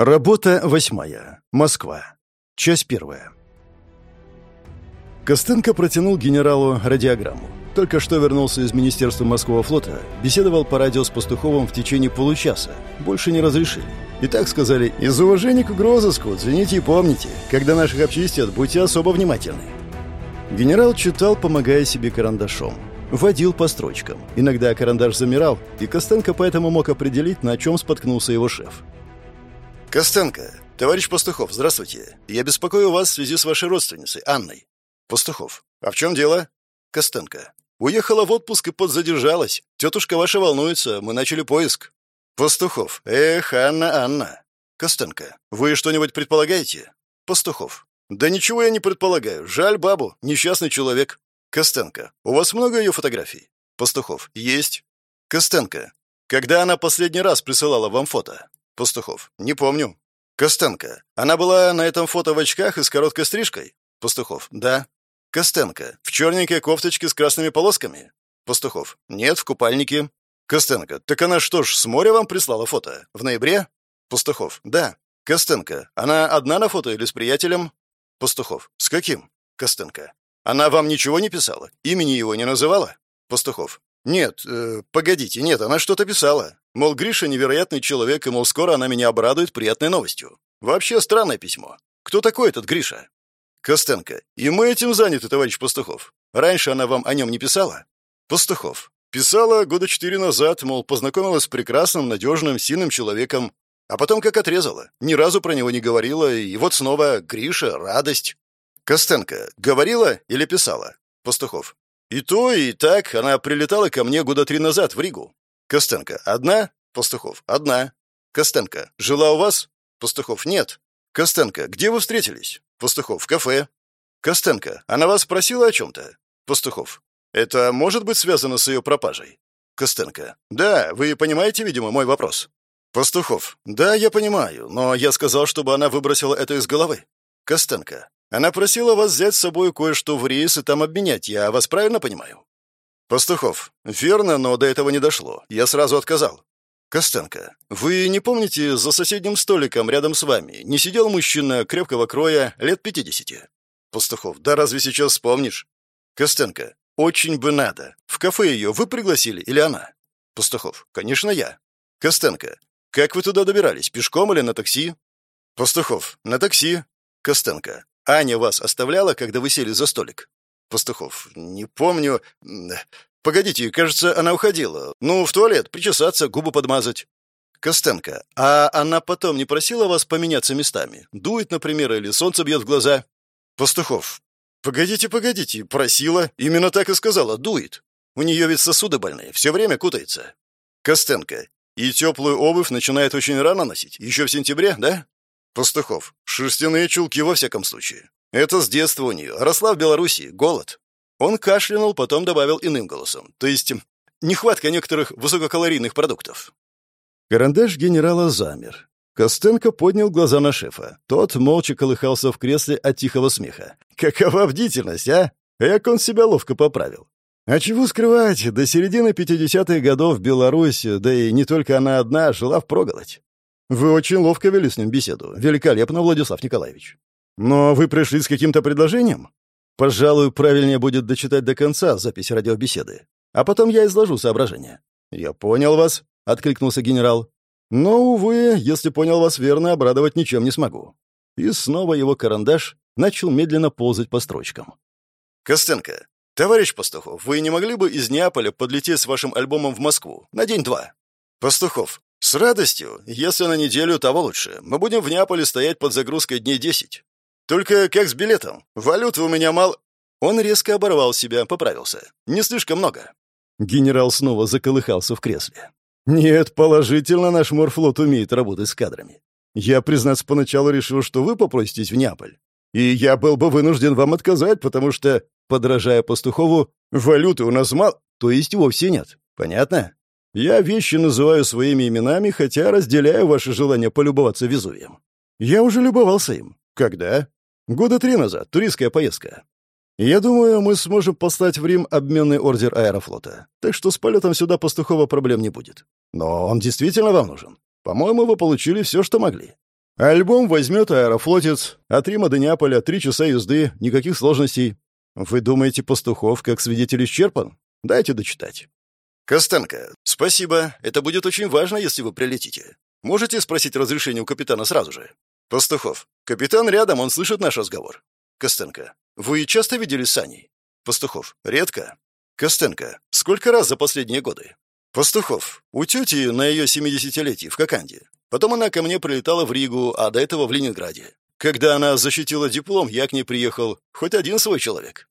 Работа восьмая. Москва. Часть первая. Костенко протянул генералу радиограмму. Только что вернулся из Министерства морского флота, беседовал по радио с Пастуховым в течение получаса. Больше не разрешили. И так сказали, из уважения к угрозыску, цените и помните, когда наших обчистят, будьте особо внимательны. Генерал читал, помогая себе карандашом. Водил по строчкам. Иногда карандаш замирал, и Костенко поэтому мог определить, на чем споткнулся его шеф. Костенко, товарищ Пастухов, здравствуйте. Я беспокою вас в связи с вашей родственницей, Анной. Пастухов. А в чем дело? Костенко. Уехала в отпуск и подзадержалась. Тетушка ваша волнуется, мы начали поиск. Пастухов. Эх, Анна, Анна. Костенко. Вы что-нибудь предполагаете? Пастухов. Да ничего я не предполагаю. Жаль бабу, несчастный человек. Костенко. У вас много ее фотографий? Пастухов. Есть. Костенко. Когда она последний раз присылала вам фото? Пастухов. Не помню. Костенко. Она была на этом фото в очках и с короткой стрижкой? Пастухов. Да. Костенко. В черненькой кофточке с красными полосками? Пастухов. Нет, в купальнике. Костенко. Так она что ж, с моря вам прислала фото? В ноябре? Пастухов. Да. Костенко. Она одна на фото или с приятелем? Пастухов. С каким? Костенко. Она вам ничего не писала? Имени его не называла? Пастухов. «Нет, э, погодите, нет, она что-то писала. Мол, Гриша невероятный человек, и, мол, скоро она меня обрадует приятной новостью. Вообще странное письмо. Кто такой этот Гриша?» «Костенко. И мы этим заняты, товарищ Пастухов. Раньше она вам о нем не писала?» «Пастухов. Писала года четыре назад, мол, познакомилась с прекрасным, надежным, сильным человеком. А потом как отрезала. Ни разу про него не говорила, и вот снова Гриша, радость». «Костенко. Говорила или писала?» Пастухов. И то, и так она прилетала ко мне года три назад в Ригу. Костенко, одна? Пастухов, одна. Костенко, жила у вас? Пастухов, нет. Костенко, где вы встретились? Пастухов, в кафе. Костенко, она вас спросила о чем-то? Пастухов, это может быть связано с ее пропажей? Костенко, да, вы понимаете, видимо, мой вопрос. Пастухов, да, я понимаю, но я сказал, чтобы она выбросила это из головы. Костенко, она просила вас взять с собой кое-что в рейс и там обменять, я вас правильно понимаю? Пастухов. Верно, но до этого не дошло. Я сразу отказал. Костенко. Вы не помните, за соседним столиком рядом с вами не сидел мужчина крепкого кроя лет пятидесяти? Пастухов. Да разве сейчас вспомнишь? Костенко. Очень бы надо. В кафе ее вы пригласили или она? Пастухов. Конечно, я. Костенко. Как вы туда добирались, пешком или на такси? Пастухов. На такси. Костенко. Аня вас оставляла, когда вы сели за столик? Пастухов. Не помню. Погодите, кажется, она уходила. Ну, в туалет, причесаться, губы подмазать. Костенко. А она потом не просила вас поменяться местами? Дует, например, или солнце бьет в глаза? Пастухов. Погодите, погодите, просила. Именно так и сказала, дует. У нее ведь сосуды больные, все время кутается. Костенко. И теплую обувь начинает очень рано носить, еще в сентябре, да? Пастухов. Шерстяные чулки во всяком случае. Это с детства у нее. Росла в Белоруссии. Голод. Он кашлянул, потом добавил иным голосом. То есть, нехватка некоторых высококалорийных продуктов. Карандаш генерала замер. Костенко поднял глаза на шефа. Тот молча колыхался в кресле от тихого смеха. «Какова бдительность, а? Как он себя ловко поправил. А чего скрывать, до середины 50-х годов Беларусь, да и не только она одна, жила впроголодь. Вы очень ловко вели с ним беседу. Великолепно, Владислав Николаевич. Но вы пришли с каким-то предложением? Пожалуй, правильнее будет дочитать до конца запись радиобеседы. А потом я изложу соображения. Я понял вас, откликнулся генерал. Но, увы, если понял вас верно, обрадовать ничем не смогу. И снова его карандаш начал медленно ползать по строчкам. «Костенко, товарищ Пастухов, вы не могли бы из Неаполя подлететь с вашим альбомом в Москву на день-два?» «Пастухов, «С радостью. Если на неделю, того лучше. Мы будем в Неаполе стоять под загрузкой дней десять. Только как с билетом? Валюты у меня мало...» Он резко оборвал себя, поправился. «Не слишком много». Генерал снова заколыхался в кресле. «Нет, положительно наш морфлот умеет работать с кадрами. Я, признаться, поначалу решил, что вы попроситесь в Неаполь. И я был бы вынужден вам отказать, потому что, подражая Пастухову, валюты у нас мало, то есть вовсе нет. Понятно?» Я вещи называю своими именами, хотя разделяю ваше желание полюбоваться Везувием. Я уже любовался им. Когда? Года три назад. Туристская поездка. Я думаю, мы сможем послать в Рим обменный ордер аэрофлота. Так что с полетом сюда Пастухова проблем не будет. Но он действительно вам нужен. По-моему, вы получили все, что могли. Альбом возьмет аэрофлотец. От Рима до Неаполя три часа езды, никаких сложностей. Вы думаете, Пастухов как свидетель исчерпан? Дайте дочитать. Костенко, спасибо. Это будет очень важно, если вы прилетите. Можете спросить разрешение у капитана сразу же? Пастухов. Капитан рядом, он слышит наш разговор. Костенко. Вы часто видели Саней? Пастухов. Редко. Костенко. Сколько раз за последние годы? Пастухов. У тети на ее 70-летие в Коканде. Потом она ко мне прилетала в Ригу, а до этого в Ленинграде. Когда она защитила диплом, я к ней приехал. Хоть один свой человек.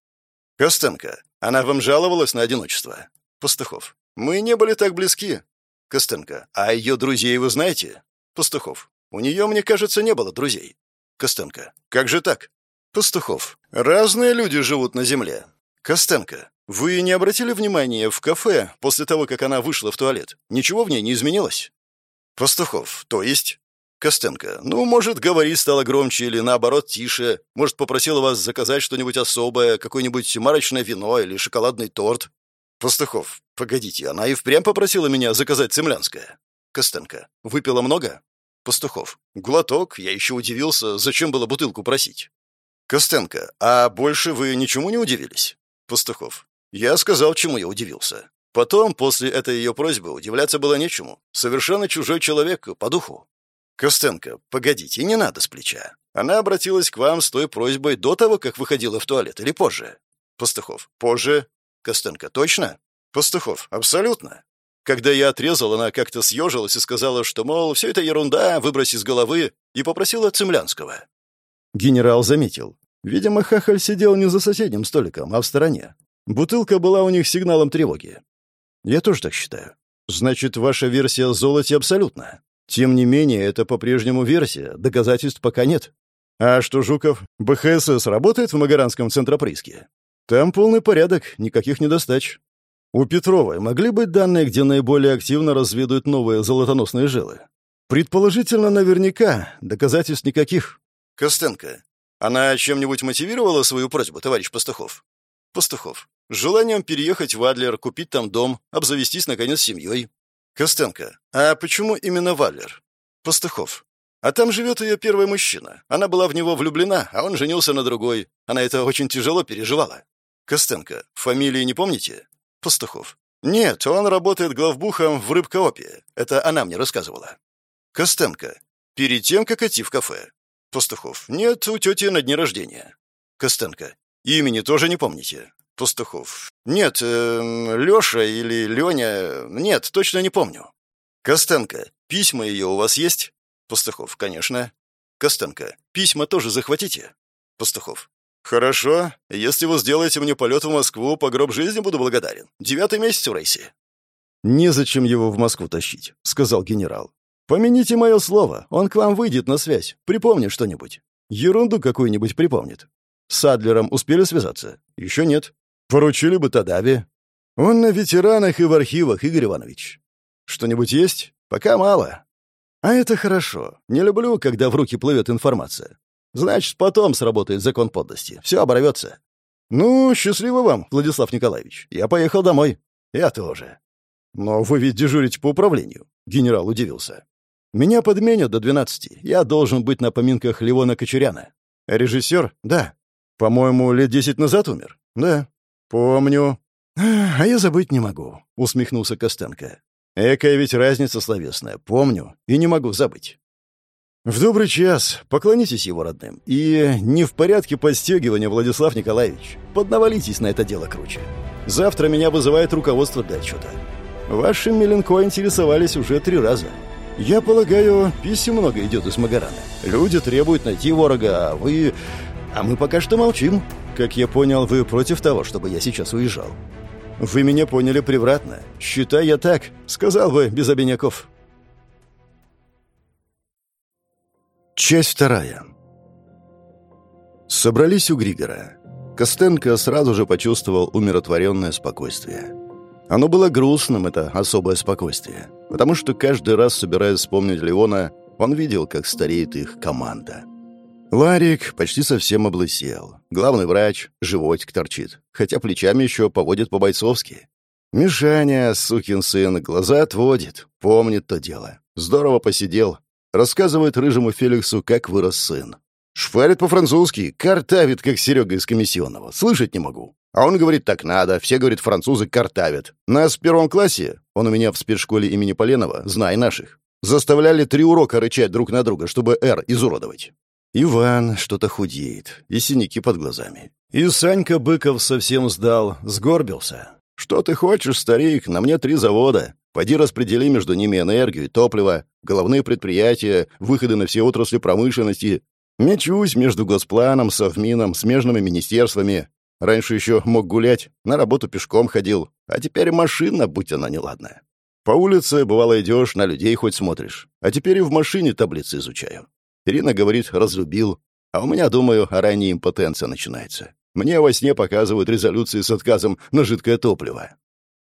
Костенко. Она вам жаловалась на одиночество? Пастухов. Мы не были так близки. Костенко. А ее друзей вы знаете? Пастухов. У нее, мне кажется, не было друзей. Костенко. Как же так? Пастухов. Разные люди живут на земле. Костенко. Вы не обратили внимания в кафе после того, как она вышла в туалет? Ничего в ней не изменилось? Пастухов. То есть? Костенко. Ну, может, говорить стало громче или, наоборот, тише. Может, попросила вас заказать что-нибудь особое, какое-нибудь марочное вино или шоколадный торт. Пастухов. Погодите, она и впрямь попросила меня заказать цемлянское. Костенко. Выпила много? Пастухов. Глоток. Я еще удивился, зачем было бутылку просить. Костенко. А больше вы ничему не удивились? Пастухов. Я сказал, чему я удивился. Потом, после этой ее просьбы, удивляться было нечему. Совершенно чужой человек, по духу. Костенко, погодите, не надо с плеча. Она обратилась к вам с той просьбой до того, как выходила в туалет, или позже? Пастухов. Позже. Костенко. Точно? Пастухов. Абсолютно. Когда я отрезал, она как-то съежилась и сказала, что, мол, все это ерунда, выбрось из головы, и попросила Цемлянского. Генерал заметил. Видимо, Хахаль сидел не за соседним столиком, а в стороне. Бутылка была у них сигналом тревоги. Я тоже так считаю. Значит, ваша версия золоте абсолютна. Тем не менее, это по-прежнему версия, доказательств пока нет. А что, Жуков, БХСС работает в Магаранском центроприске? Там полный порядок, никаких недостач. У Петровой могли быть данные, где наиболее активно разведывают новые золотоносные жилы? Предположительно, наверняка, доказательств никаких. Костенко, она чем-нибудь мотивировала свою просьбу, товарищ Пастухов? Пастухов. Желанием переехать в Адлер, купить там дом, обзавестись, наконец, семьей. Костенко. А почему именно в Адлер? Пастухов. А там живет ее первый мужчина. Она была в него влюблена, а он женился на другой. Она это очень тяжело переживала. Костенко. Фамилии не помните? Пастухов. Нет, он работает главбухом в рыбкоопе. Это она мне рассказывала. Костенко. Перед тем, как идти в кафе. Пастухов. Нет, у тети на дне рождения. Костенко. Имени тоже не помните? Пастухов. Нет, э, Леша или Леня. Нет, точно не помню. Костенко. Письма ее у вас есть? Пастухов. Конечно. Костенко. Письма тоже захватите? Пастухов. «Хорошо. Если вы сделаете мне полет в Москву, по гроб жизни буду благодарен. Девятый месяц в рейсе». «Незачем его в Москву тащить», — сказал генерал. Помяните мое слово, он к вам выйдет на связь, припомнит что-нибудь. Ерунду какую-нибудь припомнит. С Адлером успели связаться? Еще нет. Поручили бы Тадаве. Он на ветеранах и в архивах, Игорь Иванович. Что-нибудь есть? Пока мало. А это хорошо. Не люблю, когда в руки плывет информация. Значит, потом сработает закон подлости. Все оборвется. Ну, счастливо вам, Владислав Николаевич. Я поехал домой. Я тоже. Но вы ведь дежурите по управлению. Генерал удивился. Меня подменят до 12. Я должен быть на поминках Левона Кочеряна. Режиссер? Да. По-моему, лет десять назад умер? Да. Помню. А я забыть не могу, усмехнулся Костенко. Экая ведь разница словесная. Помню и не могу забыть. В добрый час. Поклонитесь его родным. И не в порядке подстегивания, Владислав Николаевич. Поднавалитесь на это дело круче. Завтра меня вызывает руководство для отчета. Вашим Меленко интересовались уже три раза. «Я полагаю, писем много идет из Магарана. Люди требуют найти ворога, а вы... А мы пока что молчим. Как я понял, вы против того, чтобы я сейчас уезжал. Вы меня поняли превратно. Считай я так, сказал бы без обиняков». Часть вторая. Собрались у Григора. Костенко сразу же почувствовал умиротворенное спокойствие. Оно было грустным, это особое спокойствие, потому что каждый раз, собираясь вспомнить Леона, он видел, как стареет их команда. Ларик почти совсем облысел. Главный врач, животик торчит, хотя плечами еще поводит по-бойцовски. Мишаня, сукин сын, глаза отводит, помнит то дело. Здорово посидел. Рассказывает рыжему Феликсу, как вырос сын. Шпарит по-французски, картавит, как Серега из комиссионного. Слышать не могу. А он говорит, так надо. Все, говорит, французы картавят. Нас в первом классе, он у меня в спецшколе имени Поленова, знай наших, заставляли три урока рычать друг на друга, чтобы «Р» изуродовать. Иван что-то худеет, и синяки под глазами. И Санька Быков совсем сдал, сгорбился. «Что ты хочешь, старик? На мне три завода. Пойди распредели между ними энергию и топливо, головные предприятия, выходы на все отрасли промышленности. Мечусь между Госпланом, Совмином, смежными министерствами. Раньше еще мог гулять, на работу пешком ходил, а теперь машина, будь она неладная. По улице, бывало, идешь, на людей хоть смотришь. А теперь и в машине таблицы изучаю. Ирина говорит, разлюбил. А у меня, думаю, ранняя импотенция начинается. Мне во сне показывают резолюции с отказом на жидкое топливо.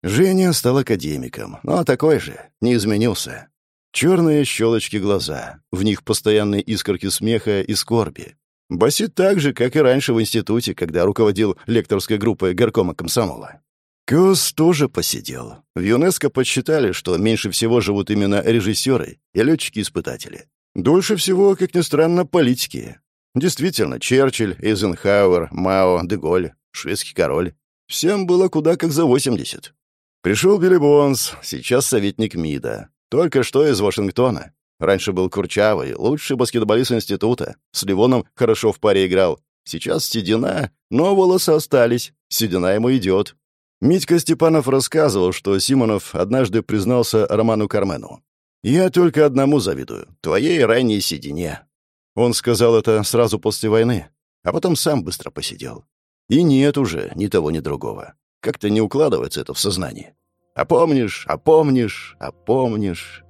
Женя стал академиком, но такой же, не изменился. Черные щелочки глаза, в них постоянные искорки смеха и скорби. Басит так же, как и раньше в институте, когда руководил лекторской группой горкома комсомола. Кёс тоже посидел. В ЮНЕСКО подсчитали, что меньше всего живут именно режиссеры и летчики-испытатели. Дольше всего, как ни странно, политики. Действительно, Черчилль, Эйзенхауэр, Мао, Деголь, шведский король. Всем было куда как за 80. Пришел Билли Бонс, сейчас советник МИДа. Только что из Вашингтона. Раньше был Курчавый, лучший баскетболист института. С Ливоном хорошо в паре играл. Сейчас седина, но волосы остались. Седина ему идет. Митька Степанов рассказывал, что Симонов однажды признался Роману Кармену. «Я только одному завидую — твоей ранней седине». Он сказал это сразу после войны, а потом сам быстро посидел. И нет уже ни того, ни другого. Как-то не укладывается это в сознании. А помнишь, а помнишь, а помнишь.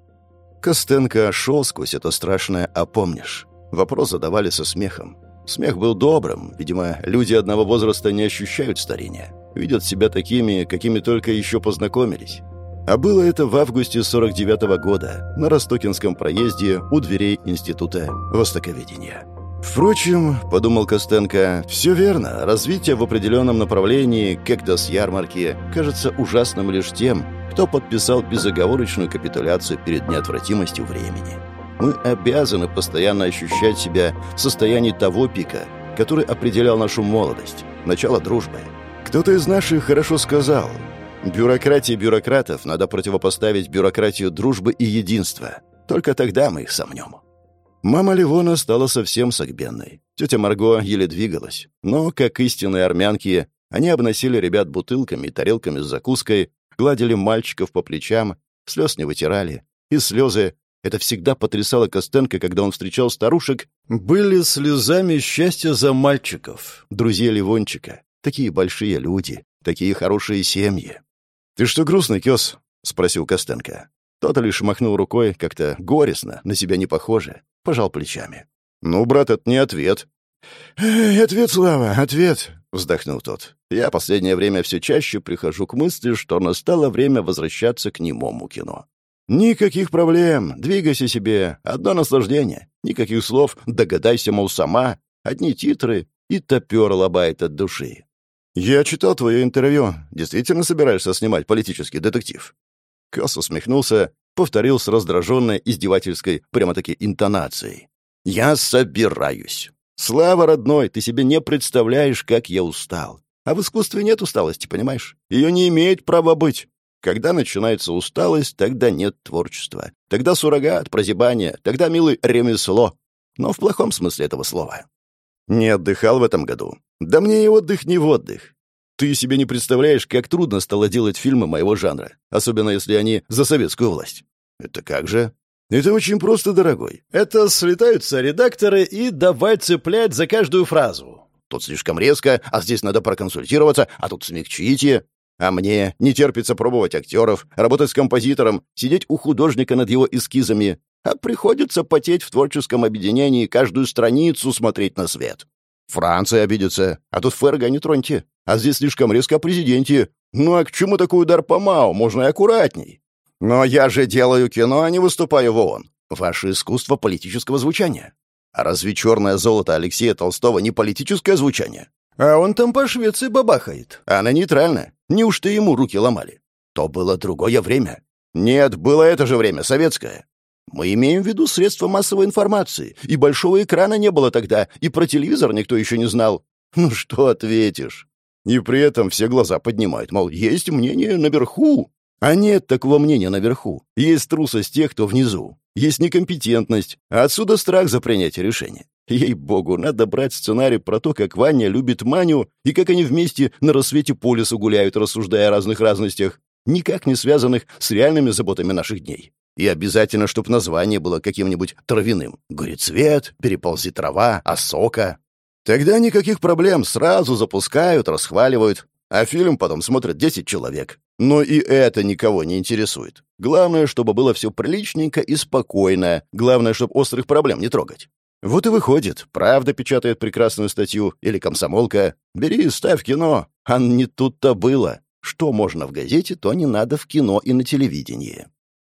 Костенко шел сквозь это страшное «а помнишь». Вопрос задавали со смехом. Смех был добрым. Видимо, люди одного возраста не ощущают старения. Видят себя такими, какими только еще познакомились. А было это в августе 49 -го года на Ростокинском проезде у дверей Института Востоковедения. Впрочем, подумал Костенко, все верно. Развитие в определенном направлении, когда с ярмарки, кажется ужасным лишь тем, кто подписал безоговорочную капитуляцию перед неотвратимостью времени. Мы обязаны постоянно ощущать себя в состоянии того пика, который определял нашу молодость, начало дружбы. Кто-то из наших хорошо сказал, бюрократии бюрократов надо противопоставить бюрократию дружбы и единства. Только тогда мы их сомнем. Мама Ливона стала совсем согбенной. Тетя Марго еле двигалась. Но, как истинные армянки, они обносили ребят бутылками и тарелками с закуской, гладили мальчиков по плечам, слез не вытирали. И слезы — это всегда потрясало Костенко, когда он встречал старушек, были слезами счастья за мальчиков, друзей Ливончика. Такие большие люди, такие хорошие семьи. «Ты что грустный, Кёс?» — спросил Костенко. Тот лишь махнул рукой, как-то горестно, на себя не похоже, пожал плечами. «Ну, брат, это не ответ». «Ответ, Слава, ответ», — вздохнул тот. «Я последнее время все чаще прихожу к мысли, что настало время возвращаться к немому кино. Никаких проблем, двигайся себе, одно наслаждение. Никаких слов «догадайся, мол, сама», одни титры и топер лобает от души. «Я читал твое интервью. Действительно собираешься снимать политический детектив?» Косс усмехнулся, повторил с раздраженной издевательской прямо-таки интонацией. «Я собираюсь. Слава, родной, ты себе не представляешь, как я устал. А в искусстве нет усталости, понимаешь? Ее не имеет права быть. Когда начинается усталость, тогда нет творчества. Тогда суррогат, прозябание, тогда, милый, ремесло. Но в плохом смысле этого слова. Не отдыхал в этом году. Да мне и отдых не в отдых. Ты себе не представляешь, как трудно стало делать фильмы моего жанра, особенно если они за советскую власть. Это как же? Это очень просто, дорогой. Это слетаются редакторы и давай цеплять за каждую фразу. Тут слишком резко, а здесь надо проконсультироваться, а тут смягчите. А мне не терпится пробовать актеров, работать с композитором, сидеть у художника над его эскизами, а приходится потеть в творческом объединении каждую страницу смотреть на свет. Франция обидится, а тут ФРГ не троньте. А здесь слишком резко о президенте. Ну а к чему такой удар по МАО? Можно и аккуратней. Но я же делаю кино, а не выступаю в ООН. Ваше искусство политического звучания. А разве черное золото Алексея Толстого не политическое звучание? А он там по Швеции бабахает. Она нейтральна. Неужто ему руки ломали? То было другое время. Нет, было это же время, советское. Мы имеем в виду средства массовой информации. И большого экрана не было тогда, и про телевизор никто еще не знал. Ну что ответишь? И при этом все глаза поднимают, мол, есть мнение наверху. А нет такого мнения наверху. Есть трусость тех, кто внизу. Есть некомпетентность. А отсюда страх за принятие решения. Ей-богу, надо брать сценарий про то, как Ваня любит Маню и как они вместе на рассвете по лесу гуляют, рассуждая о разных разностях, никак не связанных с реальными заботами наших дней. И обязательно, чтобы название было каким-нибудь травяным. Горецвет, переползи трава, осока. Тогда никаких проблем, сразу запускают, расхваливают. А фильм потом смотрят 10 человек. Но и это никого не интересует. Главное, чтобы было все приличненько и спокойно. Главное, чтобы острых проблем не трогать. Вот и выходит, правда печатает прекрасную статью, или комсомолка. Бери и ставь кино. А не тут-то было. Что можно в газете, то не надо в кино и на телевидении.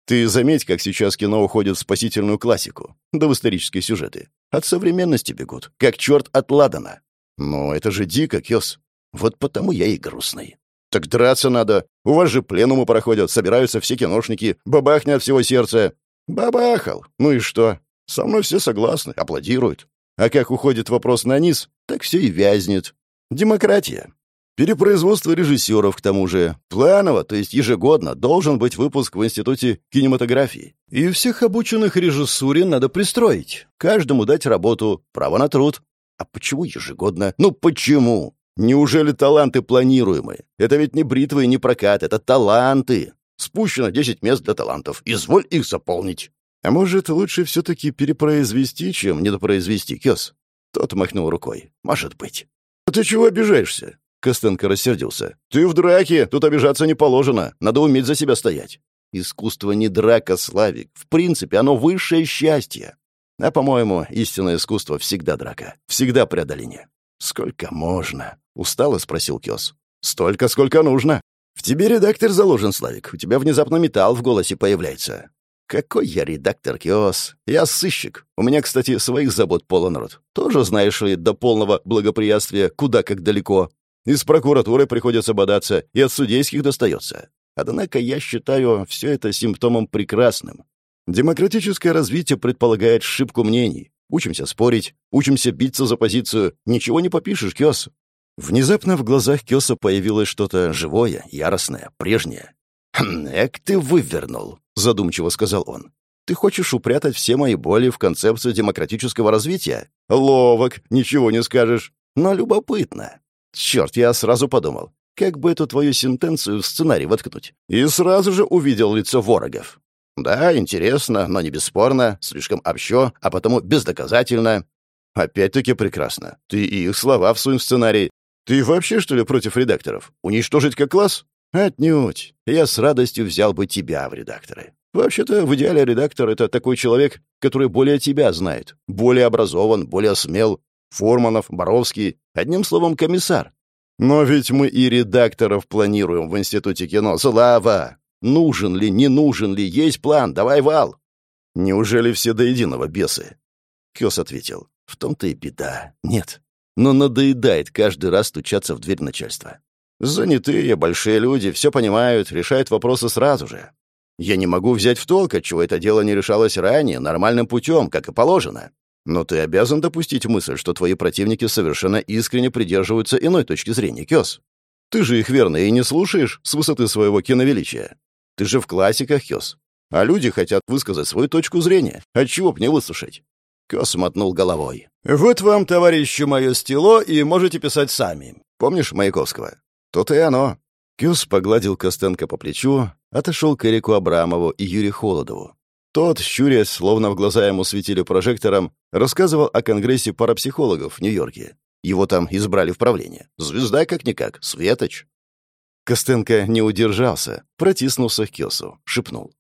Ты заметь, как сейчас кино уходит в спасительную классику, да в исторические сюжеты. От современности бегут, как черт от ладана. Но это же дико, Кёс. Вот потому я и грустный. Так драться надо. У вас же пленумы проходят, собираются все киношники, бабахни от всего сердца. Бабахал. Ну и что? Со мной все согласны, аплодируют. А как уходит вопрос на низ, так все и вязнет. Демократия. Перепроизводство режиссеров, к тому же. Планово, то есть ежегодно, должен быть выпуск в Институте кинематографии. И всех обученных режиссуре надо пристроить. Каждому дать работу, право на труд. А почему ежегодно? Ну почему? Неужели таланты планируемые? Это ведь не бритвы и не прокат, это таланты. Спущено 10 мест для талантов. Изволь их заполнить. А может, лучше все-таки перепроизвести, чем недопроизвести, Кёс? Тот махнул рукой. Может быть. А ты чего обижаешься? Костенко рассердился. «Ты в драке! Тут обижаться не положено. Надо уметь за себя стоять». «Искусство не драка, Славик. В принципе, оно высшее счастье. А, по-моему, истинное искусство всегда драка. Всегда преодоление». «Сколько можно?» — устало спросил Кёс. «Столько, сколько нужно. В тебе редактор заложен, Славик. У тебя внезапно металл в голосе появляется. «Какой я редактор, Киос? Я сыщик. У меня, кстати, своих забот полон рот. Тоже, знаешь ли, до полного благоприятствия куда как далеко. Из прокуратуры приходится бодаться, и от судейских достается. Однако я считаю все это симптомом прекрасным. Демократическое развитие предполагает шибку мнений. Учимся спорить, учимся биться за позицию. Ничего не попишешь, Киос. Внезапно в глазах Кёса появилось что-то живое, яростное, прежнее. «Хм, эк ты вывернул», — задумчиво сказал он. «Ты хочешь упрятать все мои боли в концепцию демократического развития? Ловок, ничего не скажешь. Но любопытно. Черт, я сразу подумал, как бы эту твою сентенцию в сценарий воткнуть. И сразу же увидел лицо ворогов. Да, интересно, но не бесспорно, слишком общо, а потому бездоказательно. Опять-таки прекрасно. Ты и их слова в сценарий. Ты вообще, что ли, против редакторов? Уничтожить как класс? «Отнюдь. Я с радостью взял бы тебя в редакторы. Вообще-то, в идеале редактор — это такой человек, который более тебя знает, более образован, более смел. Форманов, Боровский, одним словом, комиссар. Но ведь мы и редакторов планируем в Институте кино. Слава! Нужен ли, не нужен ли, есть план, давай вал!» «Неужели все до единого бесы?» Кёс ответил. «В том-то и беда. Нет. Но надоедает каждый раз стучаться в дверь начальства. Занятые, большие люди, все понимают, решают вопросы сразу же. Я не могу взять в толк, отчего это дело не решалось ранее, нормальным путем, как и положено. Но ты обязан допустить мысль, что твои противники совершенно искренне придерживаются иной точки зрения, Кёс. Ты же их верно и не слушаешь с высоты своего киновеличия. Ты же в классиках, Кёс. А люди хотят высказать свою точку зрения. Отчего б не выслушать?» Кёс мотнул головой. «Вот вам, товарищи, мое стело, и можете писать сами. Помнишь Маяковского? То-то и оно. Кюс погладил Костенко по плечу, отошел к Эрику Абрамову и Юрию Холодову. Тот, щурясь, словно в глаза ему светили прожектором, рассказывал о конгрессе парапсихологов в Нью-Йорке. Его там избрали в правление. Звезда как-никак, Светоч. Костенко не удержался, протиснулся к Кёсу, шепнул.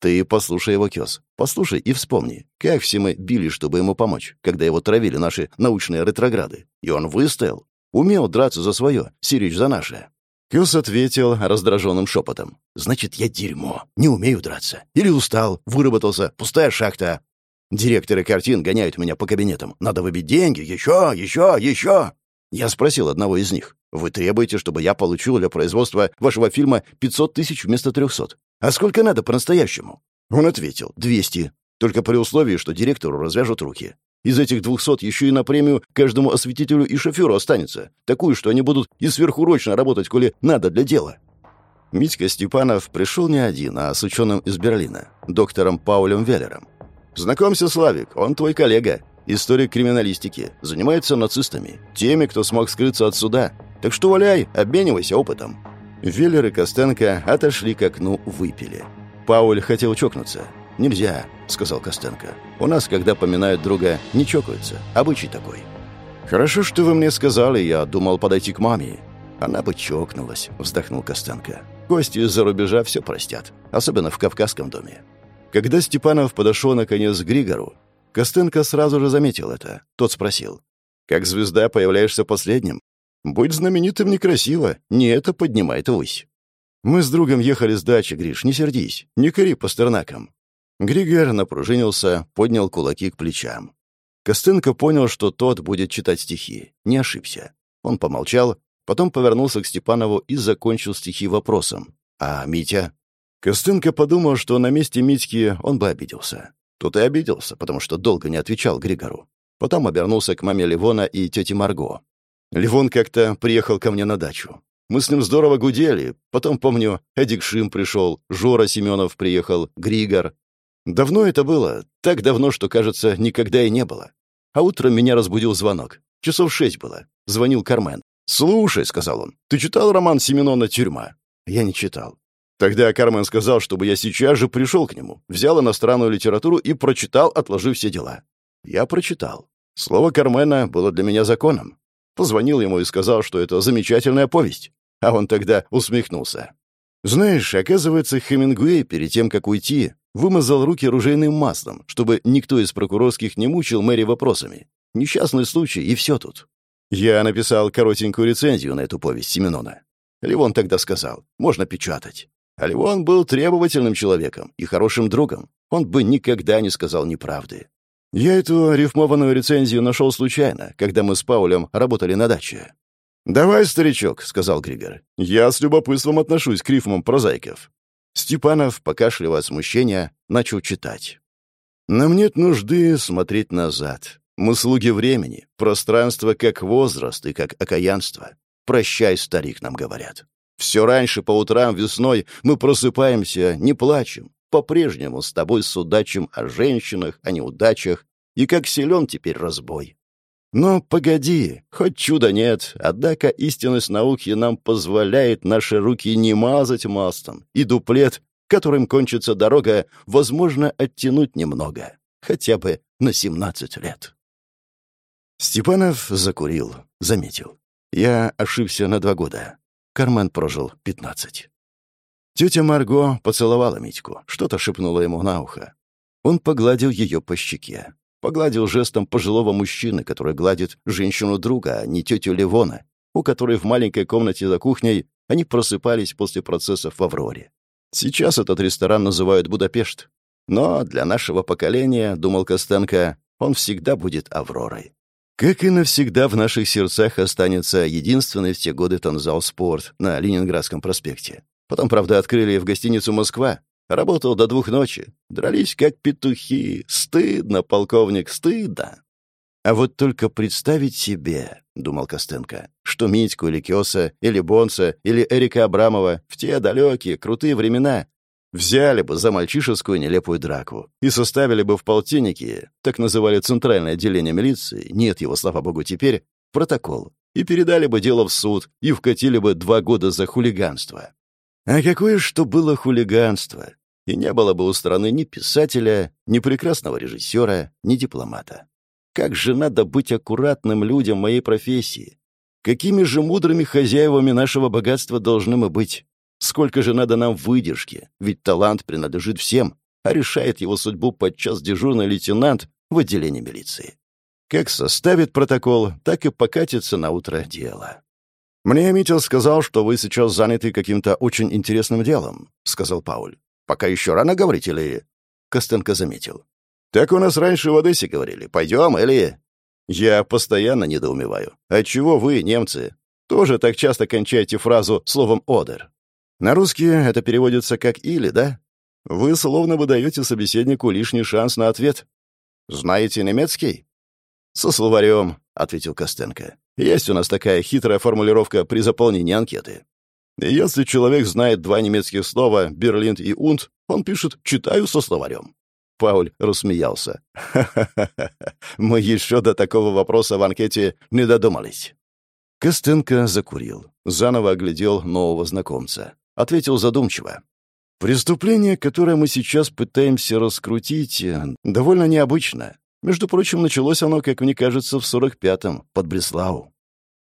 «Ты послушай его, Кёс, послушай и вспомни, как все мы били, чтобы ему помочь, когда его травили наши научные ретрограды. И он выстоял, Умел драться за свое, Сирич за наше. Кюс ответил раздраженным шепотом. «Значит, я дерьмо. Не умею драться. Или устал, выработался, пустая шахта. Директоры картин гоняют меня по кабинетам. Надо выбить деньги. Еще, еще, еще!» Я спросил одного из них. «Вы требуете, чтобы я получил для производства вашего фильма 500 тысяч вместо 300? А сколько надо по-настоящему?» Он ответил. «200. Только при условии, что директору развяжут руки. Из этих двухсот еще и на премию каждому осветителю и шоферу останется. Такую, что они будут и сверхурочно работать, коли надо для дела. Митька Степанов пришел не один, а с ученым из Берлина, доктором Паулем Веллером. «Знакомься, Славик, он твой коллега, историк криминалистики, занимается нацистами, теми, кто смог скрыться от суда. Так что валяй, обменивайся опытом». Веллер и Костенко отошли к окну, выпили. Пауль хотел чокнуться. «Нельзя», — сказал Костенко. «У нас, когда поминают друга, не чокаются. Обычай такой». «Хорошо, что вы мне сказали, я думал подойти к маме». «Она бы чокнулась», — вздохнул Костенко. «Гости из-за рубежа все простят, особенно в Кавказском доме». Когда Степанов подошел наконец к Григору, Костенко сразу же заметил это. Тот спросил. «Как звезда появляешься последним? Будь знаменитым некрасиво, не это поднимает ввысь». «Мы с другом ехали с дачи, Гриш, не сердись, не кори по стернакам». Григор напружинился, поднял кулаки к плечам. Костенко понял, что тот будет читать стихи. Не ошибся. Он помолчал, потом повернулся к Степанову и закончил стихи вопросом. «А Митя?» Костенко подумал, что на месте Митьки он бы обиделся. Тут и обиделся, потому что долго не отвечал Григору. Потом обернулся к маме Ливона и тете Марго. Ливон как-то приехал ко мне на дачу. Мы с ним здорово гудели. Потом, помню, Эдик Шим пришел, Жора Семенов приехал, Григор. Давно это было, так давно, что, кажется, никогда и не было. А утром меня разбудил звонок. Часов шесть было. Звонил Кармен. «Слушай», — сказал он, — «ты читал роман Семенона «Тюрьма»?» Я не читал. Тогда Кармен сказал, чтобы я сейчас же пришел к нему, взял иностранную литературу и прочитал, отложив все дела. Я прочитал. Слово Кармена было для меня законом. Позвонил ему и сказал, что это замечательная повесть. А он тогда усмехнулся. Знаешь, оказывается, Хемингуэй перед тем, как уйти, вымазал руки ружейным маслом, чтобы никто из прокурорских не мучил Мэри вопросами. Несчастный случай, и все тут. Я написал коротенькую рецензию на эту повесть Семенона. Ливон тогда сказал, можно печатать. А Ливон был требовательным человеком и хорошим другом. Он бы никогда не сказал неправды. Я эту рифмованную рецензию нашел случайно, когда мы с Паулем работали на даче. «Давай, старичок», — сказал Григор. «Я с любопытством отношусь к рифмам прозаиков». Степанов, покашливая от смущения, начал читать. «Нам нет нужды смотреть назад. Мы слуги времени, пространство как возраст и как окаянство. Прощай, старик, нам говорят. Все раньше по утрам весной мы просыпаемся, не плачем, по-прежнему с тобой судачим о женщинах, о неудачах, и как силен теперь разбой. Но погоди, хоть чуда нет, однако истинность науки нам позволяет наши руки не мазать мастом, и дуплет, которым кончится дорога, возможно оттянуть немного, хотя бы на 17 лет. Степанов закурил, заметил. Я ошибся на два года. Кармен прожил пятнадцать. Тетя Марго поцеловала Митьку, что-то шепнула ему на ухо. Он погладил ее по щеке. Погладил жестом пожилого мужчины, который гладит женщину друга, а не тетю Ливона, у которой в маленькой комнате за кухней они просыпались после процессов в Авроре. Сейчас этот ресторан называют Будапешт. Но для нашего поколения, думал Костенко, он всегда будет Авророй. Как и навсегда в наших сердцах останется единственный в те годы танзал «Спорт» на Ленинградском проспекте. Потом, правда, открыли в гостиницу «Москва». Работал до двух ночи. Дрались как петухи. Стыдно, полковник, стыдно. А вот только представить себе, — думал Костенко, — что Митьку или Кёса, или Бонса, или Эрика Абрамова в те далекие, крутые времена Взяли бы за мальчишескую нелепую драку и составили бы в полтиннике, так называли центральное отделение милиции, нет его, слава богу, теперь, протокол, и передали бы дело в суд, и вкатили бы два года за хулиганство. А какое что было хулиганство? И не было бы у страны ни писателя, ни прекрасного режиссера, ни дипломата. Как же надо быть аккуратным людям моей профессии? Какими же мудрыми хозяевами нашего богатства должны мы быть? Сколько же надо нам выдержки, ведь талант принадлежит всем, а решает его судьбу подчас дежурный лейтенант в отделении милиции. Как составит протокол, так и покатится на утро дело. «Мне Митил сказал, что вы сейчас заняты каким-то очень интересным делом», — сказал Пауль. «Пока еще рано говорить или...» Костенко заметил. «Так у нас раньше в Одессе говорили. Пойдем или...» «Я постоянно недоумеваю. Отчего вы, немцы, тоже так часто кончаете фразу словом «одер»?» На русский это переводится как «или», да? Вы словно бы даете собеседнику лишний шанс на ответ. Знаете немецкий? Со словарем, ответил Костенко. Есть у нас такая хитрая формулировка при заполнении анкеты. Если человек знает два немецких слова «Берлин» и «Унт», он пишет «читаю со словарем». Пауль рассмеялся. «Ха-ха-ха! Мы еще до такого вопроса в анкете не додумались». Костенко закурил, заново оглядел нового знакомца. Ответил задумчиво. «Преступление, которое мы сейчас пытаемся раскрутить, довольно необычно. Между прочим, началось оно, как мне кажется, в 45-м, под Бреслау».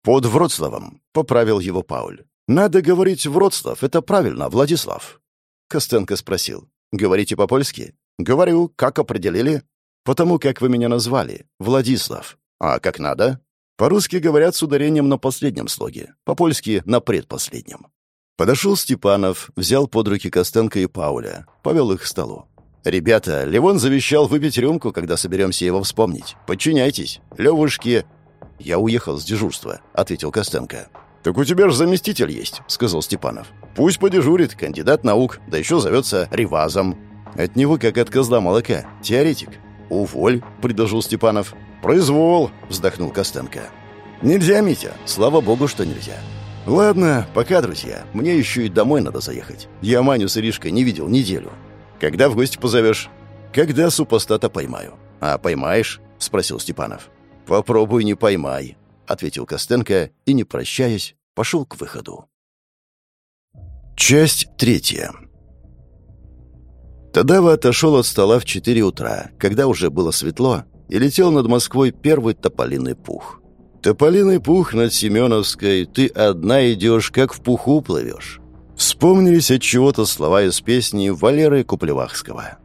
«Под Вроцлавом», — поправил его Пауль. «Надо говорить Вроцлав, это правильно, Владислав». Костенко спросил. «Говорите по-польски?» «Говорю, как определили?» «Потому как вы меня назвали. Владислав». «А как надо?» По-русски говорят с ударением на последнем слоге, по-польски — на предпоследнем. Подошел Степанов, взял под руки Костенко и Пауля, повел их к столу. «Ребята, Левон завещал выпить рюмку, когда соберемся его вспомнить. Подчиняйтесь. Левушки...» «Я уехал с дежурства», — ответил Костенко. «Так у тебя же заместитель есть», — сказал Степанов. «Пусть подежурит, кандидат наук, да еще зовется Ревазом. От него как от козла молока. Теоретик». «Уволь», — предложил Степанов. «Произвол!» — вздохнул Костенко. «Нельзя, Митя. Слава богу, что нельзя. Ладно, пока, друзья. Мне еще и домой надо заехать. Я Маню с Иришкой не видел неделю. Когда в гости позовешь?» «Когда супостата поймаю». «А поймаешь?» — спросил Степанов. «Попробуй не поймай», — ответил Костенко и, не прощаясь, пошел к выходу. Часть третья. Тадава отошел от стола в четыре утра, когда уже было светло, и летел над Москвой первый тополиный пух. Тополиный пух над Семеновской, ты одна идешь, как в пуху плывешь. Вспомнились от чего-то слова из песни Валеры Куплевахского.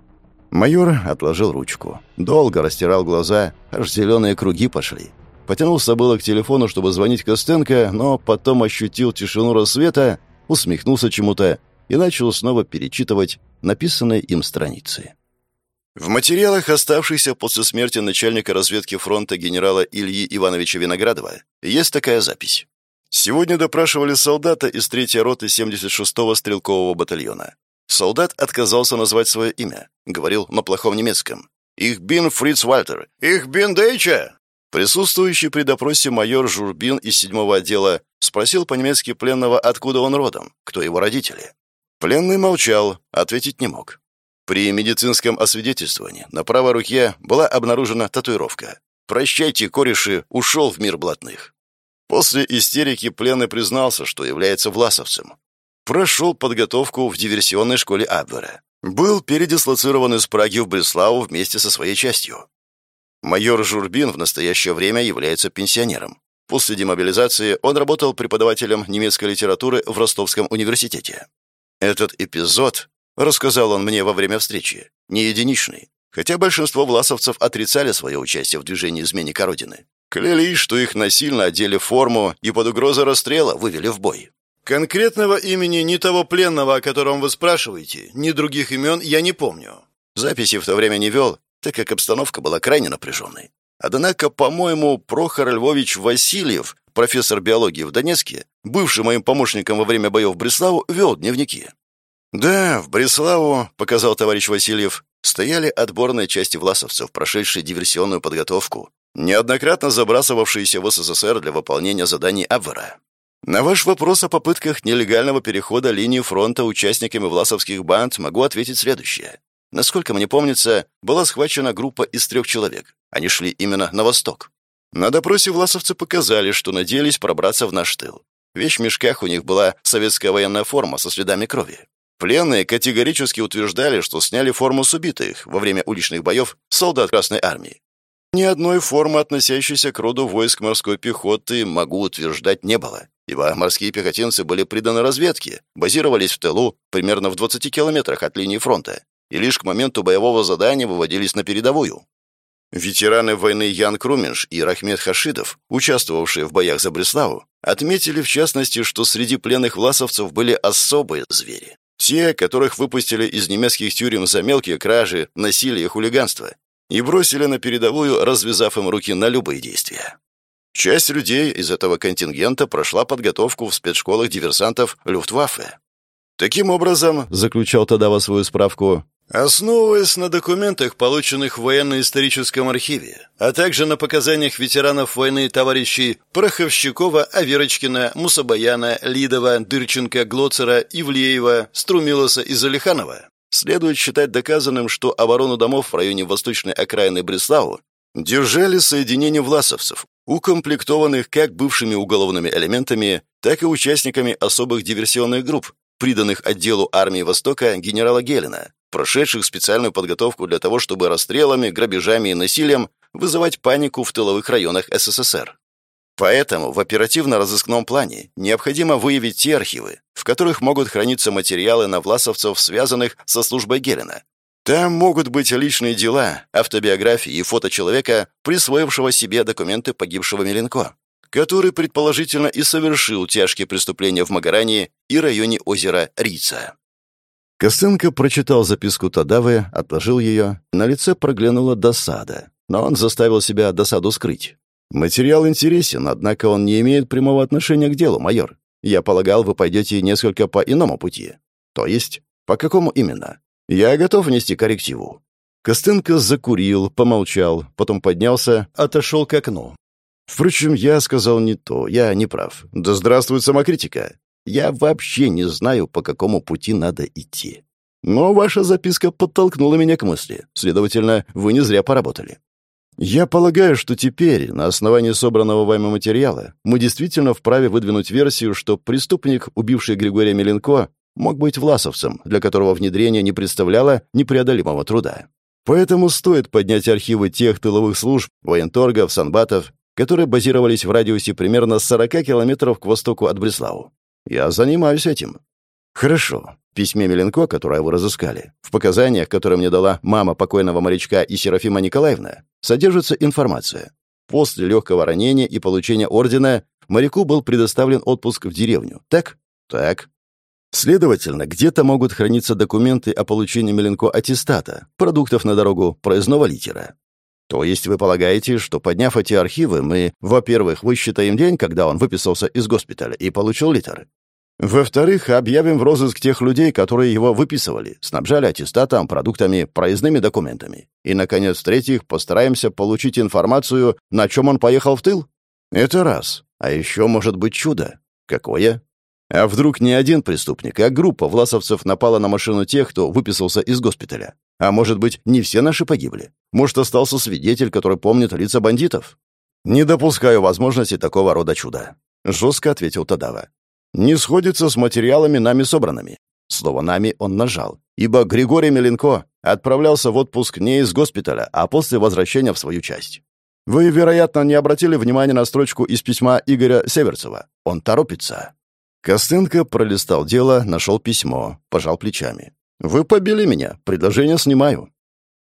Майор отложил ручку. Долго растирал глаза, аж зеленые круги пошли. Потянулся было к телефону, чтобы звонить Костенко, но потом ощутил тишину рассвета, усмехнулся чему-то и начал снова перечитывать написанные им страницы. В материалах, оставшихся после смерти начальника разведки фронта генерала Ильи Ивановича Виноградова, есть такая запись. Сегодня допрашивали солдата из 3-й роты 76-го стрелкового батальона. Солдат отказался назвать свое имя. Говорил на плохом немецком. «Их бин Фриц Вальтер! Их бин Дейча!» Присутствующий при допросе майор Журбин из 7-го отдела спросил по-немецки пленного, откуда он родом, кто его родители. Пленный молчал, ответить не мог. При медицинском освидетельствовании на правой руке была обнаружена татуировка. «Прощайте, кореши, ушел в мир блатных». После истерики пленный признался, что является власовцем. Прошел подготовку в диверсионной школе Абвера. Был передислоцирован из Праги в Бреславу вместе со своей частью. Майор Журбин в настоящее время является пенсионером. После демобилизации он работал преподавателем немецкой литературы в Ростовском университете. Этот эпизод рассказал он мне во время встречи, не единичный, хотя большинство власовцев отрицали свое участие в движении изменника Родины. Клялись, что их насильно одели форму и под угрозой расстрела вывели в бой. Конкретного имени ни того пленного, о котором вы спрашиваете, ни других имен я не помню. Записи в то время не вел, так как обстановка была крайне напряженной. Однако, по-моему, Прохор Львович Васильев, профессор биологии в Донецке, бывший моим помощником во время боев в Бреславу, вел дневники. «Да, в Бреславу, — показал товарищ Васильев, — стояли отборные части власовцев, прошедшие диверсионную подготовку, неоднократно забрасывавшиеся в СССР для выполнения заданий Абвера. На ваш вопрос о попытках нелегального перехода линии фронта участниками власовских банд могу ответить следующее. Насколько мне помнится, была схвачена группа из трех человек. Они шли именно на восток. На допросе власовцы показали, что надеялись пробраться в наш тыл. В вещмешках у них была советская военная форма со следами крови. Пленные категорически утверждали, что сняли форму с убитых во время уличных боев солдат Красной Армии. Ни одной формы, относящейся к роду войск морской пехоты, могу утверждать, не было, ибо морские пехотинцы были приданы разведке, базировались в тылу примерно в 20 километрах от линии фронта и лишь к моменту боевого задания выводились на передовую. Ветераны войны Ян Круминш и Рахмет Хашидов, участвовавшие в боях за Бреславу, отметили в частности, что среди пленных власовцев были особые звери. Те, которых выпустили из немецких тюрем за мелкие кражи, насилие и хулиганство, и бросили на передовую, развязав им руки на любые действия. Часть людей из этого контингента прошла подготовку в спецшколах диверсантов Люфтваффе. Таким образом, заключал Тадава свою справку, Основываясь на документах, полученных в военно-историческом архиве, а также на показаниях ветеранов войны товарищей Пороховщикова, Аверочкина, Мусабаяна, Лидова, Дырченко, Глоцера, Ивлеева, Струмилоса и Залиханова, следует считать доказанным, что оборону домов в районе восточной окраины Бреславу держали соединения власовцев, укомплектованных как бывшими уголовными элементами, так и участниками особых диверсионных групп, приданных отделу армии Востока генерала Гелена, прошедших специальную подготовку для того, чтобы расстрелами, грабежами и насилием вызывать панику в тыловых районах СССР. Поэтому в оперативно-розыскном плане необходимо выявить те архивы, в которых могут храниться материалы на власовцев, связанных со службой Гелена. Там могут быть личные дела, автобиографии и фото человека, присвоившего себе документы погибшего Меленко, который предположительно и совершил тяжкие преступления в Магаране и районе озера Рица. Костенко прочитал записку Тадавы, отложил ее. На лице проглянула досада. Но он заставил себя досаду скрыть. «Материал интересен, однако он не имеет прямого отношения к делу, майор. Я полагал, вы пойдете несколько по иному пути. То есть, по какому именно? Я готов внести коррективу». Костенко закурил, помолчал, потом поднялся, отошел к окну. Впрочем, я сказал не то, я не прав. Да здравствует самокритика. Я вообще не знаю, по какому пути надо идти. Но ваша записка подтолкнула меня к мысли. Следовательно, вы не зря поработали. Я полагаю, что теперь, на основании собранного вами материала, мы действительно вправе выдвинуть версию, что преступник, убивший Григория Меленко, мог быть власовцем, для которого внедрение не представляло непреодолимого труда. Поэтому стоит поднять архивы тех тыловых служб, военторгов, санбатов, которые базировались в радиусе примерно 40 километров к востоку от Бреславу. Я занимаюсь этим. Хорошо. В письме Меленко, которое вы разыскали, в показаниях, которые мне дала мама покойного морячка и Серафима Николаевна, содержится информация. После легкого ранения и получения ордена моряку был предоставлен отпуск в деревню. Так? Так. Следовательно, где-то могут храниться документы о получении Меленко аттестата, продуктов на дорогу, проездного литера. То есть вы полагаете, что подняв эти архивы, мы, во-первых, высчитаем день, когда он выписался из госпиталя и получил литр, во-вторых, объявим в розыск тех людей, которые его выписывали, снабжали аттестатом, продуктами, проездными документами. И, наконец, в-третьих, постараемся получить информацию, на чем он поехал в тыл. Это раз. А еще может быть чудо. Какое? А вдруг не один преступник, а группа власовцев напала на машину тех, кто выписался из госпиталя? А может быть, не все наши погибли? Может, остался свидетель, который помнит лица бандитов? Не допускаю возможности такого рода чуда. Жестко ответил Тадава не сходится с материалами нами собранными. Слово «нами» он нажал, ибо Григорий Меленко отправлялся в отпуск не из госпиталя, а после возвращения в свою часть. Вы, вероятно, не обратили внимания на строчку из письма Игоря Северцева. Он торопится. Костенко пролистал дело, нашел письмо, пожал плечами. «Вы побили меня. Предложение снимаю».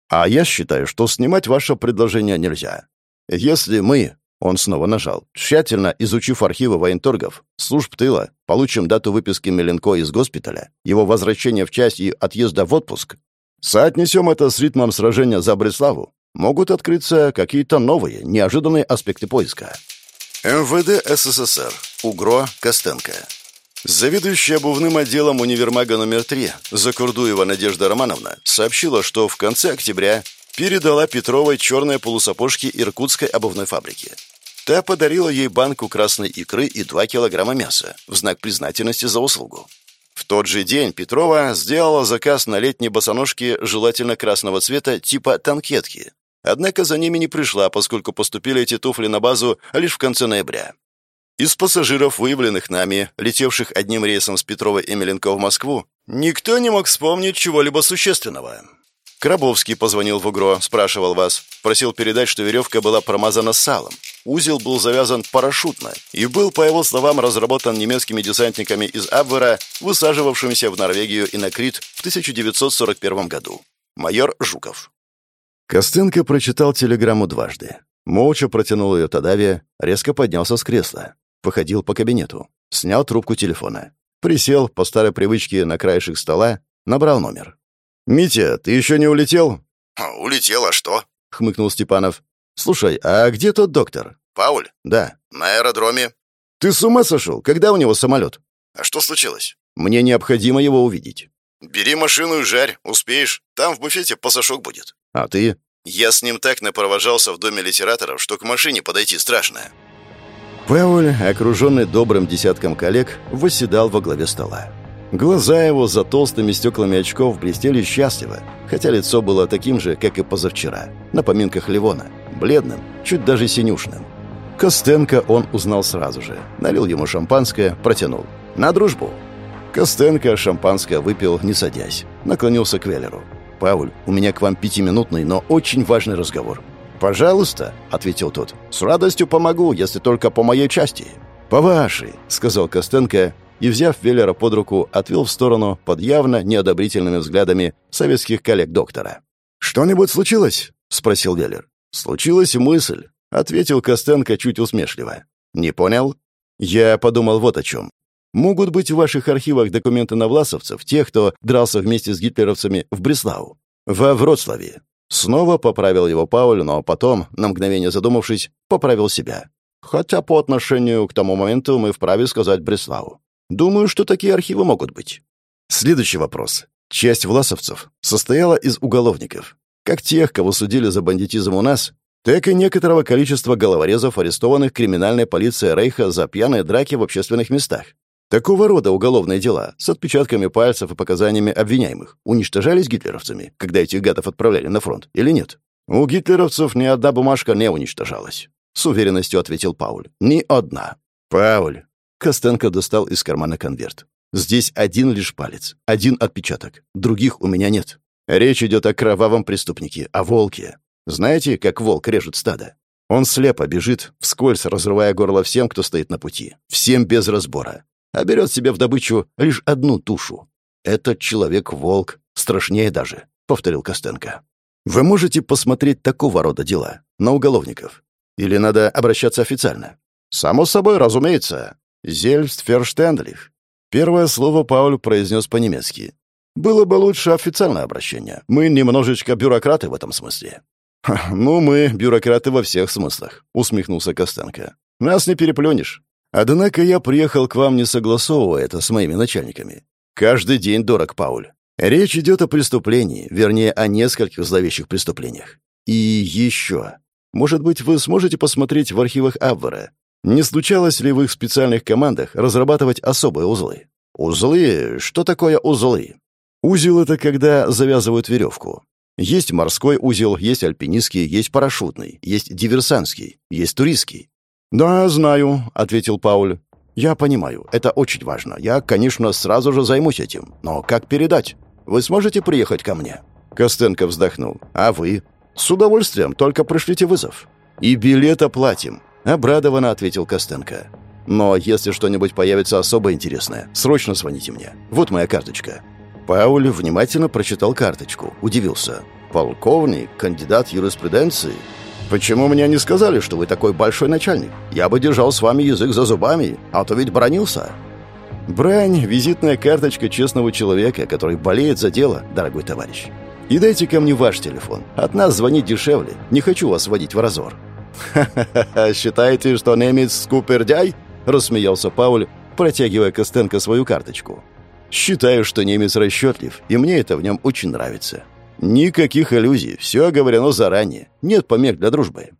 «А я считаю, что снимать ваше предложение нельзя. Если мы, он снова нажал. Тщательно изучив архивы военторгов, служб тыла, получим дату выписки Меленко из госпиталя, его возвращения в часть и отъезда в отпуск. Соотнесем это с ритмом сражения за Бреславу. Могут открыться какие-то новые, неожиданные аспекты поиска. МВД СССР. УГРО Костенко. Заведующая обувным отделом универмага номер 3 Закурдуева Надежда Романовна сообщила, что в конце октября передала Петровой черные полусапожки Иркутской обувной фабрики. Та подарила ей банку красной икры и 2 килограмма мяса в знак признательности за услугу. В тот же день Петрова сделала заказ на летние босоножки желательно красного цвета типа танкетки. Однако за ними не пришла, поскольку поступили эти туфли на базу лишь в конце ноября. Из пассажиров, выявленных нами, летевших одним рейсом с Петрова и Меленко в Москву, никто не мог вспомнить чего-либо существенного. Крабовский позвонил в УГРО, спрашивал вас. Просил передать, что веревка была промазана салом. Узел был завязан парашютно и был, по его словам, разработан немецкими десантниками из Абвера, высаживавшимися в Норвегию и на Крит в 1941 году. Майор Жуков. Костенко прочитал телеграмму дважды. Молча протянул ее Тадаве, резко поднялся с кресла. Походил по кабинету. Снял трубку телефона. Присел по старой привычке на краешек стола, набрал номер. «Митя, ты еще не улетел?» «Улетел, а что?» — хмыкнул Степанов. «Слушай, а где тот доктор?» «Пауль?» «Да». «На аэродроме». «Ты с ума сошел? Когда у него самолет?» «А что случилось?» Мне необходимо его увидеть». «Бери машину и жарь, успеешь. Там в буфете пасашок будет». «А ты?» «Я с ним так напровожался в доме литераторов, что к машине подойти страшно». Пауль, окруженный добрым десятком коллег, восседал во главе стола. Глаза его за толстыми стеклами очков блестели счастливо, хотя лицо было таким же, как и позавчера, на поминках Ливона, бледным, чуть даже синюшным. Костенко он узнал сразу же. Налил ему шампанское, протянул. «На дружбу!» Костенко шампанское выпил, не садясь. Наклонился к Веллеру. «Пауль, у меня к вам пятиминутный, но очень важный разговор». «Пожалуйста», — ответил тот. «С радостью помогу, если только по моей части». «По вашей», — сказал Костенко, и, взяв Веллера под руку, отвел в сторону под явно неодобрительными взглядами советских коллег доктора. «Что-нибудь случилось?» — спросил Веллер. «Случилась мысль», — ответил Костенко чуть усмешливо. «Не понял?» «Я подумал вот о чем. Могут быть в ваших архивах документы на власовцев, тех, кто дрался вместе с гитлеровцами в Бреслау, во Вроцлаве. Снова поправил его Пауль, но потом, на мгновение задумавшись, поправил себя. Хотя по отношению к тому моменту мы вправе сказать Бреслау. Думаю, что такие архивы могут быть. Следующий вопрос. Часть власовцев состояла из уголовников. Как тех, кого судили за бандитизм у нас, так и некоторого количества головорезов, арестованных криминальной полицией Рейха за пьяные драки в общественных местах. Такого рода уголовные дела с отпечатками пальцев и показаниями обвиняемых уничтожались гитлеровцами, когда этих гадов отправляли на фронт, или нет? У гитлеровцев ни одна бумажка не уничтожалась. С уверенностью ответил Пауль. Ни одна. Пауль. Костенко достал из кармана конверт. Здесь один лишь палец, один отпечаток. Других у меня нет. Речь идет о кровавом преступнике, о волке. Знаете, как волк режет стадо? Он слепо бежит, вскользь разрывая горло всем, кто стоит на пути. Всем без разбора а берет себе в добычу лишь одну тушу. «Этот человек-волк, страшнее даже», — повторил Костенко. «Вы можете посмотреть такого рода дела на уголовников? Или надо обращаться официально?» «Само собой, разумеется. Зельфстферштендлих». Первое слово Пауль произнес по-немецки. «Было бы лучше официальное обращение. Мы немножечко бюрократы в этом смысле». «Ну, мы бюрократы во всех смыслах», — усмехнулся Костенко. «Нас не переплюнешь. Однако я приехал к вам, не согласовывая это с моими начальниками. Каждый день дорог, Пауль. Речь идет о преступлении, вернее, о нескольких зловещих преступлениях. И еще. Может быть, вы сможете посмотреть в архивах Абвера, не случалось ли в их специальных командах разрабатывать особые узлы? Узлы? Что такое узлы? Узел — это когда завязывают веревку. Есть морской узел, есть альпинистский, есть парашютный, есть диверсантский, есть туристский. «Да, знаю», — ответил Пауль. «Я понимаю, это очень важно. Я, конечно, сразу же займусь этим. Но как передать? Вы сможете приехать ко мне?» Костенко вздохнул. «А вы?» «С удовольствием, только пришлите вызов». «И билет оплатим», — обрадованно ответил Костенко. «Но если что-нибудь появится особо интересное, срочно звоните мне. Вот моя карточка». Пауль внимательно прочитал карточку, удивился. «Полковник, кандидат юриспруденции?» «Почему мне не сказали, что вы такой большой начальник? Я бы держал с вами язык за зубами, а то ведь бронился». «Брань — визитная карточка честного человека, который болеет за дело, дорогой товарищ. И дайте ко мне ваш телефон. От нас звонить дешевле. Не хочу вас вводить в разор». «Ха-ха-ха, считаете, что немец скупердяй?» — рассмеялся Пауль, протягивая Костенко свою карточку. «Считаю, что немец расчетлив, и мне это в нем очень нравится. Никаких иллюзий, все оговорено заранее. Нет помех для дружбы.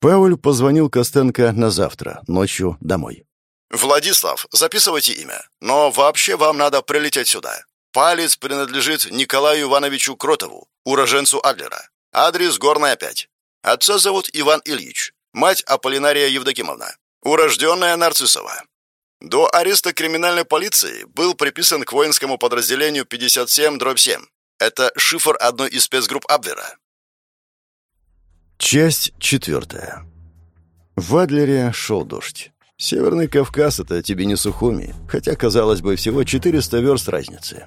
Пауль позвонил Костенко на завтра, ночью, домой. «Владислав, записывайте имя. Но вообще вам надо прилететь сюда. Палец принадлежит Николаю Ивановичу Кротову, уроженцу Адлера. Адрес Горная 5. Отца зовут Иван Ильич. Мать Аполлинария Евдокимовна. Урожденная Нарциссова. До ареста криминальной полиции был приписан к воинскому подразделению 57-7. Это шифр одной из спецгрупп Абвера. Часть четвертая. В Адлере шел дождь. Северный Кавказ — это тебе не Сухуми, хотя, казалось бы, всего 400 верст разницы.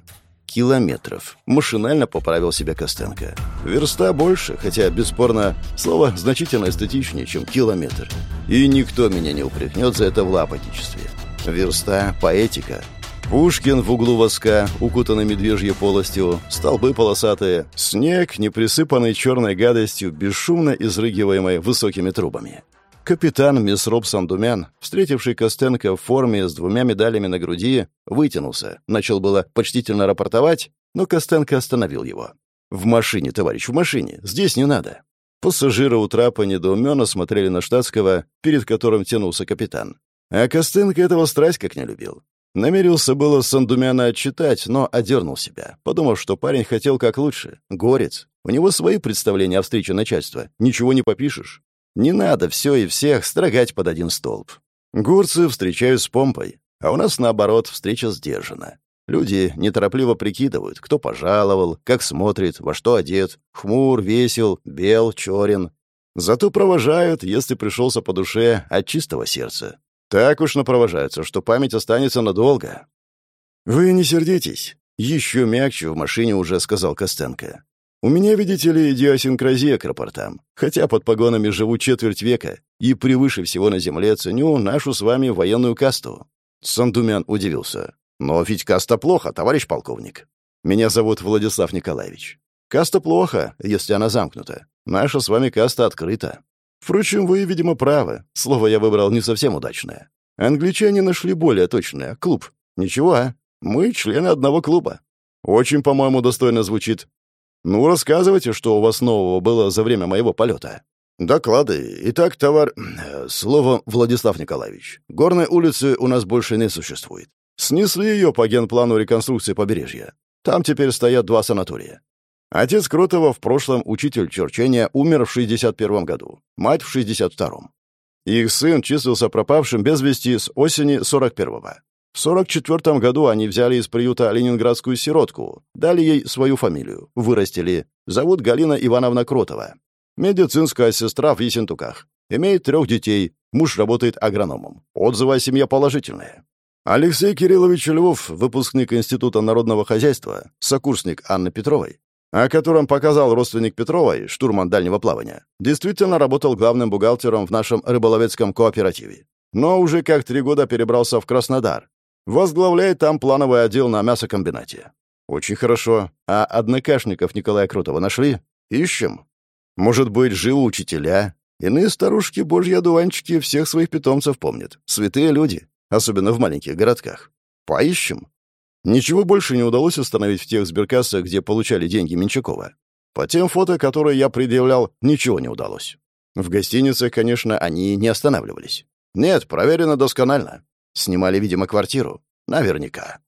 Километров. Машинально поправил себя Костенко. Верста больше, хотя, бесспорно, слово значительно эстетичнее, чем километр. И никто меня не упрекнет за это в лапотичестве. Верста — поэтика — Пушкин в углу воска, укутанный медвежьей полостью, столбы полосатые, снег, не присыпанный черной гадостью, бесшумно изрыгиваемой высокими трубами. Капитан Месроп Сандумян, встретивший Костенко в форме с двумя медалями на груди, вытянулся, начал было почтительно рапортовать, но Костенко остановил его. «В машине, товарищ, в машине. Здесь не надо». Пассажиры у трапа недоуменно смотрели на штатского, перед которым тянулся капитан. А Костенко этого страсть как не любил. Намерился было Сандумяна отчитать, но одернул себя, подумав, что парень хотел как лучше. Горец. У него свои представления о встрече начальства. Ничего не попишешь. Не надо все и всех строгать под один столб. Горцы встречают с помпой, а у нас, наоборот, встреча сдержана. Люди неторопливо прикидывают, кто пожаловал, как смотрит, во что одет, хмур, весел, бел, черен. Зато провожают, если пришелся по душе от чистого сердца. Так уж напровожаются, что память останется надолго. «Вы не сердитесь», — еще мягче в машине уже сказал Костенко. У меня, видите ли, идиосинкразия к рапортам. Хотя под погонами живу четверть века и превыше всего на земле ценю нашу с вами военную касту». Сандумян удивился. «Но ведь каста плохо, товарищ полковник. Меня зовут Владислав Николаевич. Каста плохо, если она замкнута. Наша с вами каста открыта. Впрочем, вы, видимо, правы. Слово я выбрал не совсем удачное. Англичане нашли более точное. Клуб. Ничего, а? Мы члены одного клуба. Очень, по-моему, достойно звучит. «Ну, рассказывайте, что у вас нового было за время моего полета». «Доклады. Итак, товар... Слово, Владислав Николаевич. Горной улицы у нас больше не существует. Снесли ее по генплану реконструкции побережья. Там теперь стоят два санатория. Отец Кротова в прошлом учитель черчения умер в 61 году, мать в 62-м. Их сын числился пропавшим без вести с осени 41-го. В 44 году они взяли из приюта ленинградскую сиротку, дали ей свою фамилию, вырастили. Зовут Галина Ивановна Кротова. Медицинская сестра в Ессентуках. Имеет трех детей, муж работает агрономом. Отзывы о семье положительные. Алексей Кириллович Львов, выпускник Института народного хозяйства, сокурсник Анны Петровой, о котором показал родственник Петровой, штурман дальнего плавания, действительно работал главным бухгалтером в нашем рыболовецком кооперативе. Но уже как три года перебрался в Краснодар, Возглавляет там плановый отдел на мясокомбинате. Очень хорошо. А однокашников Николая Крутого нашли? Ищем. Может быть, живы учителя? Иные старушки, божьи одуванчики, всех своих питомцев помнят. Святые люди, особенно в маленьких городках. Поищем. Ничего больше не удалось установить в тех сберкассах, где получали деньги Менчакова. По тем фото, которые я предъявлял, ничего не удалось. В гостиницах, конечно, они не останавливались. Нет, проверено досконально. Снимали, видимо, квартиру. Наверняка.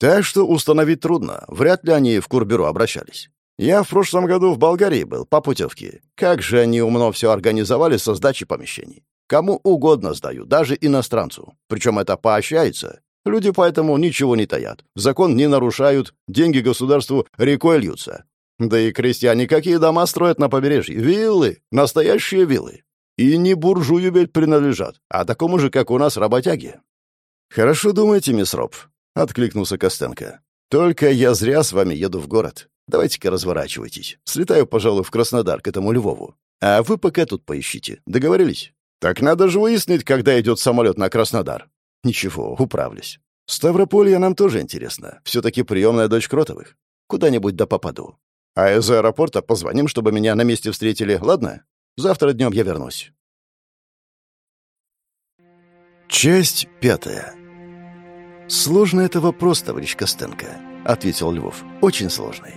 Так что установить трудно. Вряд ли они в Курбюро обращались. Я в прошлом году в Болгарии был, по путевке. Как же они умно все организовали со сдачей помещений. Кому угодно сдают, даже иностранцу. Причем это поощряется. Люди поэтому ничего не таят. Закон не нарушают, деньги государству рекой льются. Да и крестьяне какие дома строят на побережье? Виллы, настоящие виллы. И не буржую ведь принадлежат, а такому же, как у нас, работяги. «Хорошо думаете, мисс Роб», — откликнулся Костенко. «Только я зря с вами еду в город. Давайте-ка разворачивайтесь. Слетаю, пожалуй, в Краснодар к этому Львову. А вы пока тут поищите. Договорились? Так надо же выяснить, когда идет самолет на Краснодар. Ничего, управлюсь. Ставрополье нам тоже интересно. Все-таки приемная дочь Кротовых. Куда-нибудь да попаду. А из аэропорта позвоним, чтобы меня на месте встретили, ладно? Завтра днем я вернусь. Часть пятая. «Сложный это вопрос, товарищ Костенко», — ответил Львов. «Очень сложный».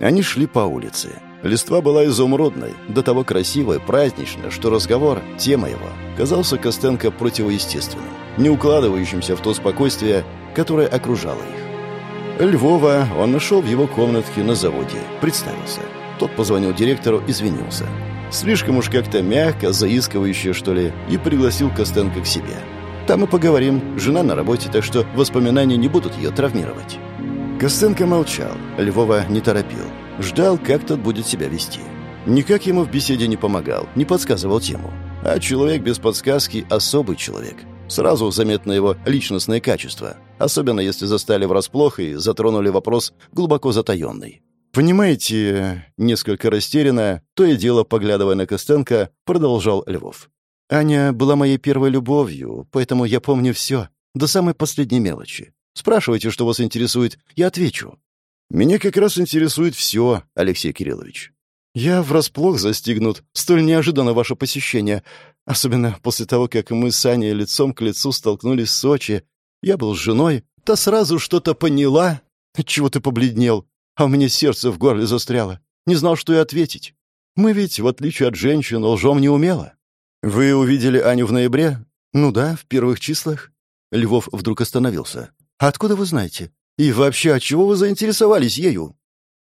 Они шли по улице. Листва была изумрудной, до того красивой, праздничной, что разговор, тема его, казался Костенко противоестественным, не укладывающимся в то спокойствие, которое окружало их. Львова он нашел в его комнатке на заводе, представился. Тот позвонил директору, извинился. Слишком уж как-то мягко, заискивающе, что ли, и пригласил Костенко к себе. Там и поговорим. Жена на работе, так что воспоминания не будут ее травмировать». Костенко молчал. Львова не торопил. Ждал, как тот будет себя вести. Никак ему в беседе не помогал, не подсказывал тему. А человек без подсказки — особый человек. Сразу заметно его личностные качества, особенно если застали врасплох и затронули вопрос глубоко затаенный. «Понимаете, несколько растерянно, то и дело, поглядывая на Костенко, продолжал Львов. Аня была моей первой любовью, поэтому я помню все, до самой последней мелочи. Спрашивайте, что вас интересует, я отвечу. Меня как раз интересует все, Алексей Кириллович. Я врасплох застигнут. Столь неожиданно ваше посещение. Особенно после того, как мы с Аней лицом к лицу столкнулись в Сочи. Я был с женой, та сразу что-то поняла. Чего ты побледнел? А у меня сердце в горле застряло. Не знал, что и ответить. Мы ведь, в отличие от женщин, лжем не умело. Вы увидели Аню в ноябре? Ну да, в первых числах. Львов вдруг остановился. Откуда вы знаете? И вообще, от чего вы заинтересовались ею?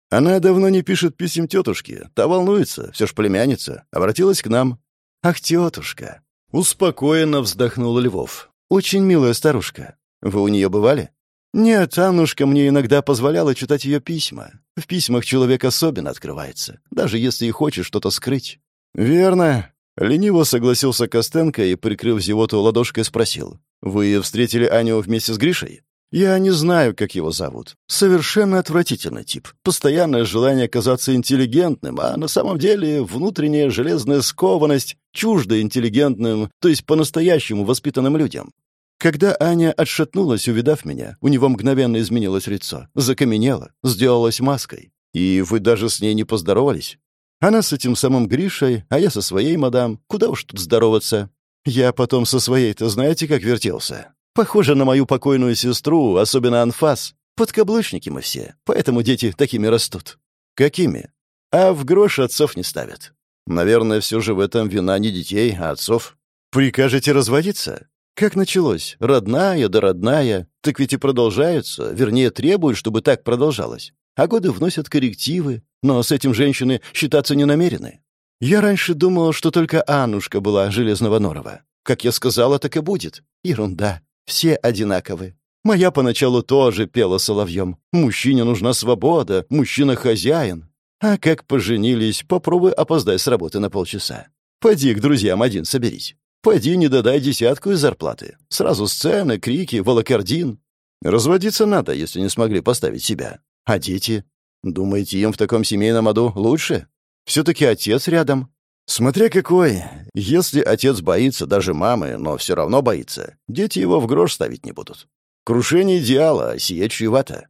Она давно не пишет писем тетушке. Та волнуется, все ж племянница. Обратилась к нам. Ах, тетушка. Успокоенно вздохнул Львов. Очень милая старушка. Вы у нее бывали? Нет, Аннушка мне иногда позволяла читать ее письма. В письмах человек особенно открывается, даже если и хочет что-то скрыть. Верно. Лениво согласился Костенко и, прикрыв зевоту ладошкой, спросил. «Вы встретили Аню вместе с Гришей?» «Я не знаю, как его зовут. Совершенно отвратительный тип. Постоянное желание казаться интеллигентным, а на самом деле внутренняя железная скованность чужда интеллигентным, то есть по-настоящему воспитанным людям. Когда Аня отшатнулась, увидав меня, у него мгновенно изменилось лицо, закаменело, сделалось маской. И вы даже с ней не поздоровались? Она с этим самым Гришей, а я со своей мадам. Куда уж тут здороваться? Я потом со своей-то знаете, как вертелся? Похоже на мою покойную сестру, особенно анфас. Подкаблучники мы все, поэтому дети такими растут. Какими? А в грош отцов не ставят. Наверное, все же в этом вина не детей, а отцов. Прикажете разводиться? Как началось? Родная да родная. Так ведь и продолжаются, вернее, требуют, чтобы так продолжалось. А годы вносят коррективы, но с этим женщины считаться не намерены. Я раньше думал, что только Аннушка была Железного Норова. Как я сказала, так и будет. Ерунда. Все одинаковы. Моя поначалу тоже пела соловьем. Мужчине нужна свобода, мужчина хозяин. А как поженились, попробуй опоздай с работы на полчаса. Пойди к друзьям один соберись. Пойди не додай десятку из зарплаты. Сразу сцены, крики, волокордин. Разводиться надо, если не смогли поставить себя. А дети? Думаете, им в таком семейном аду лучше? Все-таки отец рядом. Смотря какой. Если отец боится даже мамы, но все равно боится, дети его в грош ставить не будут. Крушение идеала, а сие чревато.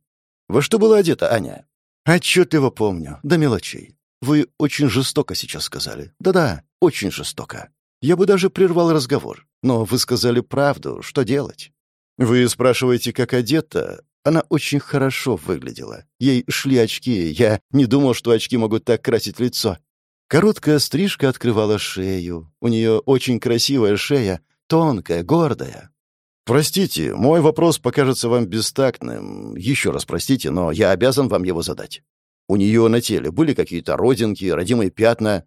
Во что была одета Аня? Отчетливо помню, до мелочей. Вы очень жестоко сейчас сказали. Да-да, очень жестоко. Я бы даже прервал разговор. Но вы сказали правду. Что делать? Вы спрашиваете, как одета? Она очень хорошо выглядела. Ей шли очки. Я не думал, что очки могут так красить лицо. Короткая стрижка открывала шею. У нее очень красивая шея, тонкая, гордая. «Простите, мой вопрос покажется вам бестактным. Еще раз простите, но я обязан вам его задать. У нее на теле были какие-то родинки, родимые пятна?»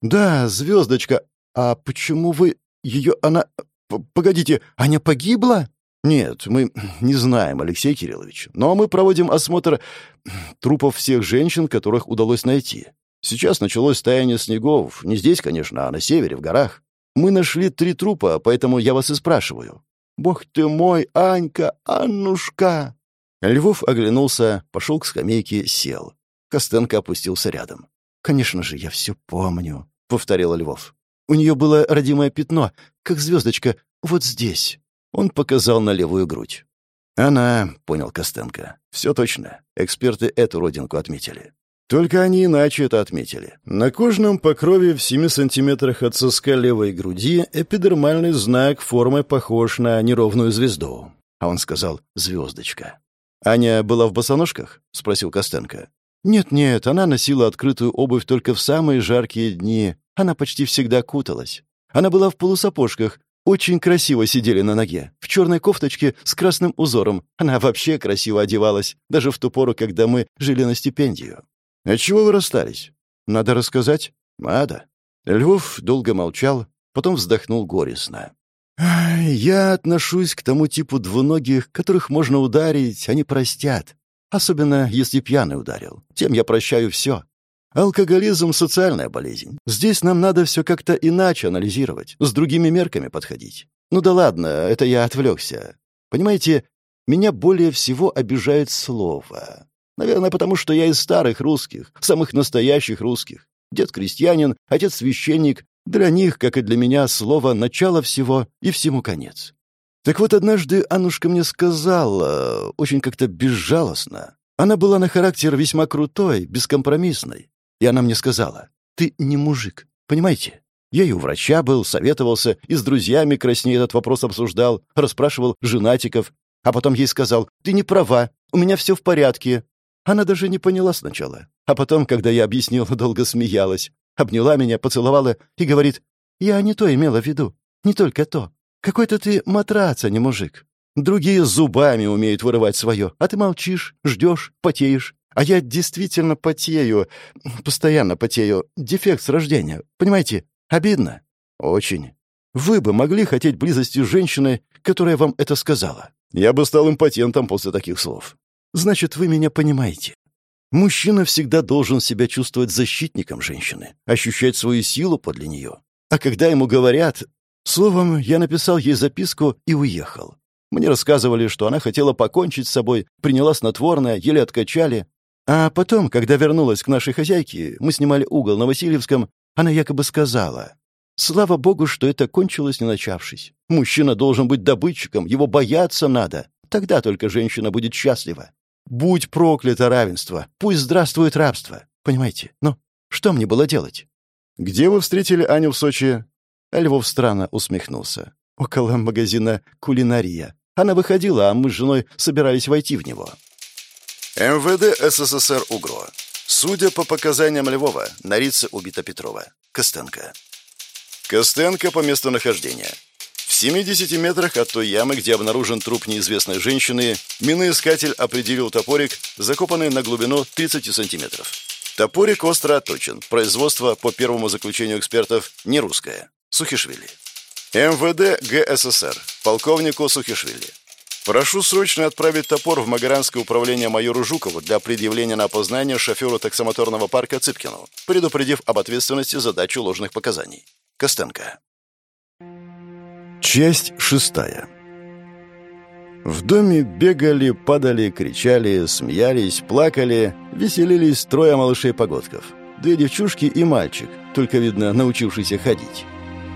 «Да, звездочка. «А почему вы... ее... она... Погодите, Аня погибла?» «Нет, мы не знаем, Алексей Кириллович. Но мы проводим осмотр трупов всех женщин, которых удалось найти. Сейчас началось таяние снегов. Не здесь, конечно, а на севере, в горах. Мы нашли три трупа, поэтому я вас и спрашиваю. Бог ты мой, Анька, Аннушка!» Львов оглянулся, пошел к скамейке, сел. Костенко опустился рядом. «Конечно же, я все помню», — повторил Львов. У нее было родимое пятно, как звездочка, вот здесь». Он показал на левую грудь. «Она», — понял Костенко. «Все точно. Эксперты эту родинку отметили. Только они иначе это отметили. На кожном покрове в 7 сантиметрах от соска левой груди эпидермальный знак формой похож на неровную звезду. А он сказал «звездочка». «Аня была в босоножках?» — спросил Костенко. «Нет-нет, она носила открытую обувь только в самые жаркие дни, она почти всегда куталась. Она была в полусапожках, очень красиво сидели на ноге, в черной кофточке с красным узором. Она вообще красиво одевалась, даже в ту пору, когда мы жили на стипендию. «А чего вы расстались?» «Надо рассказать?» «Надо». Львов долго молчал, потом вздохнул горестно. «Я отношусь к тому типу двуногих, которых можно ударить, они простят. Особенно, если пьяный ударил. Тем я прощаю все. Алкоголизм — социальная болезнь. Здесь нам надо все как-то иначе анализировать, с другими мерками подходить. Ну да ладно, это я отвлекся. Понимаете, меня более всего обижает слово. Наверное, потому что я из старых русских, самых настоящих русских. Дед крестьянин, отец священник. Для них, как и для меня, слово — начало всего и всему конец. Так вот, однажды Аннушка мне сказала, очень как-то безжалостно. Она была на характер весьма крутой, бескомпромиссной. И она мне сказала, ты не мужик, понимаете? Я и у врача был, советовался, и с друзьями краснее этот вопрос обсуждал, расспрашивал женатиков. А потом ей сказал, ты не права, у меня все в порядке. Она даже не поняла сначала. А потом, когда я объяснил, долго смеялась. Обняла меня, поцеловала и говорит, я не то имела в виду, не только то. Какой-то ты матрац, а не мужик. Другие зубами умеют вырывать свое, а ты молчишь, ждешь, потеешь. А я действительно потею, постоянно потею. Дефект с рождения, понимаете? Обидно? Очень. Вы бы могли хотеть близости с женщиной, которая вам это сказала. Я бы стал импотентом после таких слов. Значит, вы меня понимаете. Мужчина всегда должен себя чувствовать защитником женщины, ощущать свою силу подле нее. А когда ему говорят... Словом, я написал ей записку и уехал. Мне рассказывали, что она хотела покончить с собой, приняла снотворное, еле откачали. А потом, когда вернулась к нашей хозяйке, мы снимали угол на Васильевском, она якобы сказала, «Слава богу, что это кончилось, не начавшись. Мужчина должен быть добытчиком, его бояться надо. Тогда только женщина будет счастлива. Будь проклято равенство, пусть здравствует рабство. Понимаете? Ну, что мне было делать?» «Где вы встретили Аню в Сочи?» Львов странно усмехнулся. «Около магазина «Кулинария». Она выходила, а мы с женой собирались войти в него». МВД СССР УГРО. Судя по показаниям Львова, на Рице убита Петрова. Костенко. Костенко по месту нахождения. В 70 метрах от той ямы, где обнаружен труп неизвестной женщины, миноискатель определил топорик, закопанный на глубину 30 сантиметров. Топорик остро отточен. Производство, по первому заключению экспертов, не русское. Сухишвили. МВД ГССР. Полковнику Сухишвили. Прошу срочно отправить топор в Магаранское управление майору Жукову для предъявления на опознание шоферу таксомоторного парка Цыпкину, предупредив об ответственности за дачу ложных показаний. Костенко. Часть шестая. В доме бегали, падали, кричали, смеялись, плакали, веселились трое малышей-погодков. Две девчушки и мальчик, только, видно, научившийся ходить.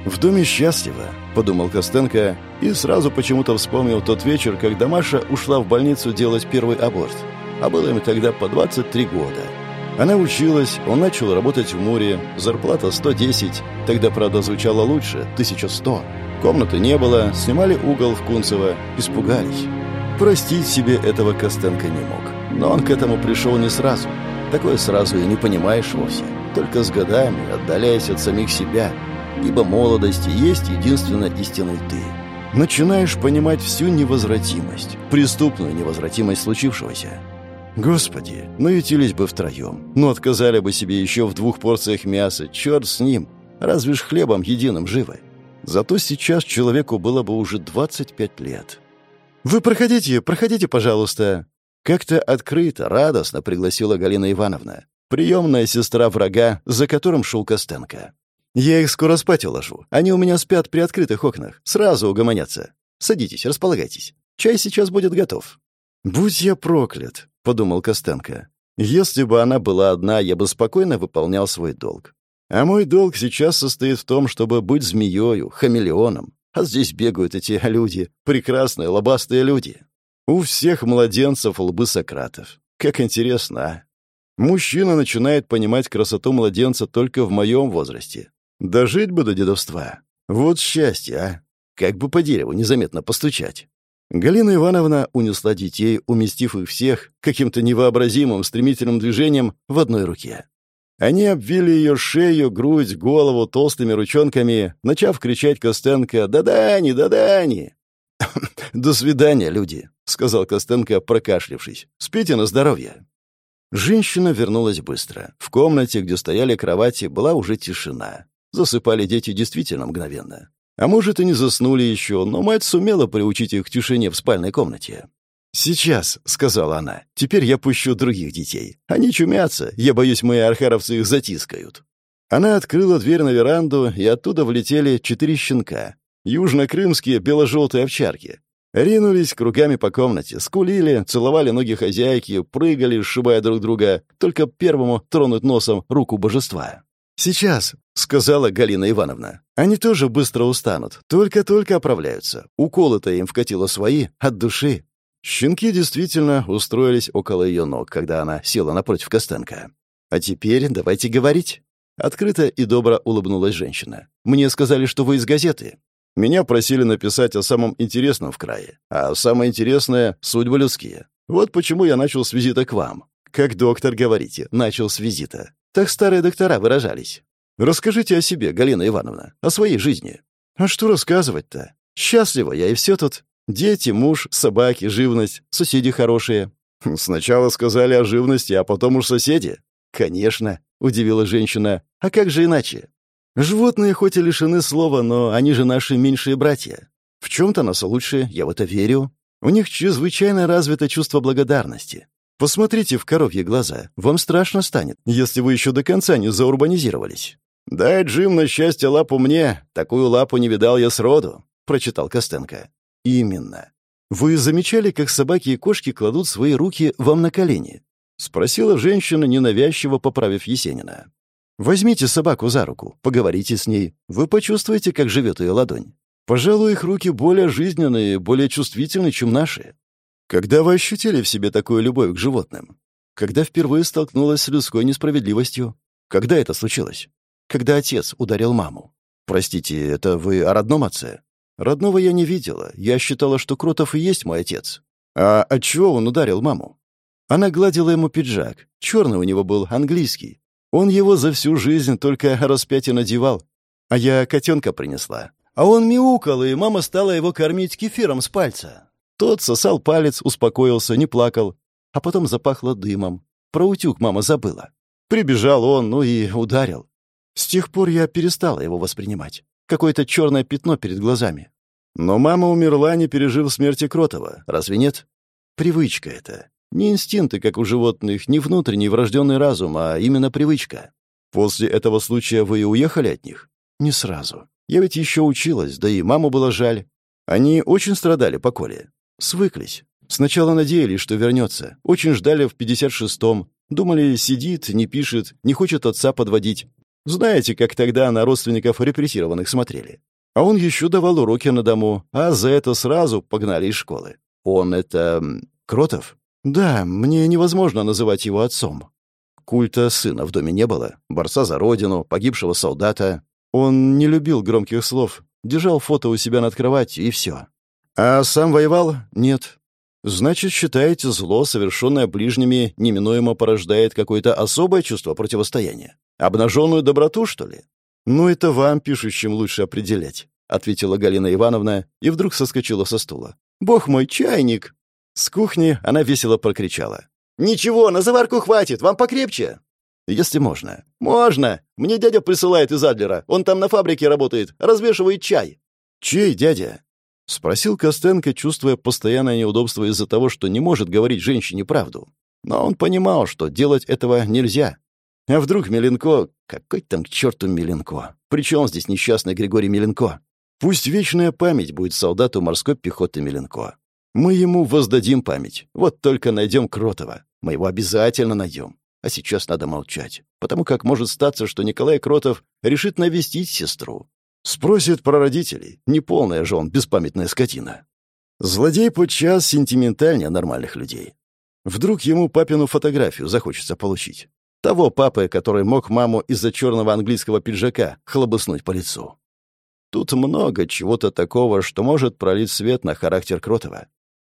«В доме счастливо», — подумал Костенко, и сразу почему-то вспомнил тот вечер, когда Маша ушла в больницу делать первый аборт. А было им тогда по 23 года. Она училась, он начал работать в море, зарплата 110, тогда, правда, звучало лучше, 1100. Комнаты не было, снимали угол в Кунцево, испугались. Простить себе этого Костенко не мог. Но он к этому пришел не сразу. Такое сразу и не понимаешь вовсе. Только с годами, отдаляясь от самих себя — ибо молодости есть единственно истинный ты. Начинаешь понимать всю невозвратимость, преступную невозвратимость случившегося. Господи, ну ютились бы втроем, ну отказали бы себе еще в двух порциях мяса, черт с ним, разве ж хлебом единым живы. Зато сейчас человеку было бы уже 25 лет. «Вы проходите, проходите, пожалуйста!» Как-то открыто, радостно пригласила Галина Ивановна, приемная сестра врага, за которым шел Костенко. «Я их скоро спать уложу. Они у меня спят при открытых окнах. Сразу угомонятся. Садитесь, располагайтесь. Чай сейчас будет готов». «Будь я проклят», — подумал Костенко. «Если бы она была одна, я бы спокойно выполнял свой долг. А мой долг сейчас состоит в том, чтобы быть змеёю, хамелеоном. А здесь бегают эти люди, прекрасные, лобастые люди. У всех младенцев лбы Сократов. Как интересно, а? Мужчина начинает понимать красоту младенца только в моем возрасте. Дожить бы до дедовства. Вот счастье, а! Как бы по дереву незаметно постучать. Галина Ивановна унесла детей, уместив их всех каким-то невообразимым стремительным движением в одной руке. Они обвили ее шею, грудь, голову толстыми ручонками, начав кричать Костенко «Да-дани, да-дани!» «До свидания, люди», — сказал Костенко, прокашлившись. «Спите на здоровье». Женщина вернулась быстро. В комнате, где стояли кровати, была уже тишина. Засыпали дети действительно мгновенно. А может, и не заснули еще, но мать сумела приучить их к тишине в спальной комнате. «Сейчас», — сказала она, — «теперь я пущу других детей. Они чумятся, я боюсь, мои архаровцы их затискают». Она открыла дверь на веранду, и оттуда влетели четыре щенка. Южно-крымские бело-желтые овчарки. Ринулись кругами по комнате, скулили, целовали ноги хозяйки, прыгали, сшибая друг друга, только первому тронуть носом руку божества. «Сейчас», — сказала Галина Ивановна. «Они тоже быстро устанут. Только-только оправляются. Уколы-то им вкатило свои, от души». Щенки действительно устроились около ее ног, когда она села напротив Костенко. «А теперь давайте говорить». Открыто и добро улыбнулась женщина. «Мне сказали, что вы из газеты». Меня просили написать о самом интересном в крае. А самое интересное — судьбы людские. Вот почему я начал с визита к вам. Как доктор, говорите, начал с визита. Так старые доктора выражались. Расскажите о себе, Галина Ивановна, о своей жизни. А что рассказывать-то? Счастлива я, и все тут. Дети, муж, собаки, живность, соседи хорошие. Сначала сказали о живности, а потом уж соседи. Конечно, удивила женщина. А как же иначе? Животные хоть и лишены слова, но они же наши меньшие братья. В чем-то нас лучше, я в это верю. У них чрезвычайно развито чувство благодарности. Посмотрите в коровьи глаза. Вам страшно станет, если вы еще до конца не заурбанизировались. «Дай, Джим, на счастье лапу мне. Такую лапу не видал я сроду», — прочитал Костенко. «Именно. Вы замечали, как собаки и кошки кладут свои руки вам на колени?» — спросила женщина, ненавязчиво поправив Есенина. «Возьмите собаку за руку, поговорите с ней. Вы почувствуете, как живет ее ладонь. Пожалуй, их руки более жизненные, более чувствительны, чем наши. Когда вы ощутили в себе такую любовь к животным? Когда впервые столкнулась с людской несправедливостью? Когда это случилось? Когда отец ударил маму? Простите, это вы о родном отце? Родного я не видела. Я считала, что Кротов и есть мой отец. А от чего он ударил маму? Она гладила ему пиджак. Черный у него был, английский. Он его за всю жизнь только распять и надевал. А я котенка принесла. А он мяукал, и мама стала его кормить кефиром с пальца. Тот сосал палец, успокоился, не плакал. А потом запахло дымом. Про утюг мама забыла. Прибежал он, ну и ударил. С тех пор я перестала его воспринимать. Какое-то черное пятно перед глазами. Но мама умерла, не пережив смерти Кротова. Разве нет? Привычка это. Не инстинкты, как у животных, не внутренний врожденный разум, а именно привычка. После этого случая вы и уехали от них? Не сразу. Я ведь еще училась, да и маму было жаль. Они очень страдали по Коле. Свыклись. Сначала надеялись, что вернется. Очень ждали в 56-м. Думали, сидит, не пишет, не хочет отца подводить. Знаете, как тогда на родственников репрессированных смотрели. А он еще давал уроки на дому, а за это сразу погнали из школы. Он это... Кротов? Да, мне невозможно называть его отцом. Культа сына в доме не было. Борца за родину, погибшего солдата. Он не любил громких слов. Держал фото у себя над кроватью, и все. А сам воевал? Нет. Значит, считаете, зло, совершенное ближними, неминуемо порождает какое-то особое чувство противостояния? Обнаженную доброту, что ли? Ну, это вам, пишущим, лучше определять, ответила Галина Ивановна и вдруг соскочила со стула. Бог мой, чайник! С кухни она весело прокричала. «Ничего, на заварку хватит, вам покрепче!» «Если можно». «Можно! Мне дядя присылает из Адлера. Он там на фабрике работает, развешивает чай». «Чей дядя?» — спросил Костенко, чувствуя постоянное неудобство из-за того, что не может говорить женщине правду. Но он понимал, что делать этого нельзя. А вдруг Меленко... Какой там к черту Меленко? Причем здесь несчастный Григорий Меленко? Пусть вечная память будет солдату морской пехоты Меленко. Мы ему воздадим память. Вот только найдем Кротова. Мы его обязательно найдем. А сейчас надо молчать, потому как может статься, что Николай Кротов решит навестить сестру. Спросит про родителей. Неполная же он беспамятная скотина. Злодей подчас сентиментальнее нормальных людей. Вдруг ему папину фотографию захочется получить. Того папы, который мог маму из-за черного английского пиджака хлобыснуть по лицу. Тут много чего-то такого, что может пролить свет на характер Кротова.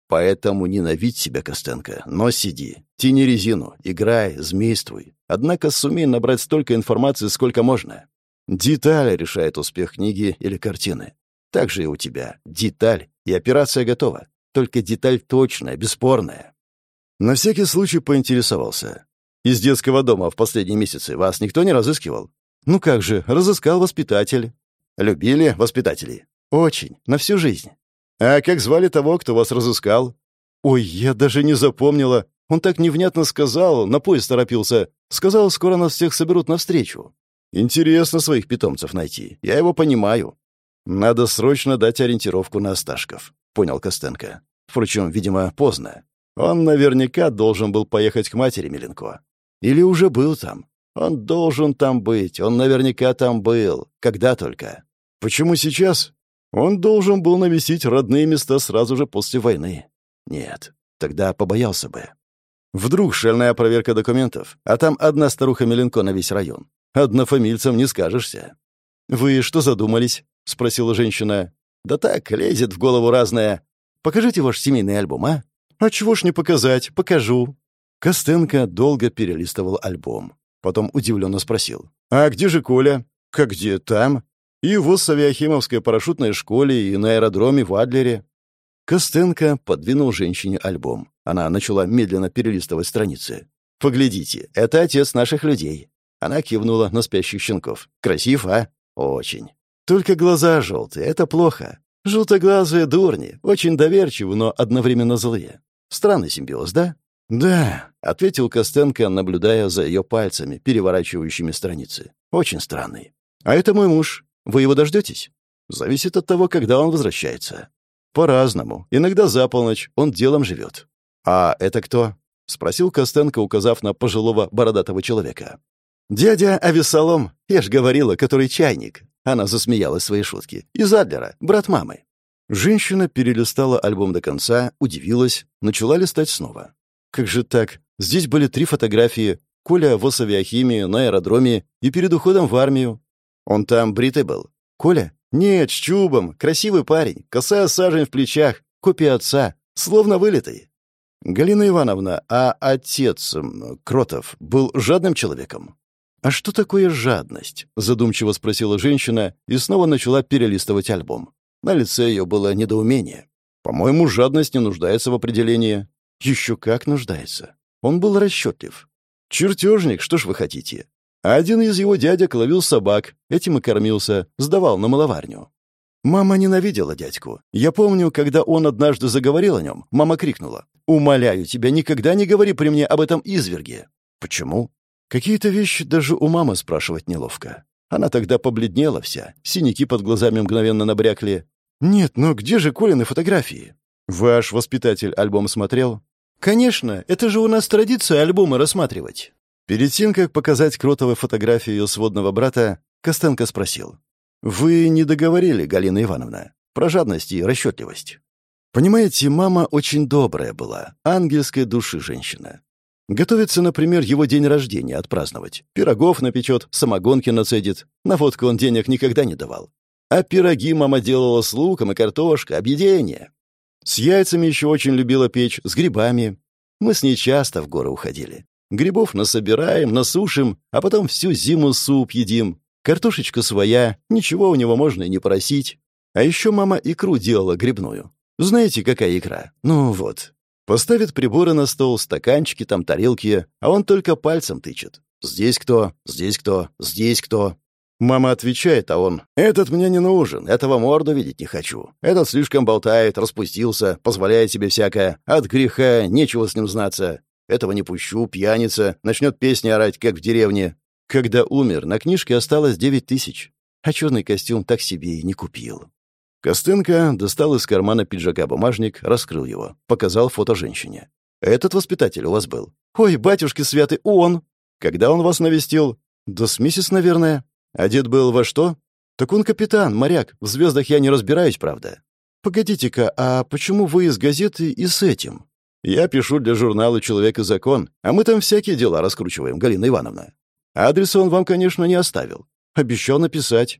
Поэтому ненавидь себя, Костенко, но сиди, тяни резину, играй, змействуй. Однако сумей набрать столько информации, сколько можно. Деталь решает успех книги или картины. Так же и у тебя. Деталь, и операция готова. Только деталь точная, бесспорная. На всякий случай поинтересовался. Из детского дома в последние месяцы вас никто не разыскивал? Ну как же, разыскал воспитатель. Любили воспитателей? Очень, на всю жизнь. А как звали того, кто вас разыскал? Ой, я даже не запомнила. Он так невнятно сказал, на поезд торопился. Сказал, скоро нас всех соберут навстречу. Интересно своих питомцев найти. Я его понимаю. Надо срочно дать ориентировку на Осташков. Понял Костенко. Впрочем, видимо, поздно. Он наверняка должен был поехать к матери Меленко. Или уже был там. Он должен там быть. Он наверняка там был. Когда только. Почему сейчас? Он должен был навестить родные места сразу же после войны. Нет, тогда побоялся бы. Вдруг шальная проверка документов, а там одна старуха Меленко на весь район. Однофамильцам не скажешься. «Вы что задумались?» — спросила женщина. «Да так, лезет в голову разное. Покажите ваш семейный альбом, а?» «А чего ж не показать? Покажу». Костенко долго перелистывал альбом. Потом удивленно спросил. «А где же Коля?» «Как где? Там?» «И в Авиахимовской парашютной школе, и на аэродроме в Адлере». Костенко подвинул женщине альбом. Она начала медленно перелистывать страницы. «Поглядите, это отец наших людей». Она кивнула на спящих щенков. «Красив, а?» «Очень». «Только глаза желтые, это плохо. Желтоглазые дурни, очень доверчивы, но одновременно злые. Странный симбиоз, да?» «Да», — ответил Костенко, наблюдая за ее пальцами, переворачивающими страницы. «Очень странный. А это мой муж. Вы его дождетесь?» «Зависит от того, когда он возвращается». «По-разному. Иногда за полночь. Он делом живет». «А это кто?» — спросил Костенко, указав на пожилого бородатого человека. «Дядя Авесолом, я ж говорила, который чайник». Она засмеялась своей шутки. «Из Адлера, брат мамы». Женщина перелистала альбом до конца, удивилась, начала листать снова. Как же так? Здесь были три фотографии. Коля в авиахимии, на аэродроме и перед уходом в армию. Он там бритый был. Коля? Нет, с чубом. Красивый парень. Косая сажень в плечах. Копия отца. Словно вылитый. Галина Ивановна, а отец, Кротов, был жадным человеком? «А что такое жадность?» — задумчиво спросила женщина и снова начала перелистывать альбом. На лице ее было недоумение. «По-моему, жадность не нуждается в определении. Еще как нуждается. Он был расчетлив. Чертежник, что ж вы хотите? один из его дядек ловил собак, этим и кормился, сдавал на маловарню. Мама ненавидела дядьку. Я помню, когда он однажды заговорил о нем, мама крикнула. «Умоляю тебя, никогда не говори при мне об этом изверге». «Почему?» Какие-то вещи даже у мамы спрашивать неловко. Она тогда побледнела вся, синяки под глазами мгновенно набрякли. «Нет, но где же Колины фотографии?» «Ваш воспитатель альбом смотрел?» «Конечно, это же у нас традиция альбомы рассматривать». Перед тем, как показать Кротовой фотографию ее сводного брата, Костенко спросил. «Вы не договорили, Галина Ивановна, про жадность и расчетливость. Понимаете, мама очень добрая была, ангельской души женщина. Готовится, например, его день рождения отпраздновать. Пирогов напечет, самогонки нацедит. На водку он денег никогда не давал. А пироги мама делала с луком и картошкой, объедение. С яйцами еще очень любила печь, с грибами. Мы с ней часто в горы уходили. Грибов насобираем, насушим, а потом всю зиму суп едим. Картошечка своя, ничего у него можно и не просить. А еще мама икру делала грибную. Знаете, какая икра? Ну вот. Поставит приборы на стол, стаканчики, там тарелки, а он только пальцем тычет. Здесь кто, здесь кто, здесь кто. Мама отвечает, а он «Этот мне не нужен, этого морду видеть не хочу. Этот слишком болтает, распустился, позволяет себе всякое. От греха нечего с ним знаться. Этого не пущу, пьяница, начнет песни орать, как в деревне. Когда умер, на книжке осталось девять тысяч, а черный костюм так себе и не купил». Костенко достал из кармана пиджака бумажник, раскрыл его, показал фото женщине. «Этот воспитатель у вас был?» «Ой, батюшки святый, он!» «Когда он вас навестил?» «Да с месяц, наверное». Одет был во что? Так он капитан, моряк. В звездах я не разбираюсь, правда. Погодите-ка, а почему вы из газеты и с этим? Я пишу для журнала «Человек и закон», а мы там всякие дела раскручиваем, Галина Ивановна. Адреса он вам, конечно, не оставил. Обещал написать.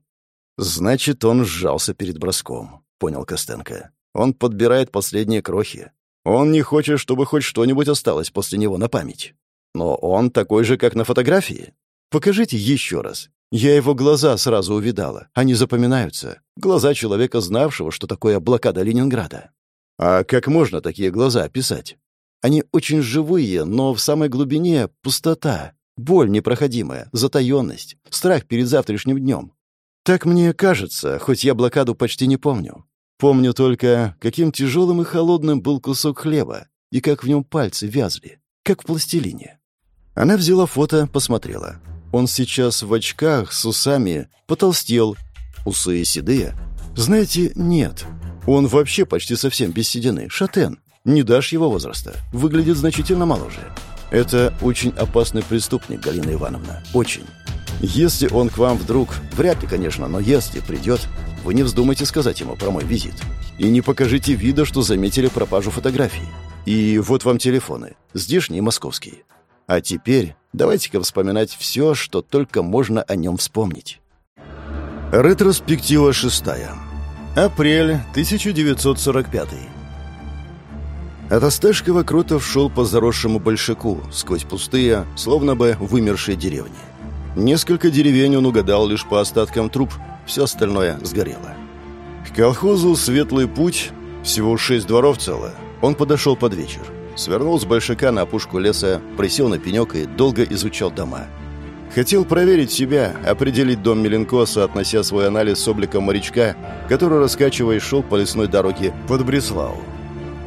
Значит, он сжался перед броском, понял Костенко. Он подбирает последние крохи. Он не хочет, чтобы хоть что-нибудь осталось после него на память. Но он такой же, как на фотографии. Покажите еще раз. Я его глаза сразу увидала. Они запоминаются. Глаза человека, знавшего, что такое блокада Ленинграда. А как можно такие глаза описать? Они очень живые, но в самой глубине пустота, боль непроходимая, затаенность, страх перед завтрашним днем. Так мне кажется, хоть я блокаду почти не помню. Помню только, каким тяжелым и холодным был кусок хлеба, и как в нем пальцы вязли, как в пластилине. Она взяла фото, посмотрела. Он сейчас в очках, с усами, потолстел. Усы седые? Знаете, нет. Он вообще почти совсем без седины. Шатен. Не дашь его возраста. Выглядит значительно моложе. Это очень опасный преступник, Галина Ивановна. Очень. Если он к вам вдруг, вряд ли, конечно, но если придет, вы не вздумайте сказать ему про мой визит. И не покажите вида, что заметили пропажу фотографий. И вот вам телефоны. Здешний и московский. А теперь давайте-ка вспоминать все, что только можно о нем вспомнить. Ретроспектива шестая. Апрель 1945. От Осташкова Крутов шел по заросшему большаку, сквозь пустые, словно бы вымершие деревни. Несколько деревень он угадал лишь по остаткам труб, все остальное сгорело. К колхозу «Светлый путь» всего шесть дворов цело. Он подошел под вечер. Свернул с большака на опушку леса, присел на пенек и долго изучал дома. Хотел проверить себя, определить дом Меленкоса, относя свой анализ с обликом морячка, который, раскачиваясь, шел по лесной дороге под Бреслау.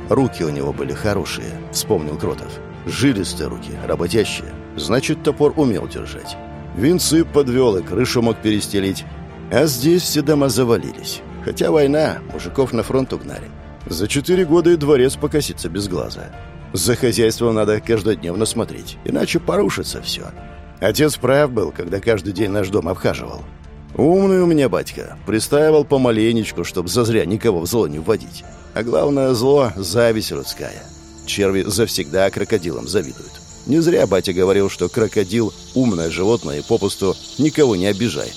Руки у него были хорошие, вспомнил Кротов. Жилистые руки, работящие. Значит, топор умел держать. Винцы подвел и крышу мог перестелить. А здесь все дома завалились. Хотя война, мужиков на фронт угнали. За четыре года и дворец покосится без глаза. За хозяйством надо каждодневно смотреть, иначе порушится все. Отец прав был, когда каждый день наш дом обхаживал. Умный у меня батька. Пристаивал помаленечку, чтобы зазря никого в зло не вводить. А главное зло — зависть людская. Черви завсегда крокодилам завидуют. Не зря батя говорил, что крокодил — умное животное и попусту никого не обижает.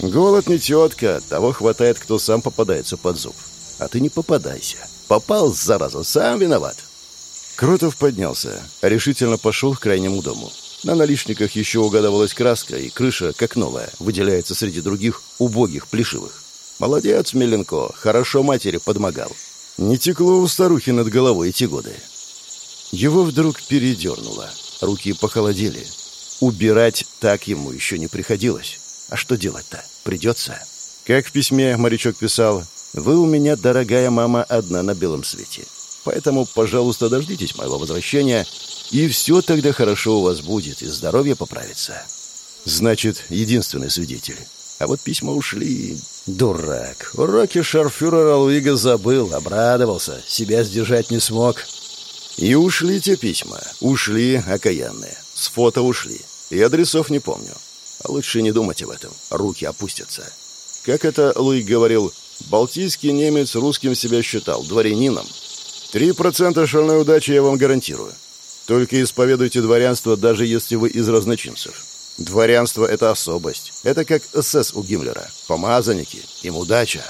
Голод не тетка, того хватает, кто сам попадается под зуб. А ты не попадайся. Попал, зараза, сам виноват. Кротов поднялся, решительно пошел к крайнему дому. На наличниках еще угадывалась краска, и крыша, как новая, выделяется среди других убогих плешивых. Молодец, Меленко, хорошо матери подмогал. Не текло у старухи над головой эти годы. Его вдруг передернуло. Руки похолодели. Убирать так ему еще не приходилось. А что делать-то? Придется. Как в письме морячок писал, «Вы у меня, дорогая мама, одна на белом свете. Поэтому, пожалуйста, дождитесь моего возвращения, и все тогда хорошо у вас будет, и здоровье поправится». Значит, единственный свидетель. А вот письма ушли. Дурак. Уроки шарфюрера Луига забыл, обрадовался, себя сдержать не смог. И ушли те письма. Ушли окаянные. С фото ушли. И адресов не помню. А лучше не думать об этом. Руки опустятся. Как это Луик говорил, балтийский немец русским себя считал, дворянином. Три процента шальной удачи я вам гарантирую. Только исповедуйте дворянство, даже если вы из разночинцев. Дворянство — это особость. Это как СС у Гиммлера. Помазанники. Им удача.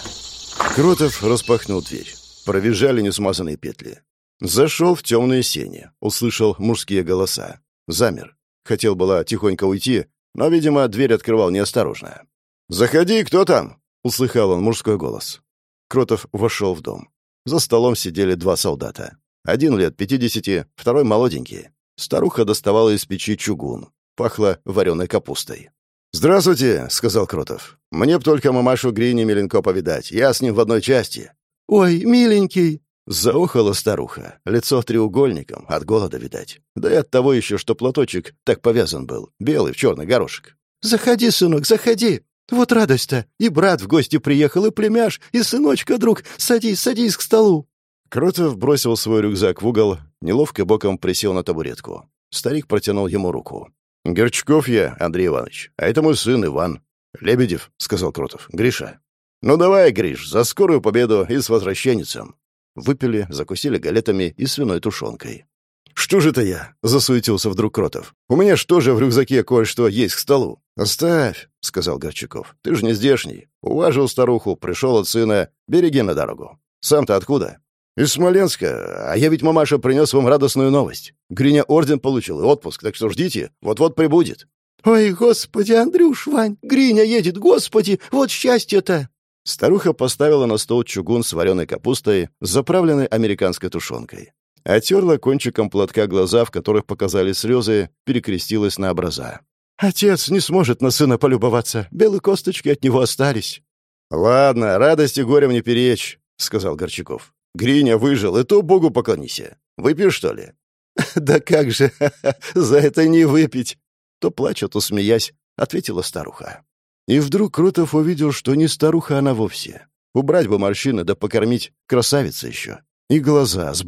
Кротов распахнул дверь. Провизжали несмазанные петли. Зашел в темные сени. Услышал мужские голоса. Замер. Хотел было тихонько уйти, но, видимо, дверь открывал неосторожно. «Заходи, кто там?» — услыхал он мужской голос. Кротов вошел в дом. За столом сидели два солдата. Один лет пятидесяти, второй молоденький. Старуха доставала из печи чугун. Пахло вареной капустой. «Здравствуйте», — сказал Кротов. «Мне б только мамашу Грини Меленко повидать. Я с ним в одной части». «Ой, миленький!» Заохала старуха. Лицо треугольником, от голода, видать. Да и от того еще, что платочек так повязан был. Белый в черный горошек. «Заходи, сынок, заходи! Вот радость-то! И брат в гости приехал, и племяш, и сыночка, друг! Садись, садись к столу!» Кротов бросил свой рюкзак в угол, неловко боком присел на табуретку. Старик протянул ему руку. «Горчаков я, Андрей Иванович, а это мой сын Иван». «Лебедев», — сказал Кротов, — «Гриша». «Ну давай, Гриш, за скорую победу и с возвращенницем». Выпили, закусили галетами и свиной тушенкой. «Что же это я?» — засуетился вдруг Кротов. «У меня что же в рюкзаке кое-что есть к столу?» «Оставь», — сказал Горчаков. «Ты же не здешний. Уважил старуху, пришел от сына. Береги на дорогу. Сам-то откуда?» «Из Смоленска. А я ведь, мамаша, принес вам радостную новость. Гриня орден получил и отпуск, так что ждите, вот-вот прибудет». «Ой, господи, Андрюш, Вань, Гриня едет, господи, вот счастье-то!» Старуха поставила на стол чугун с вареной капустой, заправленной американской тушенкой. Отерла кончиком платка глаза, в которых показались слезы, перекрестилась на образа. «Отец не сможет на сына полюбоваться. Белые косточки от него остались». «Ладно, радости горем не перечь», — сказал Горчаков. Гриня выжил, и то Богу поклонися. Выпьешь, что ли?» «Да как же, за это не выпить!» То плача, то смеясь, ответила старуха. И вдруг Крутов увидел, что не старуха она вовсе. Убрать бы морщины, да покормить красавица еще. И глаза с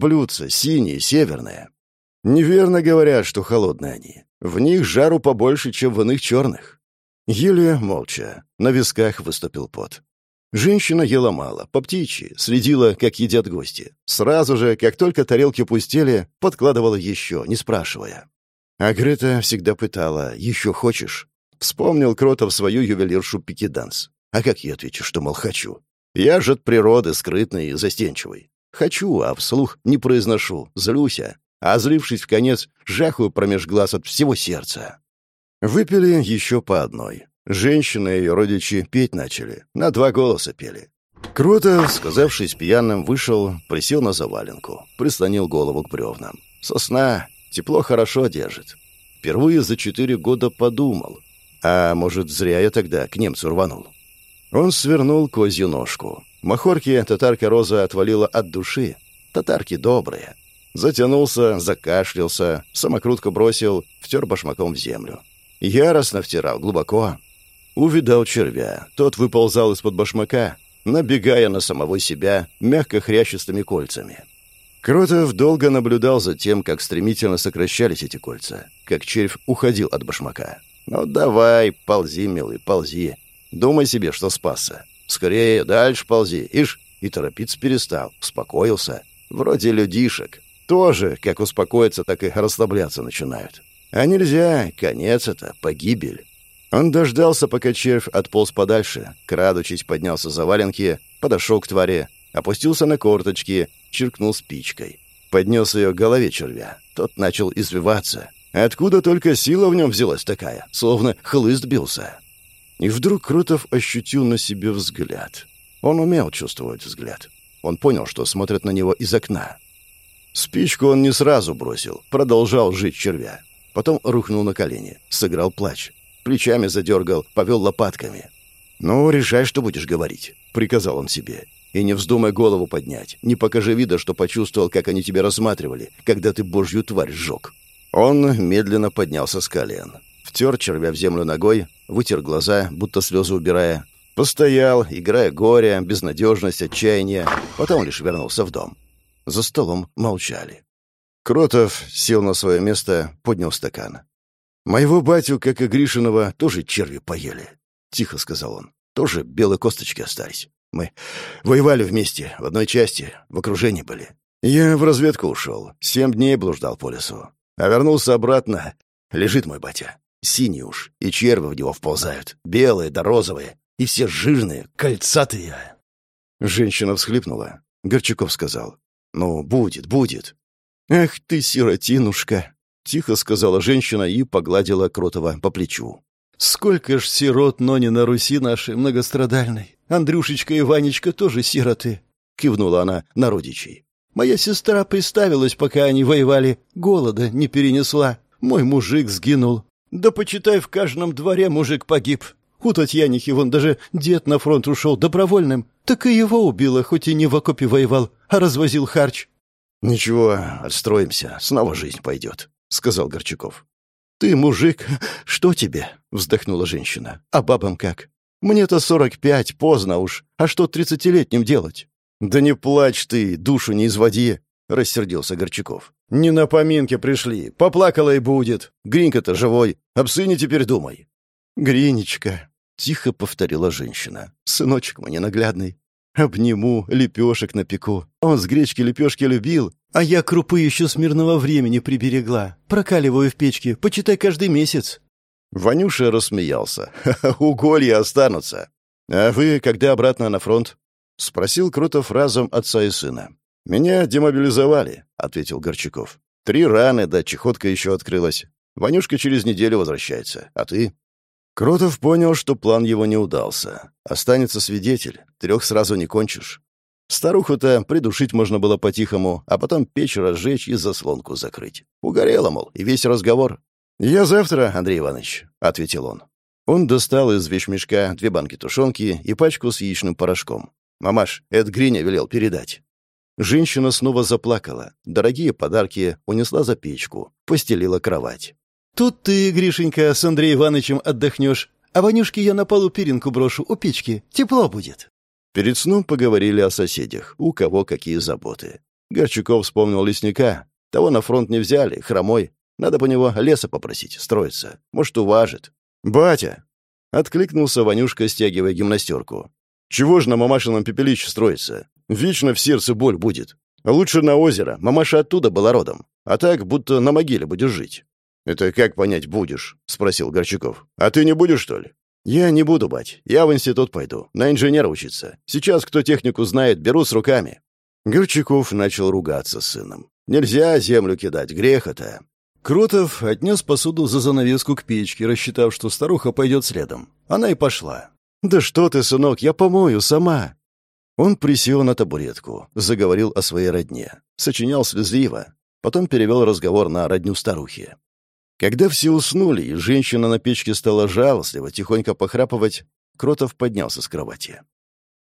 синие, северные. Неверно говорят, что холодные они. В них жару побольше, чем в иных черных. Еле молча. На висках выступил пот. Женщина ела мало, по птичьи, следила, как едят гости. Сразу же, как только тарелки пустели, подкладывала еще, не спрашивая. А Грета всегда пытала «Еще хочешь?» Вспомнил Кротов свою ювелиршу Пикиданс. А как я отвечу, что, мол, хочу? Я же от природы скрытный и застенчивый. Хочу, а вслух не произношу, злюся. А злившись в конец, жахаю промеж глаз от всего сердца. Выпили еще по одной. Женщины и ее родичи петь начали. На два голоса пели. Кротов, сказавшись пьяным, вышел, присел на заваленку, прислонил голову к бревнам. Сосна тепло хорошо держит. Впервые за четыре года подумал. А может, зря я тогда к немцу рванул. Он свернул козью ножку. Махорки татарка Роза отвалила от души. Татарки добрые. Затянулся, закашлялся, самокрутку бросил, втер башмаком в землю. Яростно втирал, глубоко. Увидал червя. Тот выползал из-под башмака, набегая на самого себя мягко хрящистыми кольцами. Кротов долго наблюдал за тем, как стремительно сокращались эти кольца, как червь уходил от башмака. «Ну давай, ползи, милый, ползи. Думай себе, что спасся. Скорее, дальше ползи. Ишь, и торопиться перестал, успокоился. Вроде людишек. Тоже, как успокоиться, так и расслабляться начинают. А нельзя, конец это, погибель. Он дождался, пока червь отполз подальше, крадучись поднялся за валенки, подошел к твари, опустился на корточки, чиркнул спичкой. Поднес ее к голове червя. Тот начал извиваться. Откуда только сила в нем взялась такая, словно хлыст бился. И вдруг Крутов ощутил на себе взгляд. Он умел чувствовать взгляд. Он понял, что смотрят на него из окна. Спичку он не сразу бросил, продолжал жить червя. Потом рухнул на колени, сыграл плач. Плечами задергал, повел лопатками. «Ну, решай, что будешь говорить», — приказал он себе. «И не вздумай голову поднять. Не покажи вида, что почувствовал, как они тебя рассматривали, когда ты божью тварь сжег». Он медленно поднялся с колен. Втер червя в землю ногой, вытер глаза, будто слезы убирая. Постоял, играя горе, безнадежность, отчаяние. Потом лишь вернулся в дом. За столом молчали. Кротов сел на свое место, поднял стакан. «Моего батю, как и Гришинова, тоже черви поели», — тихо сказал он. «Тоже белые косточки остались. Мы воевали вместе, в одной части, в окружении были. Я в разведку ушел, семь дней блуждал по лесу. А вернулся обратно. Лежит мой батя. Синий уж, и черви в него вползают. Белые да розовые. И все жирные, кольцатые». Женщина всхлипнула. Горчаков сказал. «Ну, будет, будет. «Ах ты, сиротинушка!» — тихо сказала женщина и погладила Кротова по плечу. «Сколько ж сирот, но не на Руси нашей многострадальной! Андрюшечка и Ванечка тоже сироты!» — кивнула она на родичей. «Моя сестра приставилась, пока они воевали, голода не перенесла. Мой мужик сгинул. Да почитай, в каждом дворе мужик погиб. У Татьянихи вон даже дед на фронт ушел добровольным. Так и его убило, хоть и не в окопе воевал, а развозил харч. «Ничего, отстроимся, снова жизнь пойдет», — сказал Горчаков. «Ты мужик, что тебе?» — вздохнула женщина. «А бабам как? Мне-то сорок пять, поздно уж. А что тридцатилетним делать?» «Да не плачь ты, душу не изводи», — рассердился Горчаков. «Не на поминки пришли. Поплакала и будет. Гринька-то живой. Об сыне теперь думай». «Гринечка», — тихо повторила женщина. «Сыночек мой ненаглядный. Обниму, лепешек напеку. Он с гречки лепешки любил, а я крупы еще с мирного времени приберегла. Прокаливаю в печке, почитай каждый месяц». Ванюша рассмеялся. «Уголья останутся. А вы когда обратно на фронт?» — спросил Крутов разом отца и сына. «Меня демобилизовали», — ответил Горчаков. «Три раны, да чехотка еще открылась. Ванюшка через неделю возвращается. А ты?» Кротов понял, что план его не удался. Останется свидетель, трех сразу не кончишь. Старуху-то придушить можно было по-тихому, а потом печь разжечь и заслонку закрыть. Угорело, мол, и весь разговор. «Я завтра, Андрей Иванович», — ответил он. Он достал из вещмешка две банки тушенки и пачку с яичным порошком. «Мамаш, это Гриня велел передать». Женщина снова заплакала. Дорогие подарки унесла за печку, постелила кровать. Тут ты, Гришенька, с Андреем Ивановичем отдохнешь, а Ванюшке я на полу перинку брошу у печки. Тепло будет». Перед сном поговорили о соседях, у кого какие заботы. Горчаков вспомнил лесника. Того на фронт не взяли, хромой. Надо по него леса попросить, строиться. Может, уважит. «Батя!» — откликнулся Ванюшка, стягивая гимнастерку. «Чего ж на мамашином пепелище строиться? Вечно в сердце боль будет. Лучше на озеро. Мамаша оттуда была родом. А так, будто на могиле будешь жить. «Это как понять будешь?» — спросил Горчаков. «А ты не будешь, что ли?» «Я не буду, бать. Я в институт пойду. На инженера учиться. Сейчас кто технику знает, беру с руками». Горчаков начал ругаться с сыном. «Нельзя землю кидать, грех это». Крутов отнес посуду за занавеску к печке, рассчитав, что старуха пойдет следом. Она и пошла. «Да что ты, сынок, я помою сама». Он присел на табуретку, заговорил о своей родне, сочинял слезливо, потом перевел разговор на родню старухи. Когда все уснули, и женщина на печке стала жалостливо, тихонько похрапывать, Кротов поднялся с кровати.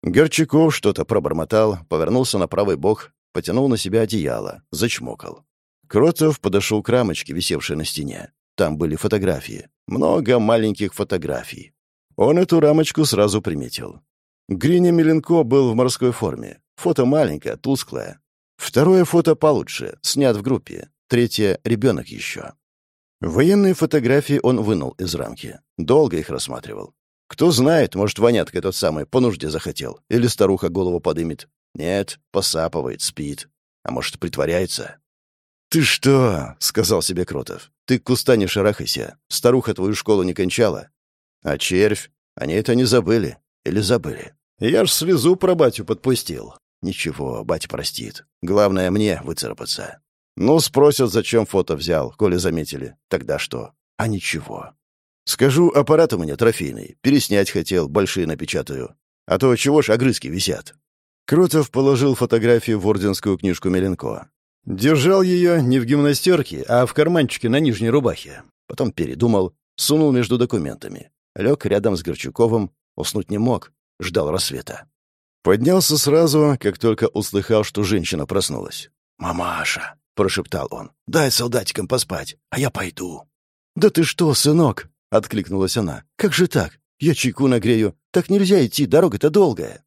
Горчаков что-то пробормотал, повернулся на правый бок, потянул на себя одеяло, зачмокал. Кротов подошел к рамочке, висевшей на стене. Там были фотографии. Много маленьких фотографий. Он эту рамочку сразу приметил. Гриня Миленко был в морской форме. Фото маленькое, тусклое. Второе фото получше, снят в группе. Третье — ребенок еще. Военные фотографии он вынул из рамки. Долго их рассматривал. Кто знает, может, вонятка тот самый по нужде захотел. Или старуха голову подымет. Нет, посапывает, спит. А может, притворяется. «Ты что?» — сказал себе Кротов. «Ты к куста не шарахайся. Старуха твою школу не кончала. А червь? Они это не забыли. Или забыли? Я ж слезу про батю подпустил. Ничего, батя простит. Главное мне выцарапаться. Ну, спросят, зачем фото взял, коли заметили. Тогда что? А ничего. Скажу, аппарат у меня трофейный. Переснять хотел, большие напечатаю. А то чего ж огрызки висят? Кротов положил фотографию в орденскую книжку Меленко. Держал ее не в гимнастерке, а в карманчике на нижней рубахе. Потом передумал, сунул между документами лег рядом с Горчаковым, уснуть не мог, ждал рассвета. Поднялся сразу, как только услыхал, что женщина проснулась. «Мамаша!» — прошептал он. «Дай солдатикам поспать, а я пойду». «Да ты что, сынок?» — откликнулась она. «Как же так? Я чайку нагрею. Так нельзя идти, дорога-то долгая».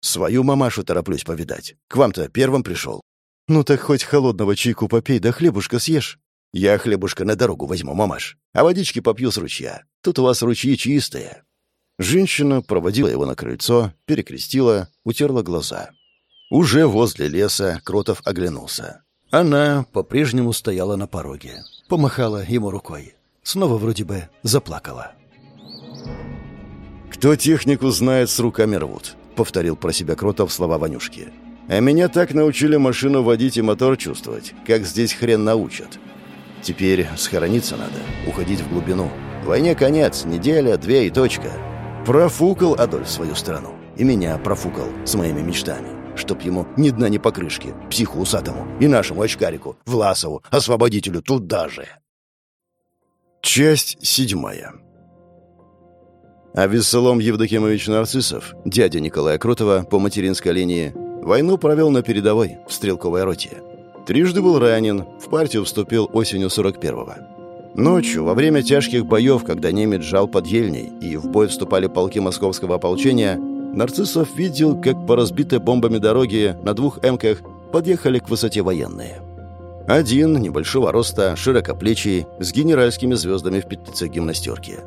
«Свою мамашу тороплюсь повидать. К вам-то первым пришел». «Ну так хоть холодного чайку попей, да хлебушка съешь». «Я хлебушка на дорогу возьму, мамаш, а водички попью с ручья. Тут у вас ручьи чистые». Женщина проводила его на крыльцо, перекрестила, утерла глаза. Уже возле леса Кротов оглянулся. Она по-прежнему стояла на пороге. Помахала ему рукой. Снова вроде бы заплакала. «Кто технику знает, с руками рвут», — повторил про себя Кротов слова Ванюшки. «А меня так научили машину водить и мотор чувствовать, как здесь хрен научат. Теперь схорониться надо, уходить в глубину. Войне конец, неделя, две и точка. Профукал Адольф свою страну. И меня профукал с моими мечтами. Чтоб ему ни дна, ни покрышки, психу усатому и нашему очкарику, Власову, освободителю туда же. Часть седьмая. А Вессолом Евдокимович Нарциссов, дядя Николая Крутого по материнской линии, войну провел на передовой, в стрелковой роте. Трижды был ранен, в партию вступил осенью 41-го. Ночью, во время тяжких боев, когда немец жал под Ельней и в бой вступали полки московского ополчения, Нарциссов видел, как по разбитой бомбами дороге на двух «Эмках» подъехали к высоте военные. Один, небольшого роста, широкоплечий, с генеральскими звездами в петлице гимнастерки.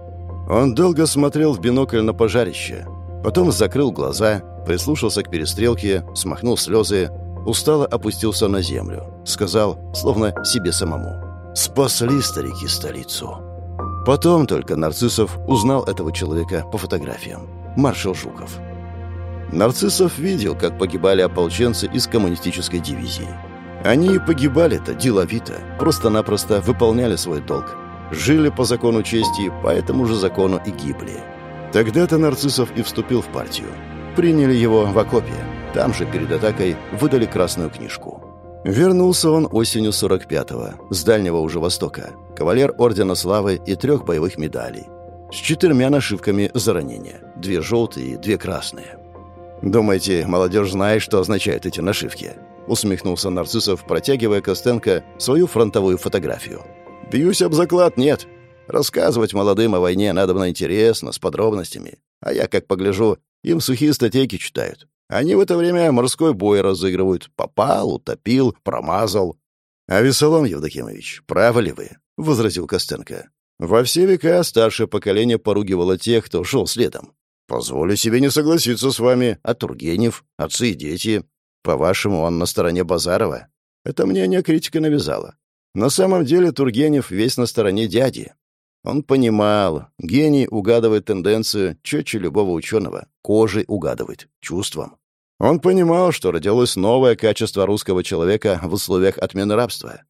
Он долго смотрел в бинокль на пожарище, потом закрыл глаза, прислушался к перестрелке, смахнул слезы, устало опустился на землю. Сказал, словно себе самому. «Спасли старики столицу». Потом только Нарциссов узнал этого человека по фотографиям. Маршал Жуков. Нарциссов видел, как погибали ополченцы из коммунистической дивизии. Они погибали-то деловито, просто-напросто выполняли свой долг. Жили по закону чести, по этому же закону и гибли. Тогда-то Нарциссов и вступил в партию. Приняли его в окопе, там же, перед атакой, выдали красную книжку. Вернулся он осенью 45-го, с Дальнего уже Востока, кавалер Ордена Славы и трех боевых медалей. С четырьмя нашивками за ранения. Две желтые и две красные. «Думаете, молодежь знает, что означают эти нашивки?» усмехнулся Нарциссов, протягивая Костенко свою фронтовую фотографию. «Бьюсь об заклад, нет. Рассказывать молодым о войне надо бы интересно, с подробностями. А я, как погляжу, им сухие статейки читают. Они в это время морской бой разыгрывают. Попал, утопил, промазал. — А Весолом Евдокимович, правы ли вы? — возразил Костенко. Во все века старшее поколение поругивало тех, кто шел следом. Позволю себе не согласиться с вами. А Тургенев, отцы и дети. По-вашему, он на стороне Базарова? Это мнение критика навязала. На самом деле Тургенев весь на стороне дяди. Он понимал, гений угадывает тенденцию четче любого ученого, кожей угадывает, чувством. Он понимал, что родилось новое качество русского человека в условиях отмены рабства.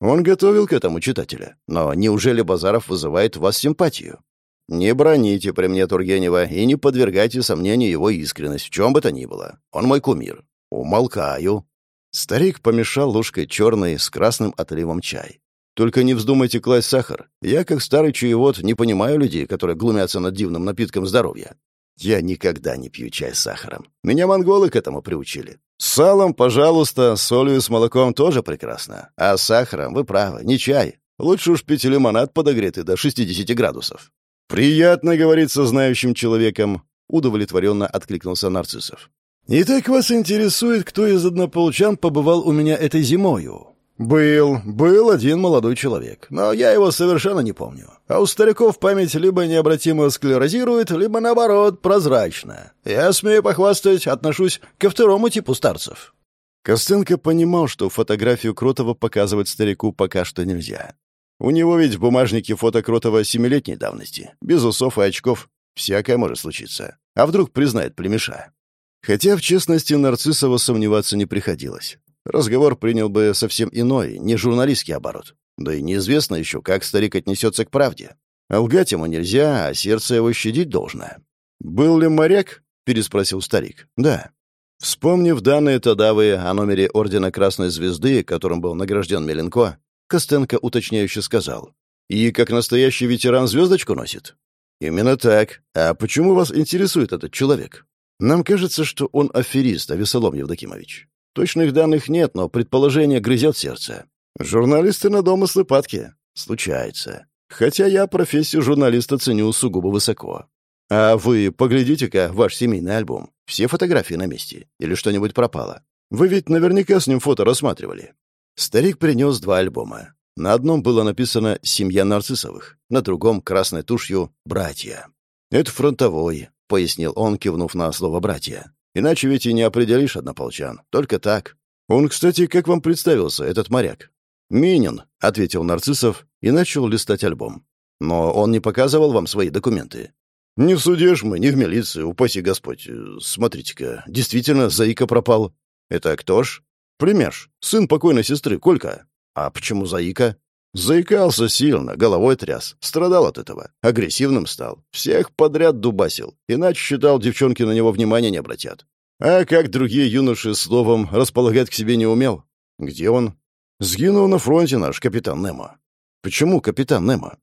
Он готовил к этому читателя. Но неужели Базаров вызывает в вас симпатию? Не броните при мне Тургенева и не подвергайте сомнению его искренность в чем бы то ни было. Он мой кумир. Умолкаю. Старик помешал ложкой черный с красным отливом чай. Только не вздумайте класть сахар. Я, как старый чаевод, не понимаю людей, которые глумятся над дивным напитком здоровья. Я никогда не пью чай с сахаром. Меня монголы к этому приучили. С салом, пожалуйста, с солью и с молоком тоже прекрасно. А с сахаром, вы правы, не чай. Лучше уж пить лимонад подогретый до 60 градусов. «Приятно говорить со знающим человеком», — удовлетворенно откликнулся Нарциссов. «Итак, вас интересует, кто из однополчан побывал у меня этой зимою?» «Был, был один молодой человек, но я его совершенно не помню. А у стариков память либо необратимо склерозирует, либо, наоборот, прозрачна. Я, смею похвастать, отношусь ко второму типу старцев». Костенко понимал, что фотографию Кротова показывать старику пока что нельзя. У него ведь в бумажнике фото Кротова семилетней давности, без усов и очков. Всякое может случиться. А вдруг признает племеша? Хотя в честности Нарциссова сомневаться не приходилось. Разговор принял бы совсем иной, не журналистский оборот. Да и неизвестно еще, как старик отнесется к правде. А лгать ему нельзя, а сердце его щадить должно. «Был ли моряк?» — переспросил старик. «Да». Вспомнив данные Тадавы о номере Ордена Красной Звезды, которым был награжден Меленко, Костенко уточняюще сказал. «И как настоящий ветеран звездочку носит?» «Именно так. А почему вас интересует этот человек?» «Нам кажется, что он аферист, а Весолом Евдокимович. Точных данных нет, но предположение грызет сердце. Журналисты на домыслы падки. Случается. Хотя я профессию журналиста ценю сугубо высоко. А вы поглядите-ка ваш семейный альбом. Все фотографии на месте. Или что-нибудь пропало. Вы ведь наверняка с ним фото рассматривали. Старик принес два альбома. На одном было написано «Семья Нарциссовых», на другом — красной тушью «Братья». «Это фронтовой», — пояснил он, кивнув на слово «братья». Иначе ведь и не определишь однополчан. Только так. Он, кстати, как вам представился, этот моряк? «Минин», — ответил Нарциссов и начал листать альбом. «Но он не показывал вам свои документы?» «Не в суде ж мы, не в милиции, упаси Господь. Смотрите-ка, действительно, Заика пропал». «Это кто ж?» «Племяш, сын покойной сестры, Колька». «А почему Заика?» Заикался сильно, головой тряс, страдал от этого, агрессивным стал, всех подряд дубасил, иначе считал, девчонки на него внимания не обратят. А как другие юноши словом располагать к себе не умел? Где он? Сгинул на фронте наш капитан Немо. Почему капитан Немо?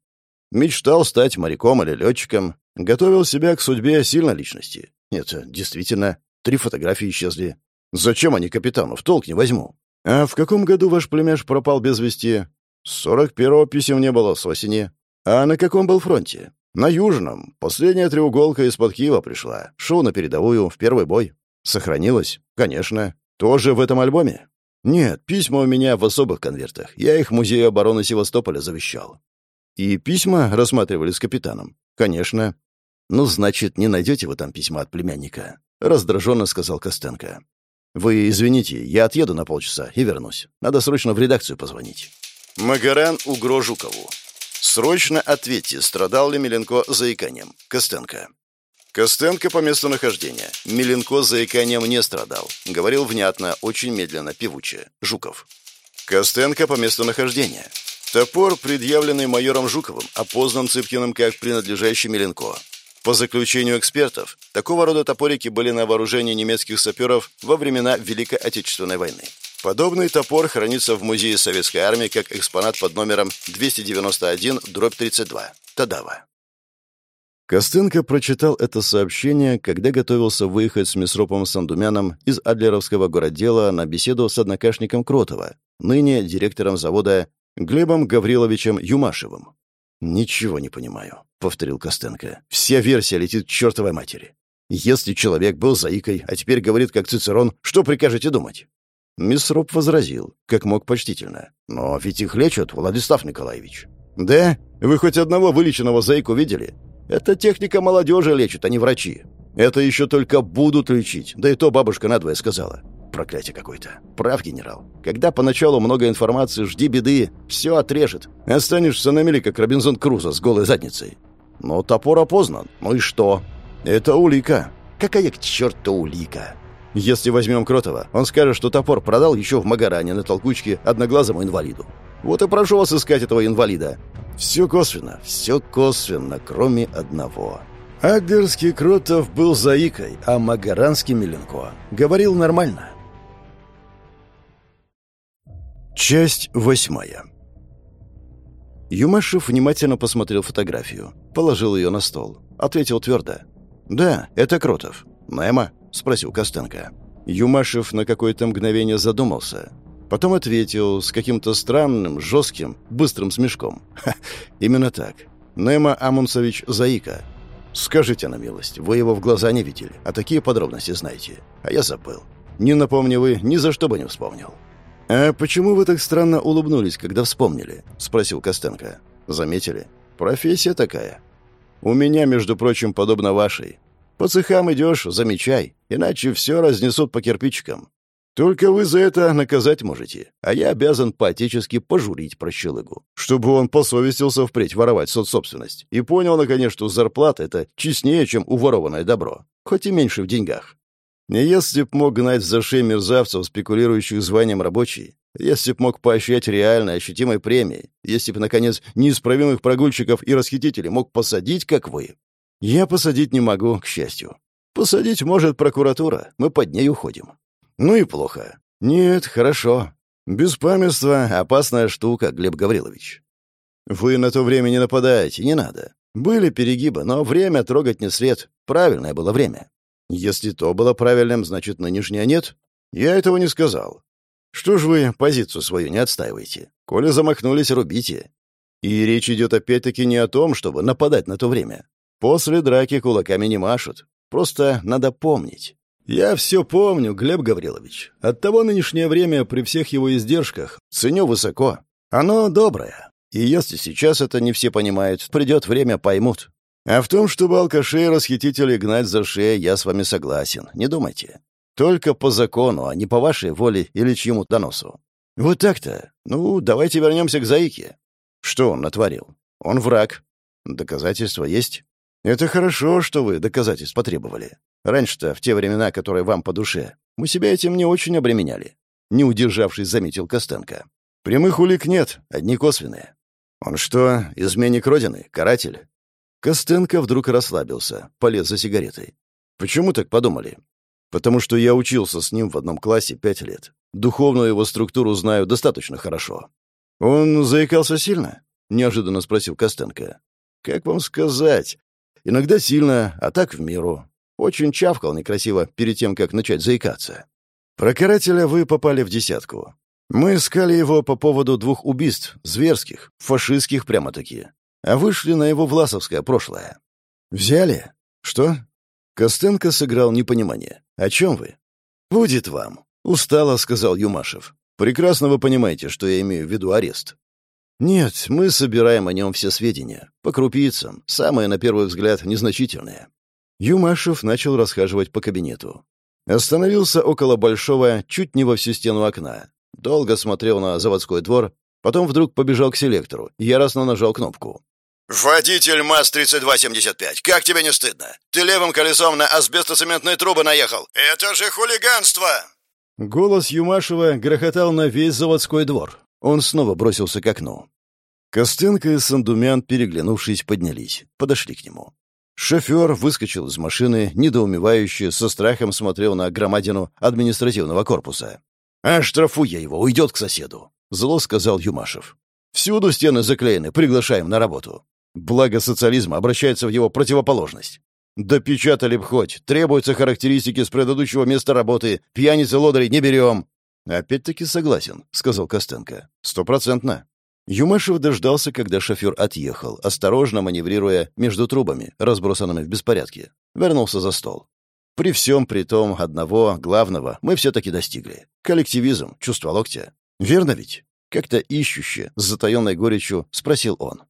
Мечтал стать моряком или летчиком, готовил себя к судьбе сильной личности. Нет, действительно, три фотографии исчезли. Зачем они капитану? В толк не возьму. А в каком году ваш племяш пропал без вести? Сорок первого писем не было с осени. А на каком был фронте? На Южном. Последняя треуголка из-под Киева пришла. Шел на передовую, в первый бой. Сохранилось? Конечно. Тоже в этом альбоме? Нет, письма у меня в особых конвертах. Я их в Музее обороны Севастополя завещал. И письма рассматривали с капитаном? Конечно. Ну, значит, не найдете вы там письма от племянника? Раздраженно сказал Костенко. Вы извините, я отъеду на полчаса и вернусь. Надо срочно в редакцию позвонить. Магаран Угро Жукову. Срочно ответьте, страдал ли Миленко заиканием. Костенко. Костенко по месту нахождения. Миленко заиканием не страдал. Говорил внятно, очень медленно, певуче. Жуков. Костенко по месту нахождения. Топор, предъявленный майором Жуковым, опознан Цыпкиным как принадлежащий Миленко. По заключению экспертов, такого рода топорики были на вооружении немецких саперов во времена Великой Отечественной войны. Подобный топор хранится в Музее Советской Армии как экспонат под номером 291-32. Тадава. Костенко прочитал это сообщение, когда готовился выехать с Месропом Сандумяном из Адлеровского городдела на беседу с однокашником Кротова, ныне директором завода Глебом Гавриловичем Юмашевым. «Ничего не понимаю», — повторил Костенко. «Вся версия летит к чертовой матери. Если человек был заикой, а теперь говорит как Цицерон, что прикажете думать?» Мисроп возразил, как мог почтительно. «Но ведь их лечат, Владислав Николаевич». «Да? Вы хоть одного вылеченного зайку видели? Это техника молодежи лечит, а не врачи. Это еще только будут лечить, да и то бабушка надвое сказала. Проклятие какое-то. Прав, генерал. Когда поначалу много информации, жди беды, все отрежет. Останешься на мели, как Робинзон Крузо с голой задницей. Но топор опознан. Ну и что? Это улика. Какая к черту улика? Если возьмем Кротова, он скажет, что топор продал еще в Магаране на толкучке одноглазому инвалиду. Вот и прошу вас искать этого инвалида. Все косвенно, все косвенно, кроме одного. Адлерский Кротов был заикой, а Магаранский Миленко говорил нормально. Часть восьмая. Юмашев внимательно посмотрел фотографию, положил ее на стол, ответил твердо. «Да, это Кротов». «Немо?» — спросил Костенко. Юмашев на какое-то мгновение задумался. Потом ответил с каким-то странным, жестким, быстрым смешком. «Ха, именно так. Немо Амунсович Заика. Скажите на милость, вы его в глаза не видели, а такие подробности знаете. А я забыл. Не напомню вы, ни за что бы не вспомнил». «А почему вы так странно улыбнулись, когда вспомнили?» — спросил Костенко. «Заметили? Профессия такая. У меня, между прочим, подобно вашей. По цехам идешь, замечай, иначе все разнесут по кирпичикам. Только вы за это наказать можете, а я обязан поотечески пожурить прощелыгу, чтобы он посовестился впредь воровать соцсобственность и понял, наконец, что зарплата — это честнее, чем уворованное добро, хоть и меньше в деньгах. Если б мог гнать за шеи мерзавцев, спекулирующих званием рабочий, если б мог поощрять реальной ощутимой премией, если б, наконец, неисправимых прогульщиков и расхитителей мог посадить, как вы. Я посадить не могу, к счастью. Посадить может прокуратура, мы под ней уходим. Ну и плохо. Нет, хорошо. Беспамятство — опасная штука, Глеб Гаврилович. Вы на то время не нападаете, не надо. Были перегибы, но время трогать не след. Правильное было время. Если то было правильным, значит, нынешнее нет? Я этого не сказал. Что ж вы позицию свою не отстаиваете? Коли замахнулись, рубите. И речь идет опять-таки не о том, чтобы нападать на то время. После драки кулаками не машут. Просто надо помнить. Я все помню, Глеб Гаврилович. Оттого нынешнее время при всех его издержках ценю высоко. Оно доброе. И если сейчас это не все понимают, придет время, поймут. А в том, чтобы алкашей и расхитителей гнать за шею, я с вами согласен. Не думайте. Только по закону, а не по вашей воле или чьему доносу. Вот так-то. Ну, давайте вернемся к Заике. Что он натворил? Он враг. Доказательства есть? Это хорошо, что вы доказательств потребовали. Раньше-то, в те времена, которые вам по душе, мы себя этим не очень обременяли. Не удержавшись, заметил Костенко. Прямых улик нет, одни косвенные. Он что, изменник Родины, каратель? Костенко вдруг расслабился, полез за сигаретой. «Почему так подумали?» «Потому что я учился с ним в одном классе пять лет. Духовную его структуру знаю достаточно хорошо». «Он заикался сильно?» — неожиданно спросил Костенко. «Как вам сказать? Иногда сильно, а так в меру. Очень чавкал некрасиво перед тем, как начать заикаться. Про карателя вы попали в десятку. Мы искали его по поводу двух убийств, зверских, фашистских прямо-таки а вышли на его власовское прошлое. «Взяли? Что?» Костенко сыграл непонимание. «О чем вы?» «Будет вам», — устало сказал Юмашев. «Прекрасно вы понимаете, что я имею в виду арест». «Нет, мы собираем о нем все сведения. По крупицам, самые, на первый взгляд, незначительные». Юмашев начал расхаживать по кабинету. Остановился около большого, чуть не во всю стену окна. Долго смотрел на заводской двор, потом вдруг побежал к селектору, яростно нажал кнопку. «Водитель МАЗ-3275, как тебе не стыдно? Ты левым колесом на асбестоцементные трубы наехал. Это же хулиганство!» Голос Юмашева грохотал на весь заводской двор. Он снова бросился к окну. Костенко и Сандумян, переглянувшись, поднялись, подошли к нему. Шофер выскочил из машины, недоумевающе, со страхом смотрел на громадину административного корпуса. «А штрафу я его, уйдет к соседу», — зло сказал Юмашев. «Всюду стены заклеены, приглашаем на работу. Благо социализма обращается в его противоположность. Допечатали б хоть. Требуются характеристики с предыдущего места работы. Пьяницы лодырей не берем. Опять-таки согласен, сказал Костенко. Стопроцентно. Юмашев дождался, когда шофер отъехал, осторожно маневрируя между трубами, разбросанными в беспорядке. Вернулся за стол. При всем при том одного, главного, мы все-таки достигли. Коллективизм, чувство локтя. Верно ведь? Как-то ищуще, с затаенной горечью, спросил он.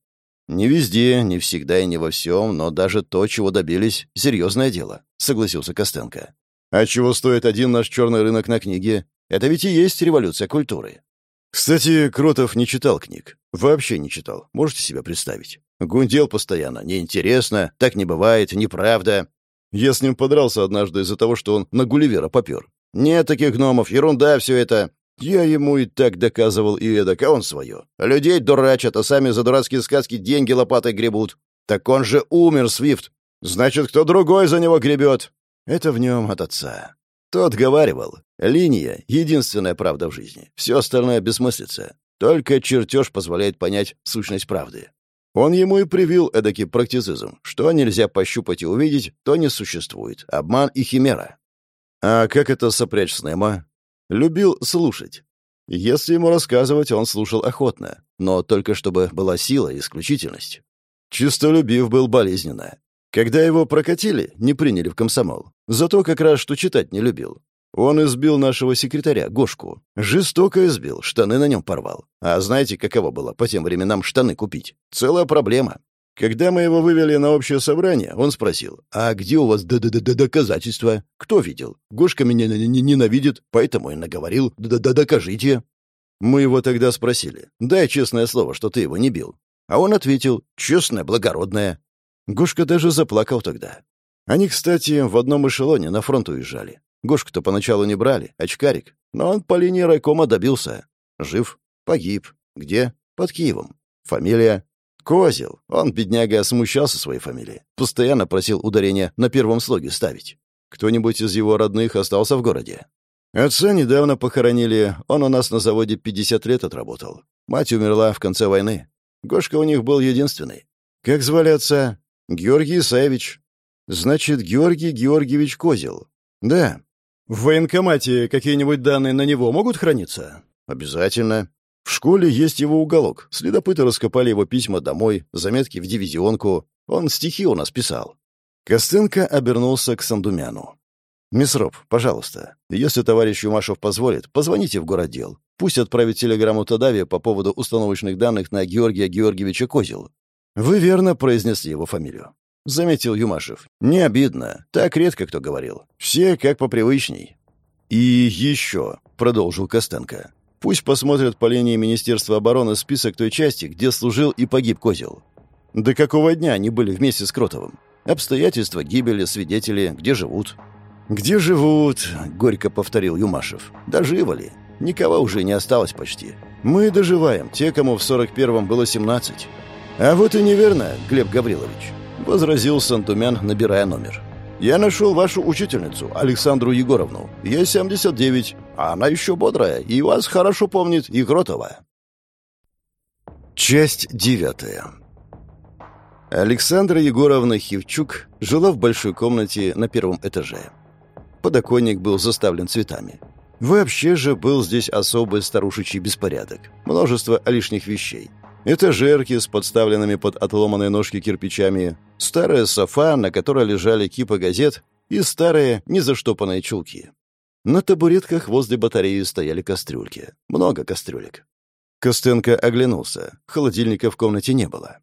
«Не везде, не всегда и не во всем, но даже то, чего добились, — серьезное дело», — согласился Костенко. А чего стоит один наш черный рынок на книге? Это ведь и есть революция культуры. Кстати, Кротов не читал книг. Вообще не читал. Можете себе представить? Гундел постоянно. Неинтересно, так не бывает, неправда. Я с ним подрался однажды из-за того, что он на Гулливера попер. Нет таких гномов, ерунда все это. Я ему и так доказывал и эдак, а он свое. Людей дурачат, а сами за дурацкие сказки деньги лопатой гребут. Так он же умер, Свифт. Значит, кто другой за него гребет? Это в нем от отца. Тот говаривал, линия — единственная правда в жизни. Все остальное бессмыслица. Только чертеж позволяет понять сущность правды. Он ему и привил эдакий практицизм. Что нельзя пощупать и увидеть, то не существует. Обман и химера. А как это сопрячь с Немо? Любил слушать. Если ему рассказывать, он слушал охотно, но только чтобы была сила и исключительность. Чистолюбив был болезненно. Когда его прокатили, не приняли в комсомол. Зато как раз что читать не любил. Он избил нашего секретаря, Гошку. Жестоко избил, штаны на нем порвал. А знаете, каково было по тем временам штаны купить? Целая проблема. Когда мы его вывели на общее собрание, он спросил, «А где у вас д -д -д доказательства? Кто видел? Гошка меня ненавидит, поэтому и наговорил. Д -д Докажите». Мы его тогда спросили, «Дай честное слово, что ты его не бил». А он ответил, «Честное, благородное». Гошка даже заплакал тогда. Они, кстати, в одном эшелоне на фронт уезжали. Гошку-то поначалу не брали, очкарик. Но он по линии райкома добился. Жив, погиб. Где? Под Киевом. Фамилия? Козел. Он, бедняга, смущался своей фамилией. Постоянно просил ударение на первом слоге ставить. Кто-нибудь из его родных остался в городе? Отца недавно похоронили. Он у нас на заводе 50 лет отработал. Мать умерла в конце войны. Гошка у них был единственный. Как звали отца? Георгий Исаевич. Значит, Георгий Георгиевич Козел. Да. В военкомате какие-нибудь данные на него могут храниться? Обязательно. В школе есть его уголок. Следопыты раскопали его письма домой, заметки в дивизионку. Он стихи у нас писал. Костенко обернулся к Сандумяну. «Мисроп, пожалуйста, если товарищ Юмашев позволит, позвоните в городдел. Пусть отправит телеграмму Тадаве по поводу установочных данных на Георгия Георгиевича Козел. «Вы верно произнесли его фамилию», — заметил Юмашев. «Не обидно. Так редко кто говорил. Все как попривычней». «И еще», — продолжил Костенко. «Пусть посмотрят по линии Министерства обороны список той части, где служил и погиб Козел. До какого дня они были вместе с Кротовым? Обстоятельства гибели, свидетели, где живут?» «Где живут?» — горько повторил Юмашев. «Доживали. Никого уже не осталось почти. Мы доживаем, те, кому в 41-м было 17. «А вот и неверно, Глеб Гаврилович», — возразил Сантумян, набирая номер. «Я нашел вашу учительницу, Александру Егоровну. Ей 79, а она еще бодрая, и вас хорошо помнит, и Кротова». Часть девятая. Александра Егоровна Хивчук жила в большой комнате на первом этаже. Подоконник был заставлен цветами. Вообще же был здесь особый старушечий беспорядок. Множество лишних вещей. Этажерки с подставленными под отломанные ножки кирпичами, старая софа, на которой лежали кипы газет, и старые незаштопанные чулки. На табуретках возле батареи стояли кастрюльки. Много кастрюлек. Костенко оглянулся. Холодильника в комнате не было.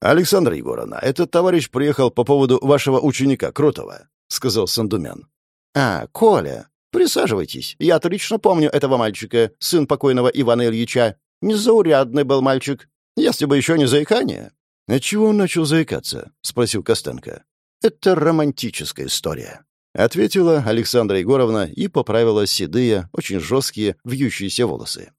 «Александра Егоровна, этот товарищ приехал по поводу вашего ученика Кротова», — сказал Сандумян. «А, Коля, присаживайтесь. Я отлично помню этого мальчика, сын покойного Ивана Ильича. Незаурядный был мальчик. Если бы еще не заикание. — А чего он начал заикаться? — спросил Костенко. — Это романтическая история. — ответила Александра Егоровна и поправила седые, очень жесткие, вьющиеся волосы.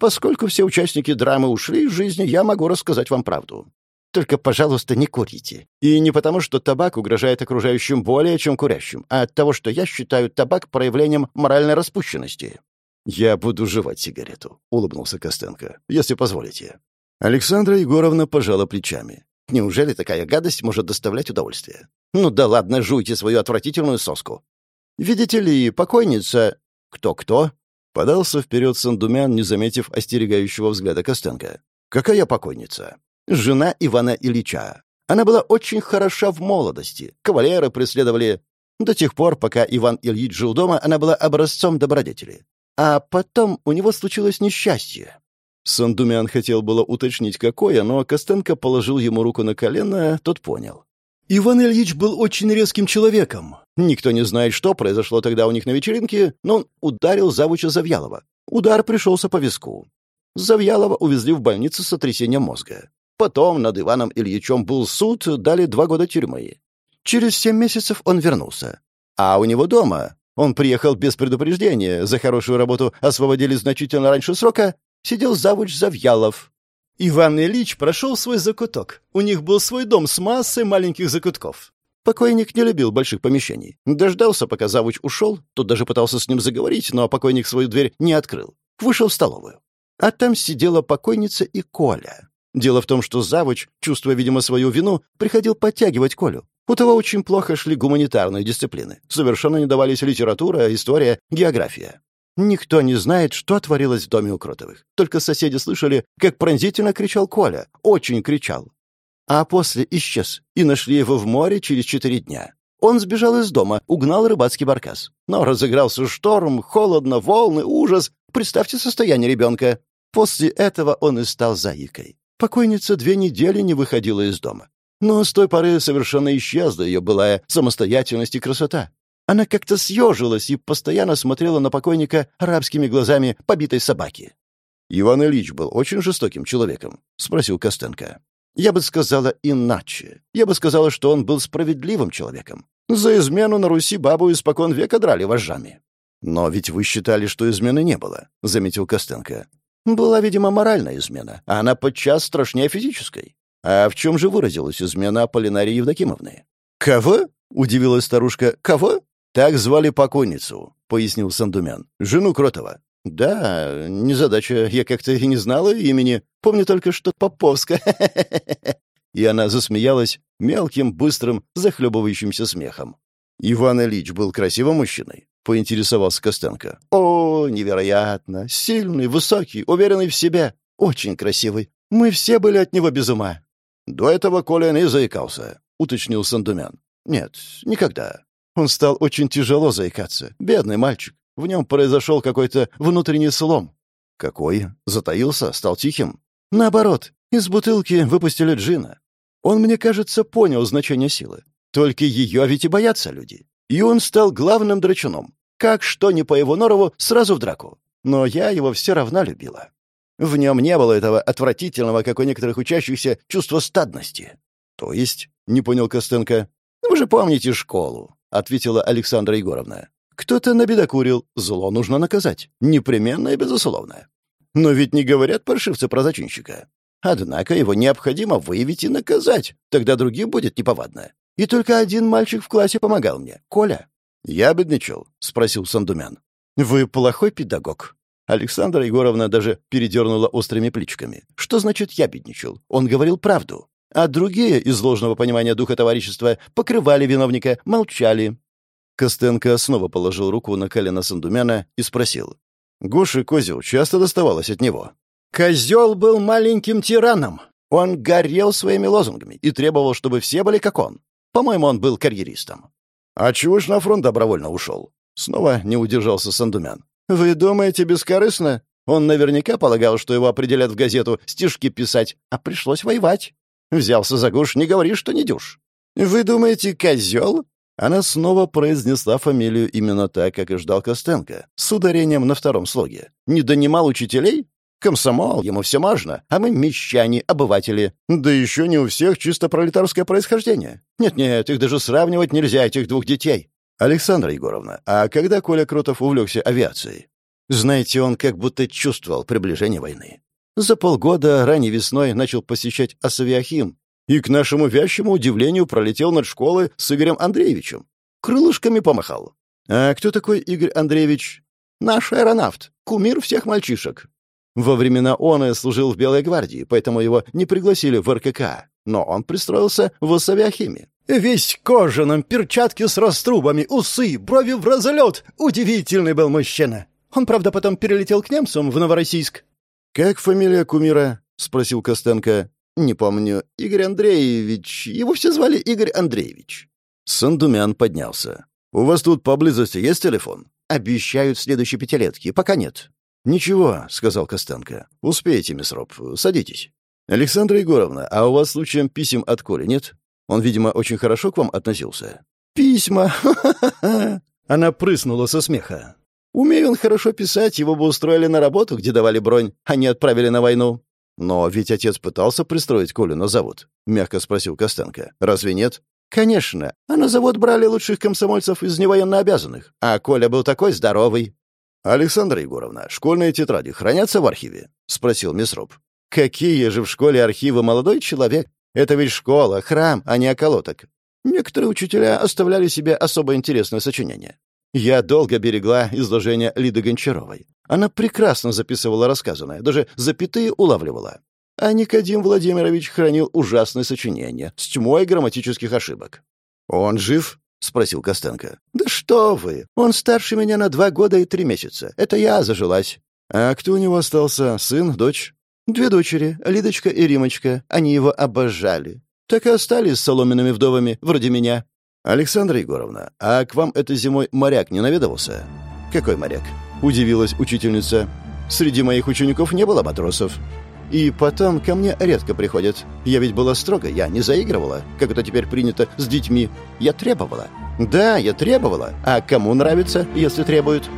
«Поскольку все участники драмы ушли из жизни, я могу рассказать вам правду. Только, пожалуйста, не курите. И не потому, что табак угрожает окружающим более, чем курящим, а от того, что я считаю табак проявлением моральной распущенности». «Я буду жевать сигарету», — улыбнулся Костенко, — «если позволите». Александра Егоровна пожала плечами. «Неужели такая гадость может доставлять удовольствие? Ну да ладно, жуйте свою отвратительную соску. Видите ли, покойница...» «Кто-кто?» Подался вперед Сандумян, не заметив остерегающего взгляда Костенко. «Какая покойница?» «Жена Ивана Ильича. Она была очень хороша в молодости. Кавалеры преследовали. До тех пор, пока Иван Ильич жил дома, она была образцом добродетели. А потом у него случилось несчастье. Сандумян хотел было уточнить, какое, но Костенко положил ему руку на колено, тот понял. Иван Ильич был очень резким человеком. Никто не знает, что произошло тогда у них на вечеринке, но он ударил завуча Завьялова. Удар пришелся по виску. Завьялова увезли в больницу с сотрясением мозга. Потом над Иваном Ильичем был суд, дали два года тюрьмы. Через семь месяцев он вернулся. А у него дома, он приехал без предупреждения, за хорошую работу освободили значительно раньше срока, сидел завуч Завьялов. Иван Ильич прошел свой закуток. У них был свой дом с массой маленьких закутков. Покойник не любил больших помещений. Дождался, пока завуч ушел, тот даже пытался с ним заговорить, но покойник свою дверь не открыл. Вышел в столовую. А там сидела покойница и Коля. Дело в том, что завуч, чувствуя, видимо, свою вину, приходил подтягивать Колю. У того очень плохо шли гуманитарные дисциплины. Совершенно не давались литература, история, география. Никто не знает, что творилось в доме у Кротовых. Только соседи слышали, как пронзительно кричал Коля. Очень кричал. А после исчез, и нашли его в море через четыре дня. Он сбежал из дома, угнал рыбацкий баркас. Но разыгрался шторм, холодно, волны, ужас. Представьте состояние ребенка. После этого он и стал заикой. Покойница две недели не выходила из дома. Но с той поры совершенно исчезла ее былая самостоятельность и красота. Она как-то съежилась и постоянно смотрела на покойника арабскими глазами побитой собаки. «Иван Ильич был очень жестоким человеком?» — спросил Костенко. «Я бы сказала иначе. Я бы сказала, что он был справедливым человеком. За измену на Руси бабу испокон века драли вожжами». «Но ведь вы считали, что измены не было», — заметил Костенко. «Была, видимо, моральная измена, а она подчас страшнее физической. А в чем же выразилась измена Аполлинарии Евдокимовны?» «Кого?» — удивилась старушка. «Кого?» «Так звали покойницу», — пояснил Сандумян. «Жену Кротова». «Да, незадача. Я как-то и не знала имени. Помню только, что Поповска». И она засмеялась мелким, быстрым, захлебывающимся смехом. «Иван Ильич был красивым мужчиной?» — поинтересовался Костенко. «О, невероятно! Сильный, высокий, уверенный в себе. Очень красивый. Мы все были от него без ума». «До этого Коля не заикался», — уточнил Сандумян. «Нет, никогда. Он стал очень тяжело заикаться. Бедный мальчик. В нем произошел какой-то внутренний слом. Какой? Затаился? Стал тихим? Наоборот. Из бутылки выпустили джина. Он, мне кажется, понял значение силы. Только ее ведь и боятся люди. И он стал главным драчуном. Как что ни по его норову, сразу в драку. Но я его все равно любила. В нем не было этого отвратительного, как у некоторых учащихся, чувства стадности. То есть, не понял Костенко, вы же помните школу ответила Александра Егоровна. «Кто-то набедокурил. Зло нужно наказать. Непременно и безусловно. Но ведь не говорят паршивцы про зачинщика. Однако его необходимо выявить и наказать. Тогда другим будет неповадно. И только один мальчик в классе помогал мне — Коля». «Я бедничал?» — спросил Сандумян. «Вы плохой педагог». Александра Егоровна даже передернула острыми плечиками. «Что значит «я бедничал»? Он говорил правду а другие, из ложного понимания духа товарищества, покрывали виновника, молчали. Костенко снова положил руку на колено Сандумяна и спросил. «Гоше Козел часто доставалось от него?» «Козел был маленьким тираном. Он горел своими лозунгами и требовал, чтобы все были как он. По-моему, он был карьеристом». «А чего ж на фронт добровольно ушел?» Снова не удержался Сандумян. «Вы думаете, бескорыстно? Он наверняка полагал, что его определят в газету стишки писать, а пришлось воевать. Взялся за гуш, не говори, что не дюш. Вы думаете, козел? Она снова произнесла фамилию именно так, как и ждал Костенко, с ударением на втором слоге. Не донимал учителей? Комсомол, ему все можно, а мы мещане, обыватели. Да еще не у всех чисто пролетарское происхождение. Нет-нет, их даже сравнивать нельзя, этих двух детей. Александра Егоровна, а когда Коля Крутов увлекся авиацией? Знаете, он как будто чувствовал приближение войны. За полгода ранней весной начал посещать Асавиахим и, к нашему вящему удивлению, пролетел над школой с Игорем Андреевичем. Крылышками помахал. А кто такой Игорь Андреевич? Наш аэронавт, кумир всех мальчишек. Во времена он служил в Белой гвардии, поэтому его не пригласили в РКК. Но он пристроился в Асавиахиме. Весь кожаном, перчатки с раструбами, усы, брови в разлет. Удивительный был мужчина. Он, правда, потом перелетел к немцам в Новороссийск. «Как фамилия кумира?» — спросил Костенко. «Не помню. Игорь Андреевич. Его все звали Игорь Андреевич». Сандумян поднялся. «У вас тут поблизости есть телефон?» «Обещают в следующей пятилетке. Пока нет». «Ничего», — сказал Костенко. — «Успеете, мисс «Успеете, мисс Роб. Садитесь. александра егоровна а у вас случаем писем от коли нет?» Он, видимо, очень хорошо к вам относился?» «Письма! Она прыснула со смеха. «Умею он хорошо писать, его бы устроили на работу, где давали бронь, а не отправили на войну». «Но ведь отец пытался пристроить Колю на завод», — мягко спросил Костенко. «Разве нет?» «Конечно. А на завод брали лучших комсомольцев из невоенно обязанных. А Коля был такой здоровый». «Александра Егоровна, школьные тетради хранятся в архиве?» — спросил мисс Роб. «Какие же в школе архивы, молодой человек? Это ведь школа, храм, а не околоток. Некоторые учителя оставляли себе особо интересное сочинение. Я долго берегла изложение Лиды Гончаровой. Она прекрасно записывала рассказанное, даже запятые улавливала. А Никодим Владимирович хранил ужасное сочинение с тьмой грамматических ошибок. «Он жив?» — спросил Костенко. «Да что вы! Он старше меня на два года и три месяца. Это я зажилась». «А кто у него остался? Сын, дочь?» «Две дочери, Лидочка и Римочка. Они его обожали. Так и остались соломенными вдовами, вроде меня». «Александра Егоровна, а к вам этой зимой моряк не наведывался?» «Какой моряк?» — удивилась учительница. «Среди моих учеников не было матросов. И потом ко мне редко приходят. Я ведь была строго, я не заигрывала, как это теперь принято с детьми. Я требовала. Да, я требовала. А кому нравится, если требуют?